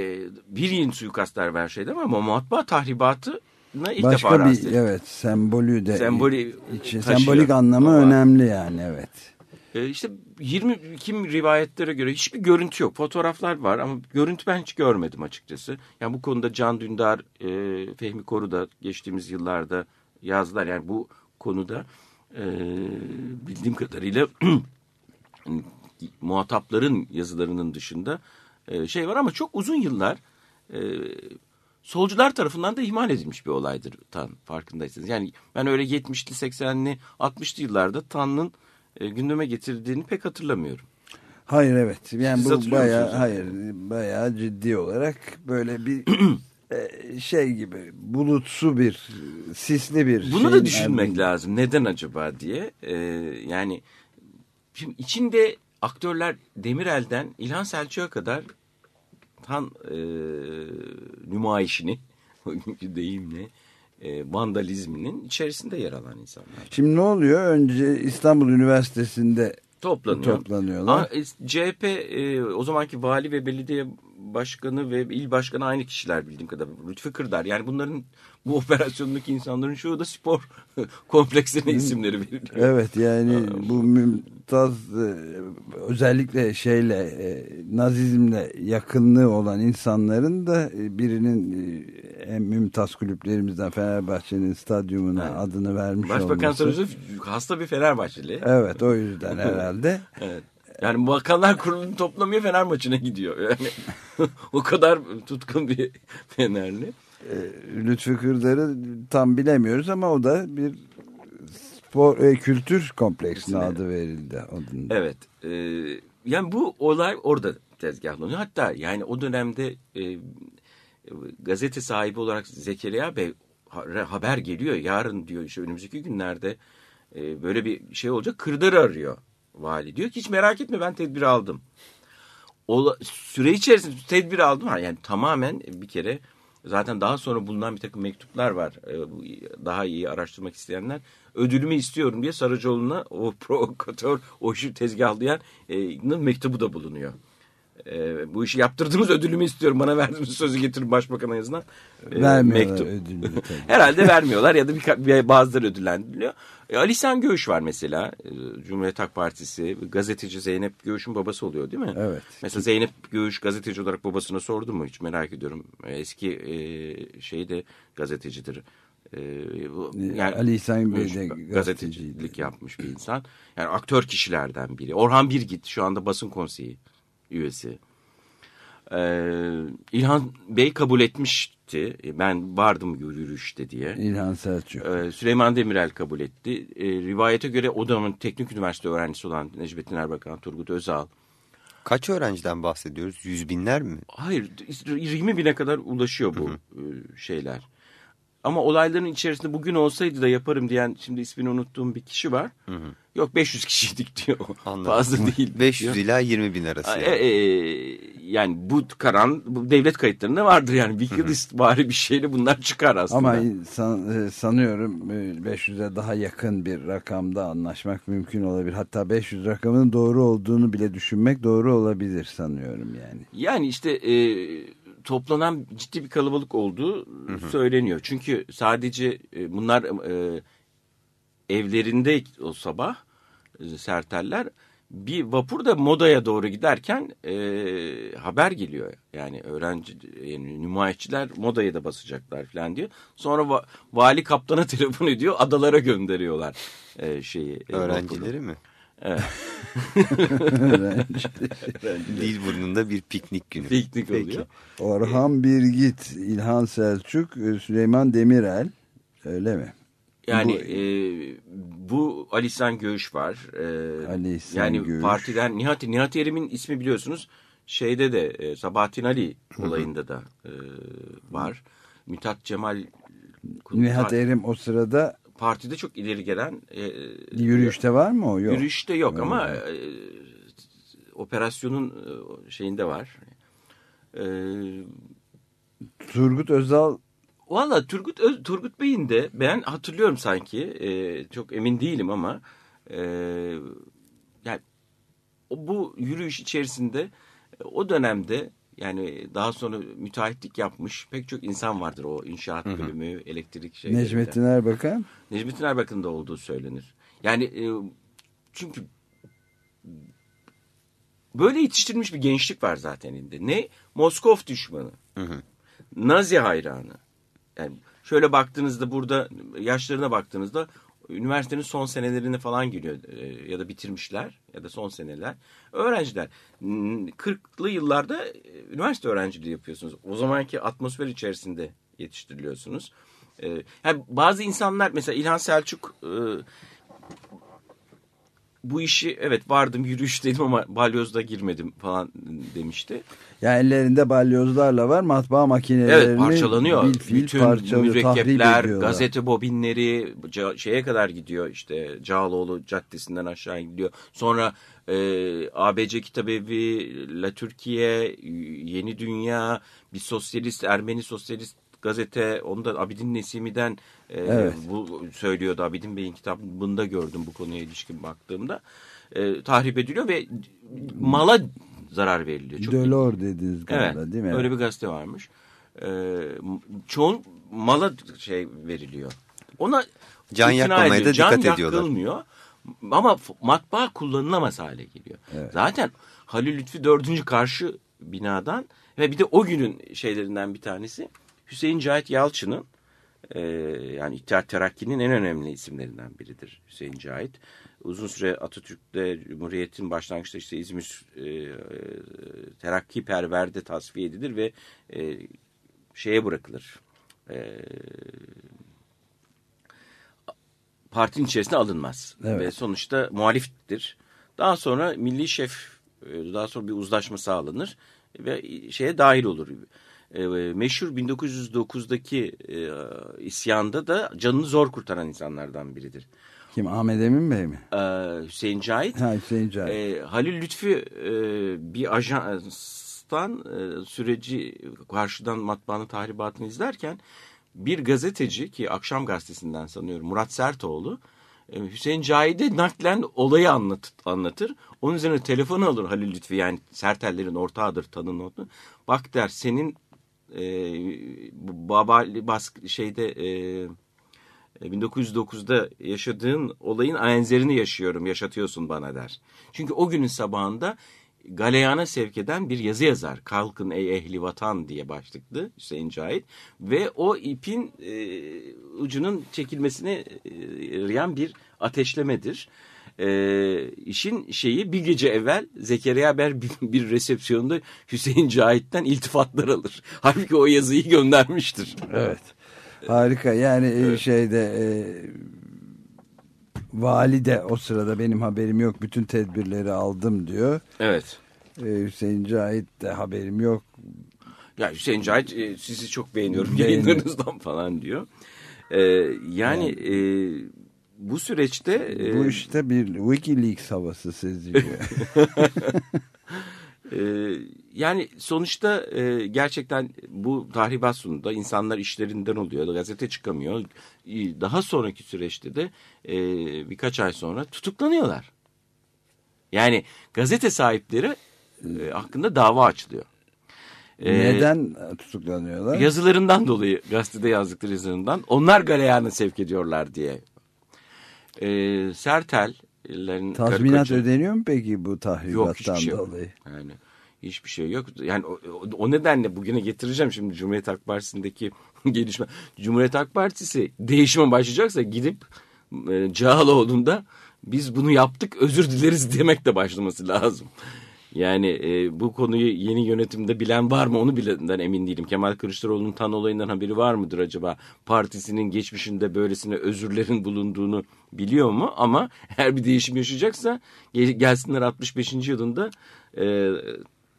bir yeni suikastlar ver şeyde ama matbaa tahribatı ilk defa
Başka
rast
bir evet sembolü de
Sembolü taşıyor.
sembolik anlamı
Ama-
önemli yani evet.
E, işte 20 kim rivayetlere göre hiçbir görüntü yok. Fotoğraflar var ama görüntü ben hiç görmedim açıkçası. Yani bu konuda Can Dündar, e, Fehmi Koru da geçtiğimiz yıllarda yazdılar. Yani bu konuda e, bildiğim kadarıyla muhatapların yazılarının dışında e, şey var ama çok uzun yıllar e, solcular tarafından da ihmal edilmiş bir olaydır Tan farkındaysanız. Yani ben öyle 70'li 80'li 60'lı yıllarda Tan'ın e, gündeme getirdiğini pek hatırlamıyorum.
Hayır evet. Yani
Siz
bu bayağı hayır bayağı ciddi olarak böyle bir e, şey gibi bulutsu bir sisli bir
Bunu da düşünmek
ardından-
lazım. Neden acaba diye. E, yani şimdi içinde aktörler Demirel'den İlhan Selçuk'a kadar Tan e, nümayişini bugünkü deyimle e, vandalizminin içerisinde yer alan insanlar.
Şimdi ne oluyor? Önce İstanbul Üniversitesi'nde
Toplanıyor.
Toplanıyorlar.
Aa, e, CHP e, o zamanki vali ve belediye başkanı ve il başkanı aynı kişiler bildiğim kadarıyla. Lütfü Kırdar. Yani bunların bu operasyondaki insanların çoğu da spor kompleksine isimleri veriliyor.
Evet yani bu mümtaz e, özellikle şeyle e, nazizmle yakınlığı olan insanların da e, birinin en mümtaz kulüplerimizden Fenerbahçe'nin stadyumuna
Evet.
adını vermiş
Başbakan
olması.
Sarıcı hasta bir Fenerbahçeli.
Evet o yüzden herhalde.
Evet. Yani Bakanlar Kurulu'nu toplamıyor Fener maçına gidiyor. Yani o kadar tutkun bir Fenerli.
E, Lütfü Kırdar'ı tam bilemiyoruz ama o da bir spor e, kültür kompleksine adı verildi. Adında.
Evet. e, yani bu olay orada tezgahlanıyor. Hatta yani o dönemde e, gazete sahibi olarak Zekeriya Bey ha- haber geliyor. Yarın diyor işte önümüzdeki günlerde e, böyle bir şey olacak. Kırdar'ı arıyor vali. Diyor ki hiç merak etme ben tedbir aldım. Ola, süre içerisinde tedbir aldım. Yani tamamen bir kere zaten daha sonra bulunan bir takım mektuplar var. E, bu daha iyi araştırmak isteyenler. Ödülümü istiyorum diye Sarıcıoğlu'na o provokatör, o işi tezgahlayan mektubu da bulunuyor. E, bu işi yaptırdınız ödülümü istiyorum. Bana verdiğiniz sözü getirin başbakana yazılan e,
Vermiyorlar
mektup.
ödülünü.
Herhalde vermiyorlar ya da bir, bazıları ödüllendiriliyor. E, Ali Sen Göğüş var mesela. E, Cumhuriyet Halk Partisi gazeteci Zeynep Göğüş'ün babası oluyor değil mi?
Evet.
Mesela Zeynep Göğüş gazeteci olarak babasına sordu mu hiç merak ediyorum. E, Eski e, şeyde gazetecidir. E, bu- yani
Ali İhsan Bey de
gazetecilik yapmış bir insan. Yani aktör kişilerden biri. Orhan Birgit şu anda basın konseyi üyesi. Ee, İlhan Bey kabul etmişti. E, Ben vardım yürüyüşte diye.
İlhan Selçuk.
Ee, Süleyman Demirel kabul etti. Ee, rivayete göre o dönemin teknik üniversite öğrencisi olan Necmettin Erbakan, Turgut Özal.
Kaç öğrenciden bahsediyoruz? Yüz binler mi?
Hayır 20 bine kadar ulaşıyor bu e, şeyler. Ama olayların içerisinde bugün olsaydı da yaparım diyen şimdi ismini unuttuğum bir kişi var. Yok 500 kişiydik diyor.
Anladım.
Fazla değil.
500
diyor.
ila 20 bin arası.
E,
yani.
e, yani bu karan bu devlet kayıtlarında vardır yani. Wikileaks bari bir şeyle bunlar çıkar aslında.
Ama san- e, sanıyorum e, 500'e daha yakın bir rakamda anlaşmak mümkün olabilir. Hatta 500 rakamının doğru olduğunu bile düşünmek doğru olabilir sanıyorum yani.
Yani işte e, toplanan ciddi bir kalabalık olduğu söyleniyor. Çünkü sadece e, bunlar e, evlerinde o sabah e, serteller bir vapur da modaya doğru giderken e, haber geliyor. Yani öğrenci, yani nümayişçiler modaya da basacaklar falan diyor. Sonra va- vali kaptana telefon ediyor, adalara gönderiyorlar e, şeyi. e, vapuru.
Öğrencileri mi?
Evet.
Dil burnunda bir piknik günü.
Piknik
Peki.
oluyor.
Orhan Birgit, İlhan Selçuk, e, Süleyman Demirel. Öyle mi?
Yani
Bu-
e, bu Ali İhsan Göğüş var. E,
Ali İhsan
yani
Göğüş.
partiden Nihat, Nihat Erim'in ismi biliyorsunuz şeyde de e, Sabahattin Ali olayında da e, var. Mithat Cemal
Nihat Erim o sırada
partide çok ileri gelen e,
yürüyüşte var mı o? Yok.
yürüyüşte yok ama e, operasyonun e, şeyinde var. E,
Turgut Özal
Valla Turgut Öz- Turgut Bey'in de ben hatırlıyorum sanki e, çok emin değilim ama e, yani bu yürüyüş içerisinde e, o dönemde yani daha sonra müteahhitlik yapmış pek çok insan vardır o inşaat bölümü, elektrik şeylerinde.
Necmettin Erbakan.
Necmettin Erbakan'ın da olduğu söylenir. Yani e, çünkü böyle yetiştirilmiş bir gençlik var zaten elinde. Ne? Moskov düşmanı. Nazi hayranı. Yani şöyle baktığınızda burada yaşlarına baktığınızda üniversitenin son senelerine falan giriyor e, ya da bitirmişler ya da son seneler. Öğrenciler n- 40'lı yıllarda e, üniversite öğrenciliği yapıyorsunuz. O zamanki atmosfer içerisinde yetiştiriliyorsunuz. E, yani bazı insanlar mesela İlhan Selçuk bu işi evet vardım yürüyüş dedim ama balyozda girmedim falan demişti.
Yani ellerinde balyozlarla var matbaa makinelerini
Evet parçalanıyor.
bil fiil
Bütün
parçalıyor,
mürekkepler, gazete bobinleri şeye kadar gidiyor işte Cağaloğlu Caddesi'nden aşağı gidiyor. Sonra e, ABC Kitabevi, La Türkiye, Yeni Dünya, bir sosyalist, Ermeni sosyalist gazete. Onu da Abidin Nesimi'den e,
Evet.
bu söylüyordu. Abidin Bey'in kitabında gördüm bu konuya ilişkin baktığımda. E, tahrip ediliyor ve mala zarar veriliyor. Çok
Dölor dediniz galiba
Evet,
değil mi?
öyle bir gazete varmış. Ee, çoğun mala şey veriliyor. Ona
Can yakmamaya da dikkat
Can
ediyorlar.
yakılmıyor. Ama matbaa kullanılamaz hale geliyor. Zaten Halil Lütfi 4. karşı binadan ve bir de o günün şeylerinden bir tanesi Hüseyin Cahit Yalçın'ın e, yani İttihat Terakki'nin en önemli isimlerinden biridir Hüseyin Cahit. Uzun süre Atatürk'te Cumhuriyet'in başlangıçta işte İzmir e, e, Terakki Perver'de tasfiye edilir ve e, şeye bırakılır. E, partinin içerisine alınmaz.
Evet.
Ve sonuçta muhaliftir. Daha sonra milli şef e, daha sonra bir uzlaşma sağlanır ve şeye dahil olur. E, meşhur 1909'daki e, isyanda da canını zor kurtaran insanlardan biridir.
Kim Ahmet Emin Bey mi?
E, Hüseyin Cahit.
Ha Hüseyin Cahit.
E, Halil Lütfi e, bir ajanstan e, süreci karşıdan matbaanın tahribatını izlerken bir gazeteci ki Akşam Gazetesi'nden sanıyorum Murat Sertoğlu e, Hüseyin Cahit'e naklen olayı anlat, anlatır. Onun üzerine telefonu alır Halil Lütfi yani Sertellerin ortağıdır tanınır. Bak der senin e, bu Babali baskı şeyde e, 1909'da yaşadığın olayın enzerini yaşıyorum, yaşatıyorsun bana der. Çünkü o günün sabahında galeyana sevk eden bir yazı yazar. Kalkın ey ehli vatan diye başlıklı Hüseyin Cahit. Ve o ipin e, ucunun çekilmesine e, yarayan bir ateşlemedir. E, işin şeyi bir gece evvel Zekeriya Ber bir, bir resepsiyonda Hüseyin Cahit'ten iltifatlar alır. Halbuki o yazıyı göndermiştir.
Evet. Harika. Yani e, şeyde e, vali de o sırada benim haberim yok. Bütün tedbirleri aldım diyor.
Evet.
E, Hüseyin Cahit de haberim yok.
Ya Hüseyin Cahit e, sizi çok beğeniyorum
Beğeniyorum.
yayınlarınızdan falan diyor. E, yani e, bu süreçte e,
Bu işte bir Wikileaks havası seziliyor.
e, yani sonuçta e, gerçekten bu tahribat sonunda insanlar işlerinden oluyor. Gazete çıkamıyor. E, Daha sonraki süreçte de e, birkaç ay sonra tutuklanıyorlar. Yani gazete sahipleri e, hakkında dava açılıyor. E,
Neden tutuklanıyorlar?
Yazılarından dolayı gazetede yazdıkları yazılarından onlar galeyana sevk ediyorlar diye. Ee, Sertel
Tazminat
karikatürü-
ödeniyor mu peki bu
Yok
tahribattan
hiçbir şey yok.
dolayı?
Yani hiçbir şey yok. Yani o, o- nedenle bugüne getireceğim şimdi Cumhuriyet Halk Partisi'ndeki gelişme. Cumhuriyet Halk Partisi değişime başlayacaksa gidip e, Cağaloğlu'nda biz bunu yaptık özür dileriz demekle başlaması lazım. Yani e, bu konuyu yeni yönetimde bilen var mı onu bilenden emin değilim. Kemal Kılıçdaroğlu'nun tan olayından haberi var mıdır acaba? Partisinin geçmişinde böylesine özürlerin bulunduğunu biliyor mu? Ama eğer bir değişim yaşayacaksa gel- gelsinler 65. yılında e,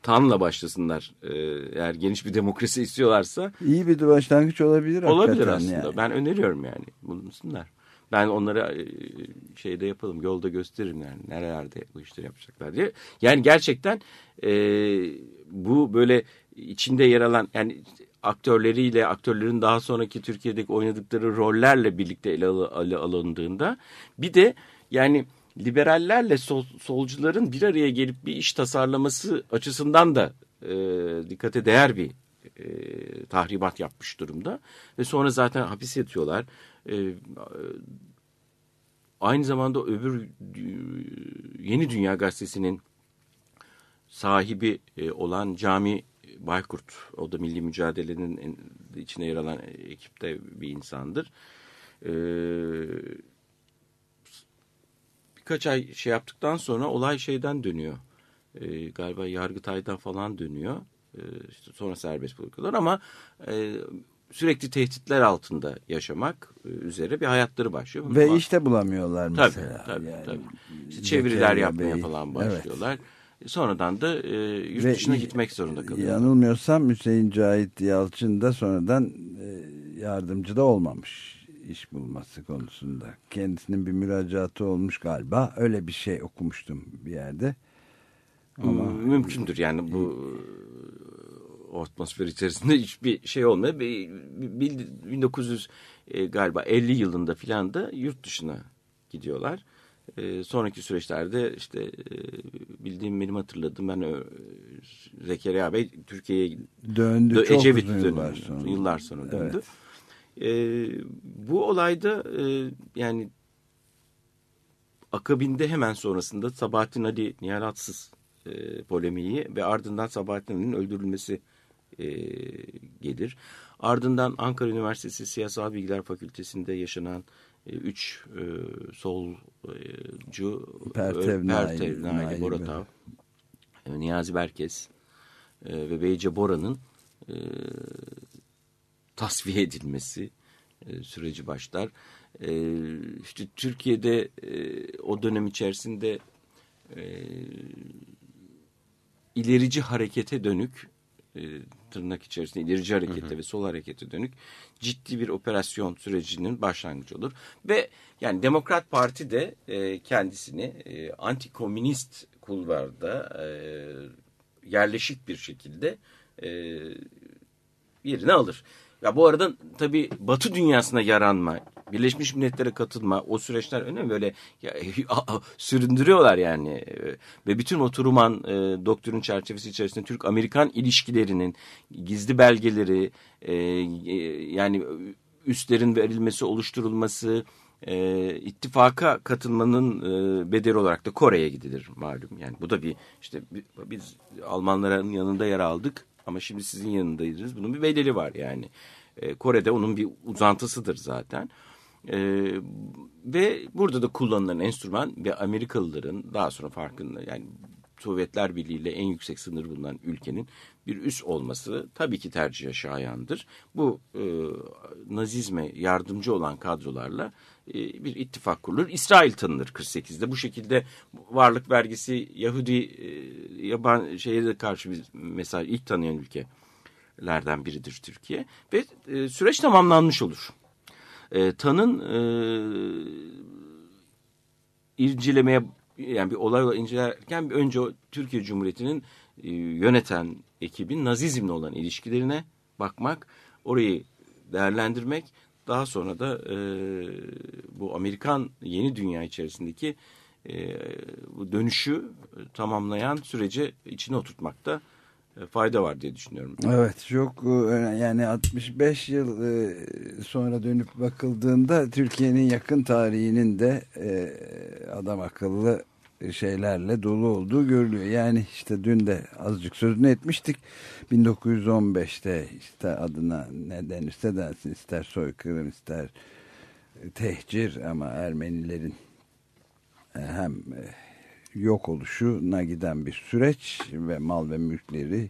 tanla başlasınlar. E, eğer geniş bir demokrasi istiyorlarsa
İyi bir başlangıç olabilir
olabilir aslında.
yani.
Ben öneriyorum yani bulunsunlar. Ben onlara e, şeyde yapalım yolda gösteririm yani nerelerde bu işleri yapacaklar diye. Yani gerçekten e, bu böyle içinde yer alan yani aktörleriyle aktörlerin daha sonraki Türkiye'deki oynadıkları rollerle birlikte ele, ele alındığında bir de yani liberallerle sol, solcuların bir araya gelip bir iş tasarlaması açısından da e, dikkate değer bir e, tahribat yapmış durumda. Ve sonra zaten hapis yatıyorlar. E, aynı zamanda öbür e, Yeni Dünya Gazetesi'nin sahibi e, olan Cami Baykurt, o da milli mücadelenin en- içine yer alan ekipte bir insandır. E, birkaç ay şey yaptıktan sonra olay şeyden dönüyor. E, galiba Yargıtay'dan falan dönüyor. E, işte sonra serbest bırakıyorlar ama e, sürekli tehditler altında yaşamak e, üzere bir hayatları başlıyor.
Ve
Ama-
işte bulamıyorlar
Tabii,
mesela.
tabii,
yani.
tabii. İşte çeviriler yapmaya
Bey,
falan
evet.
başlıyorlar. Sonradan da e, yurt
Ve
dışına gitmek zorunda kalıyorlar.
Yanılmıyorsam Hüseyin Cahit Yalçın da sonradan e, yardımcı da olmamış iş bulması konusunda. Kendisinin bir müracaatı olmuş galiba. Öyle bir şey okumuştum bir yerde. Ama
M- Mümkündür yani bu e, o atmosfer içerisinde hiçbir şey olmuyor. Bir- bir- 1900 e, galiba 50 yılında filan da yurt dışına gidiyorlar. E, sonraki süreçlerde işte e, bildiğim benim hatırladığım ben e, Zekeriya Bey Türkiye'ye
döndü
Dö-
çok
Ecevit dönemi,
yıllar sonra.
Yıllar sonra döndü.
Evet.
Ee, bu olayda e, yani akabinde hemen sonrasında Sabahattin Ali Nihal Atsız e, polemiği ve ardından Sabahattin Ali'nin öldürülmesi e, gelir. Ardından Ankara Üniversitesi Siyasal Bilgiler Fakültesi'nde yaşanan e, üç e, solcu e, Pertev, Nail- Boratav, e, Niyazi Berkes e, ve Beyce Bora'nın e, tasfiye edilmesi e, süreci başlar. E, işte Türkiye'de e, o dönem içerisinde e, ilerici harekete dönük e, tırnak içerisinde ilerici harekete ve sol harekete dönük ciddi bir operasyon sürecinin başlangıcı olur. Ve yani Demokrat Parti de e, kendisini e, antikomünist kulvarda e, yerleşik bir şekilde e, yerini alır. Ya bu arada tabii Batı dünyasına yaranma, Birleşmiş Milletler'e katılma o süreçler önemli böyle ya, süründürüyorlar yani E, ve bütün oturuman e, doktrin çerçevesi içerisinde Türk-Amerikan ilişkilerinin gizli belgeleri e, e, yani üstlerin verilmesi, oluşturulması, e, ittifaka katılmanın e, bedeli olarak da Kore'ye gidilir malum. Yani bu da bir işte bi- biz Almanların yanında yer aldık ama şimdi sizin yanındaydınız. Bunun bir bedeli var yani. E, Kore'de onun bir uzantısıdır zaten. E, ve burada da kullanılan enstrüman ve Amerikalıların daha sonra farkında yani Sovyetler Birliği ile en yüksek sınır bulunan ülkenin bir üs olması tabii ki tercihe şayandır. Bu e, nazizme yardımcı olan kadrolarla e, bir ittifak kurulur. İsrail tanınır 48'de. Bu şekilde varlık vergisi Yahudi e, yaban şeye de karşı bir mesaj ilk tanıyan ülkelerden biridir Türkiye ve e, süreç tamamlanmış olur. E, TAN'ın e, incelemeye yani bir olay incelerken önce Türkiye Cumhuriyeti'nin e, yöneten ekibin nazizmle olan ilişkilerine bakmak, orayı değerlendirmek, daha sonra da e, bu Amerikan yeni dünya içerisindeki e, bu dönüşü tamamlayan sürece içine oturtmakta e, fayda var diye düşünüyorum.
Evet çok e, yani 65 yıl e, sonra dönüp bakıldığında Türkiye'nin yakın tarihinin de e, adam akıllı şeylerle dolu olduğu görülüyor. Yani işte dün de azıcık sözünü etmiştik. 1915'te işte adına ne denirse densin ister soykırım ister tehcir ama Ermenilerin e, hem e, yok oluşuna giden bir süreç ve mal ve mülkleri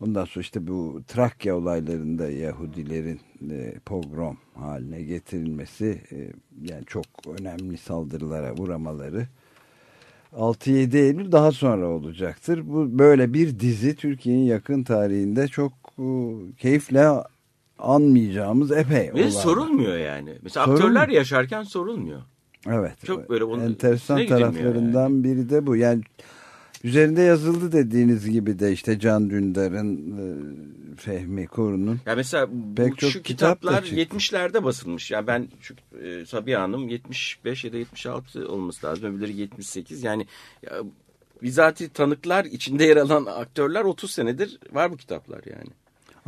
ondan sonra işte bu Trakya olaylarında Yahudilerin e, pogrom haline getirilmesi e, yani çok önemli saldırılara uğramaları 6-7 Eylül daha sonra olacaktır. Bu böyle bir dizi Türkiye'nin yakın tarihinde çok e, keyifle anmayacağımız epey
Ve
olay.
sorulmuyor yani. Mesela
Sorulmuyor.
aktörler yaşarken sorulmuyor.
Evet.
Çok böyle bunun
enteresan taraflarından biri de bu. Yani üzerinde yazıldı dediğiniz gibi de işte Can Dündar'ın, e, Fehmi Korun'un
Ya mesela bu,
Pek çok
şu
kitap
kitaplar
çıktı.
70'lerde basılmış. Yani ben şu e, Sabiha Hanım 75 ya da 76 olması lazım. Öbürleri 78. Yani ya, bizatihi tanıklar içinde yer alan aktörler 30 senedir var bu kitaplar yani.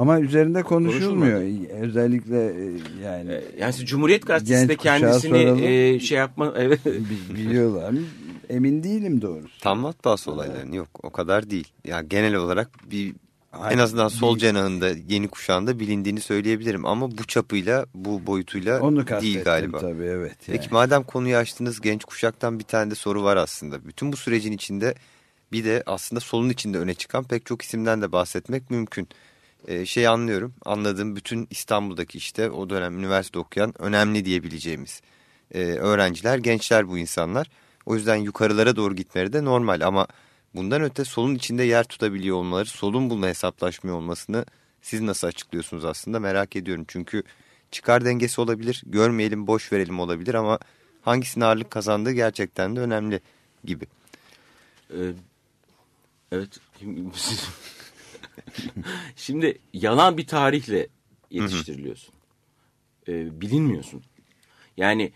Ama üzerinde konuşulmuyor. Özellikle e, yani
E, Yani Cumhuriyet Gazetesi de kendisini
soralım.
e, şey yapma evet.
bi- biliyorlar mı? Emin değilim doğrusu.
Tam matbaası olayların yok o kadar değil. Ya genel olarak bir en azından sol
değil.
cenahında yeni kuşağında bilindiğini söyleyebilirim ama bu çapıyla bu boyutuyla
Onu
değil galiba.
tabii evet. Yani.
Peki madem konuyu açtınız genç kuşaktan bir tane de soru var aslında. Bütün bu sürecin içinde bir de aslında solun içinde öne çıkan pek çok isimden de bahsetmek mümkün. Ee, şey anlıyorum anladığım bütün İstanbul'daki işte o dönem üniversite okuyan önemli diyebileceğimiz e, öğrenciler gençler bu insanlar. O yüzden yukarılara doğru gitmeleri de normal ama bundan öte solun içinde yer tutabiliyor olmaları solun bununla hesaplaşmıyor olmasını siz nasıl açıklıyorsunuz aslında merak ediyorum. Çünkü çıkar dengesi olabilir görmeyelim boş verelim olabilir ama hangisinin ağırlık kazandığı gerçekten de önemli gibi.
E, evet. Şimdi yalan bir tarihle yetiştiriliyorsun. E, bilinmiyorsun. Yani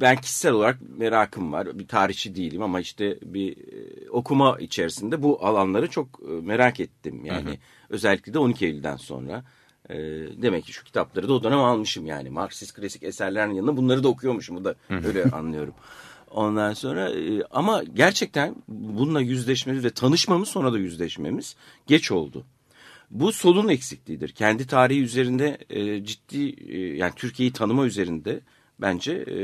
ben kişisel olarak merakım var. Bir tarihçi değilim ama işte bir e, okuma içerisinde bu alanları çok e, merak ettim. Yani özellikle de 12 Eylül'den sonra. E, demek ki şu kitapları da o dönem almışım yani. Marksist klasik eserlerin yanında bunları da okuyormuşum. Bu da öyle anlıyorum. Ondan sonra e, ama gerçekten bununla yüzleşmemiz ve tanışmamız sonra da yüzleşmemiz geç oldu. Bu solun eksikliğidir. Kendi tarihi üzerinde e, ciddi e, yani Türkiye'yi tanıma üzerinde bence e,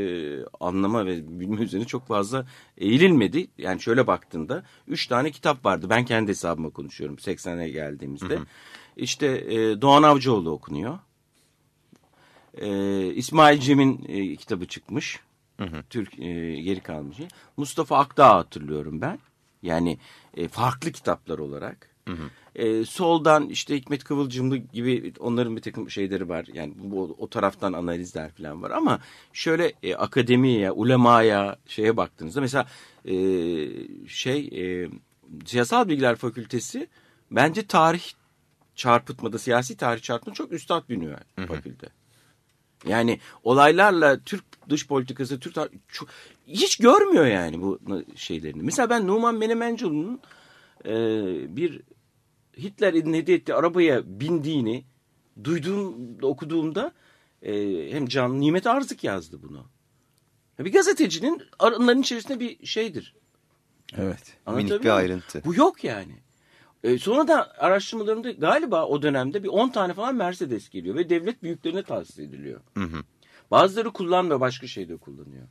anlama ve bilme üzerine çok fazla eğilinmedi. Yani şöyle baktığında üç tane kitap vardı. Ben kendi hesabıma konuşuyorum 80'e geldiğimizde. İşte e, Doğan Avcıoğlu okunuyor. E, İsmail Cem'in e, kitabı çıkmış. Türk e, geri kalmış. Mustafa Akdağ hatırlıyorum ben. Yani e, farklı kitaplar olarak. E, soldan işte Hikmet Kıvılcımlı gibi onların bir takım şeyleri var. Yani bu, o taraftan analizler falan var. Ama şöyle e, akademiye, ulemaya şeye baktığınızda mesela e, şey e, Siyasal Bilgiler Fakültesi bence tarih çarpıtmada, siyasi tarih çarpıtmada çok üstad bir üniversite, fakülte. Yani olaylarla Türk dış politikası, Türk çok, hiç görmüyor yani bu şeylerini. Mesela ben Numan Menemencoğlu'nun e, bir Hitler'in hediye ettiği arabaya bindiğini duyduğumda, okuduğumda e, hem Can Nimet Arzık yazdı bunu. Bir gazetecinin onların içerisinde bir şeydir.
Evet.
Minik bir ayrıntı.
Bu yok yani. E, sonra da araştırmalarımda galiba o dönemde bir 10 tane falan Mercedes geliyor ve devlet büyüklerine tahsis ediliyor. Bazıları kullanmıyor başka şeyde kullanıyor.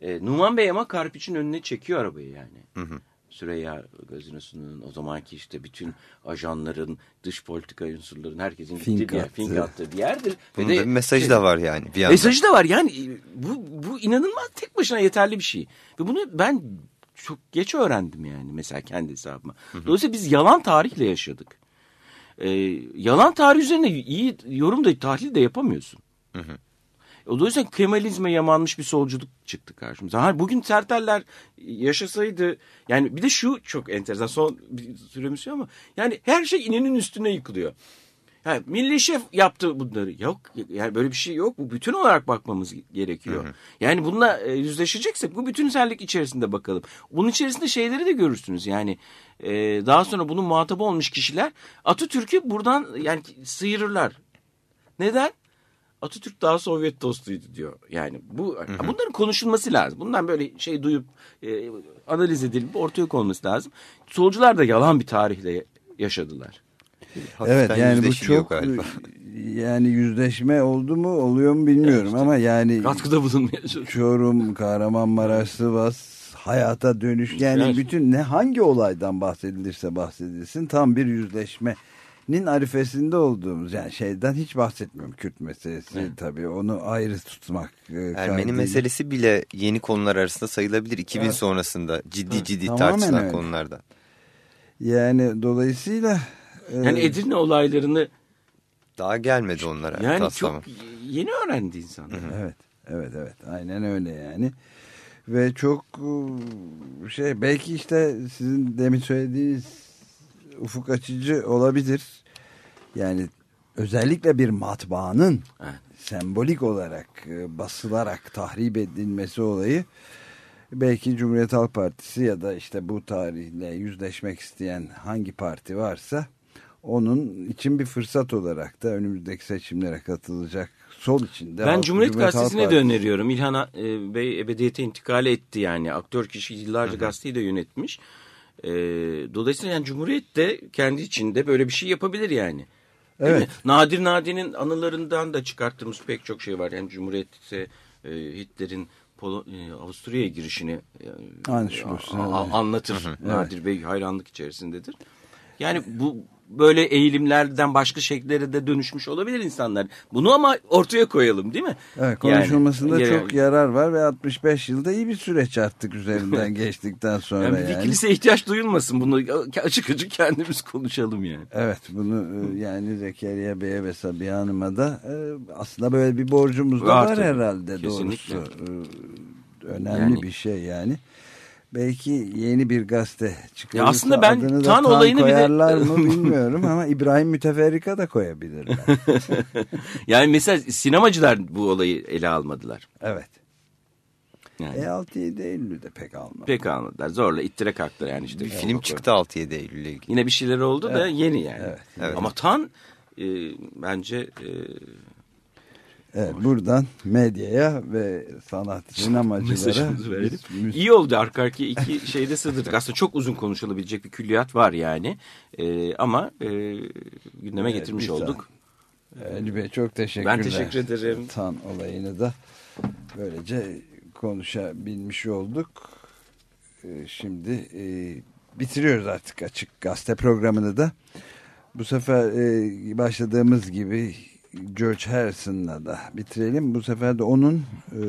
E, Numan Bey ama Karpiç'in önüne çekiyor arabayı yani. Süreyya Gazinosu'nun o zamanki işte bütün ajanların, dış politika unsurların herkesin gittiği
Fink
bir yer, fink attığı bir yerdir. Ve
Bunun
de-
da bir mesajı
şey-
da var yani bir yandan.
Mesajı da var yani e, bu, bu inanılmaz tek başına yeterli bir şey. Ve bunu ben çok geç öğrendim yani mesela kendi hesabıma. Dolayısıyla biz yalan tarihle yaşadık. Ee, yalan tarih üzerine iyi yorum da tahlil de yapamıyorsun. O Dolayısıyla Kemalizme yamanmış bir solculuk çıktı karşımıza. Ha, bugün Serteller yaşasaydı yani bir de şu çok enteresan son bir süremiz ama yani her şey inenin üstüne yıkılıyor. Ha, milli şef yaptı bunları. Yok yani böyle bir şey yok. Bu bütün olarak bakmamız gerekiyor. Yani bununla e, yüzleşeceksek bu bütünsellik içerisinde bakalım. Bunun içerisinde şeyleri de görürsünüz. Yani e, daha sonra bunun muhatabı olmuş kişiler Atatürk'ü buradan yani sıyırırlar. Neden? Atatürk daha Sovyet dostuydu diyor. Yani bu bunların konuşulması lazım. Bundan böyle şey duyup e, analiz edilip ortaya konması lazım. Solcular da yalan bir tarihle yaşadılar.
Evet yani bu çok
galiba.
yani yüzleşme oldu mu oluyor mu bilmiyorum ama yani
Katkıda bulunmaya.
Çorum, Kahramanmaraş, Sivas hayata dönüş yani
Evet.
bütün ne hangi olaydan bahsedilirse bahsedilsin tam bir yüzleşmenin arifesinde olduğumuz yani şeyden hiç bahsetmiyorum Kürt meselesi tabii onu ayrı tutmak. e,
Ermeni meselesi bile yeni konular arasında sayılabilir 2000 sonrasında ciddi ciddi
Tamamen
tartışılan konulardan.
Yani dolayısıyla e,
Yani Edirne olaylarını
Daha gelmedi onlara
yani
taslama.
çok yeni öğrendi insanlar.
Evet, evet, evet. Aynen öyle yani. Ve çok e, şey belki işte sizin demin söylediğiniz ufuk açıcı olabilir. Yani özellikle bir matbaanın
Evet.
sembolik olarak e, basılarak tahrip edilmesi olayı belki Cumhuriyet Halk Partisi ya da işte bu tarihle yüzleşmek isteyen hangi parti varsa onun için bir fırsat olarak da önümüzdeki seçimlere katılacak sol içinde.
Ben Cumhuriyet
Halk
Gazetesi'ne de öneriyorum. İlhan e, Bey ebediyete intikal etti yani. Aktör kişi yıllarca gazeteyi de yönetmiş. E, dolayısıyla yani Cumhuriyet de kendi içinde böyle bir şey yapabilir yani. Değil
Evet.
mi? Nadir Nadir'in anılarından da çıkarttığımız pek çok şey var. Yani Cumhuriyet ise e, Hitler'in Polo- e, Avusturya'ya girişini e, a- anlatır. Nadir Bey hayranlık içerisindedir. Yani bu böyle eğilimlerden başka şekillere de dönüşmüş olabilir insanlar. Bunu ama ortaya koyalım değil mi?
Evet, konuşulmasında
Yani-
çok yarar var ve 65 yılda iyi bir süreç artık üzerinden geçtikten sonra
Yani
yani.
bir kilise ihtiyaç duyulmasın. Bunu açık açık kendimiz konuşalım yani.
Evet bunu e, yani Zekeriya Bey'e ve Sabiha Hanım'a da e, aslında böyle bir borcumuz da
Var
var, herhalde
Kesinlikle.
doğrusu. E, Önemli
Yani-
bir şey yani. Belki yeni bir gazete çıkarırsa
Ya aslında ben
adını da
Tan
Tan
olayını
koyarlar mı bilmiyorum ama İbrahim Müteferrika da koyabilirler.
Yani mesela sinemacılar bu olayı ele almadılar.
evet.
Yani
E 6-7 Eylül'de pek almadı.
pek almadılar. Zorla ittire kalktılar yani işte.
Bir film çıktı 6-7 Eylül ile ilgili.
Yine bir şeyler oldu da yeni yani.
Evet,
evet.
Ama Tan e, bence e,
Evet, buradan medyaya ve sanat sinemacılara
İyi oldu arka arkaya iki şeyde sığdırdık. Aslında çok uzun konuşulabilecek bir külliyat var yani. E, ama e, gündeme
Evet,
getirmiş olduk.
Ali Bey çok teşekkürler.
Ben teşekkür ederim.
Tan olayını da böylece konuşabilmiş olduk. Ee, Şimdi e, bitiriyoruz artık açık gazete programını da. Bu sefer e, başladığımız gibi George Harrison'la da bitirelim. Bu sefer de onun e,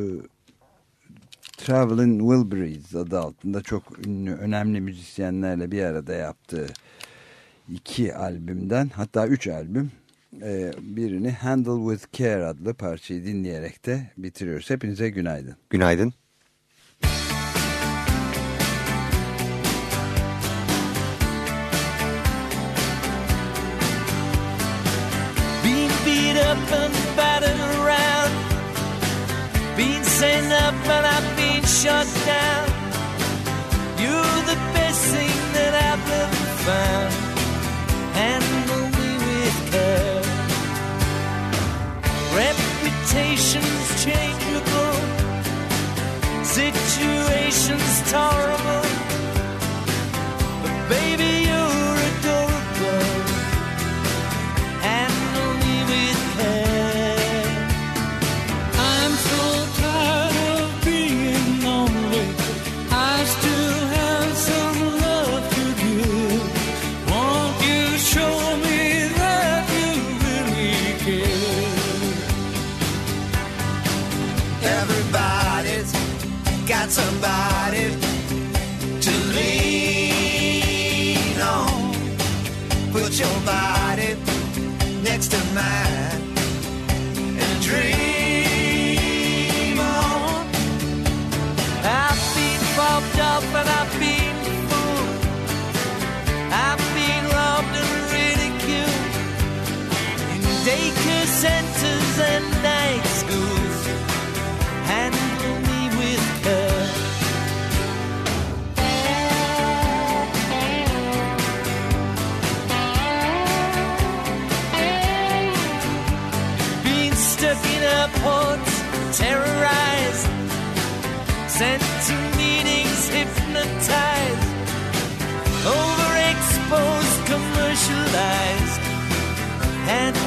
Traveling Wilburys adı altında çok ünlü, önemli müzisyenlerle bir arada yaptığı iki albümden hatta üç albüm e, birini Handle With Care adlı parçayı dinleyerek de bitiriyoruz. Hepinize günaydın.
Günaydın.
Up and battered around. Being sent up and I've been shut down. You're the best thing that I've ever found. Handle me with care. Reputations changeable. Situations tolerable. and dream on. I feel up sent to meetings hypnotized, overexposed, commercialized. Handle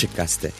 Açık Gazete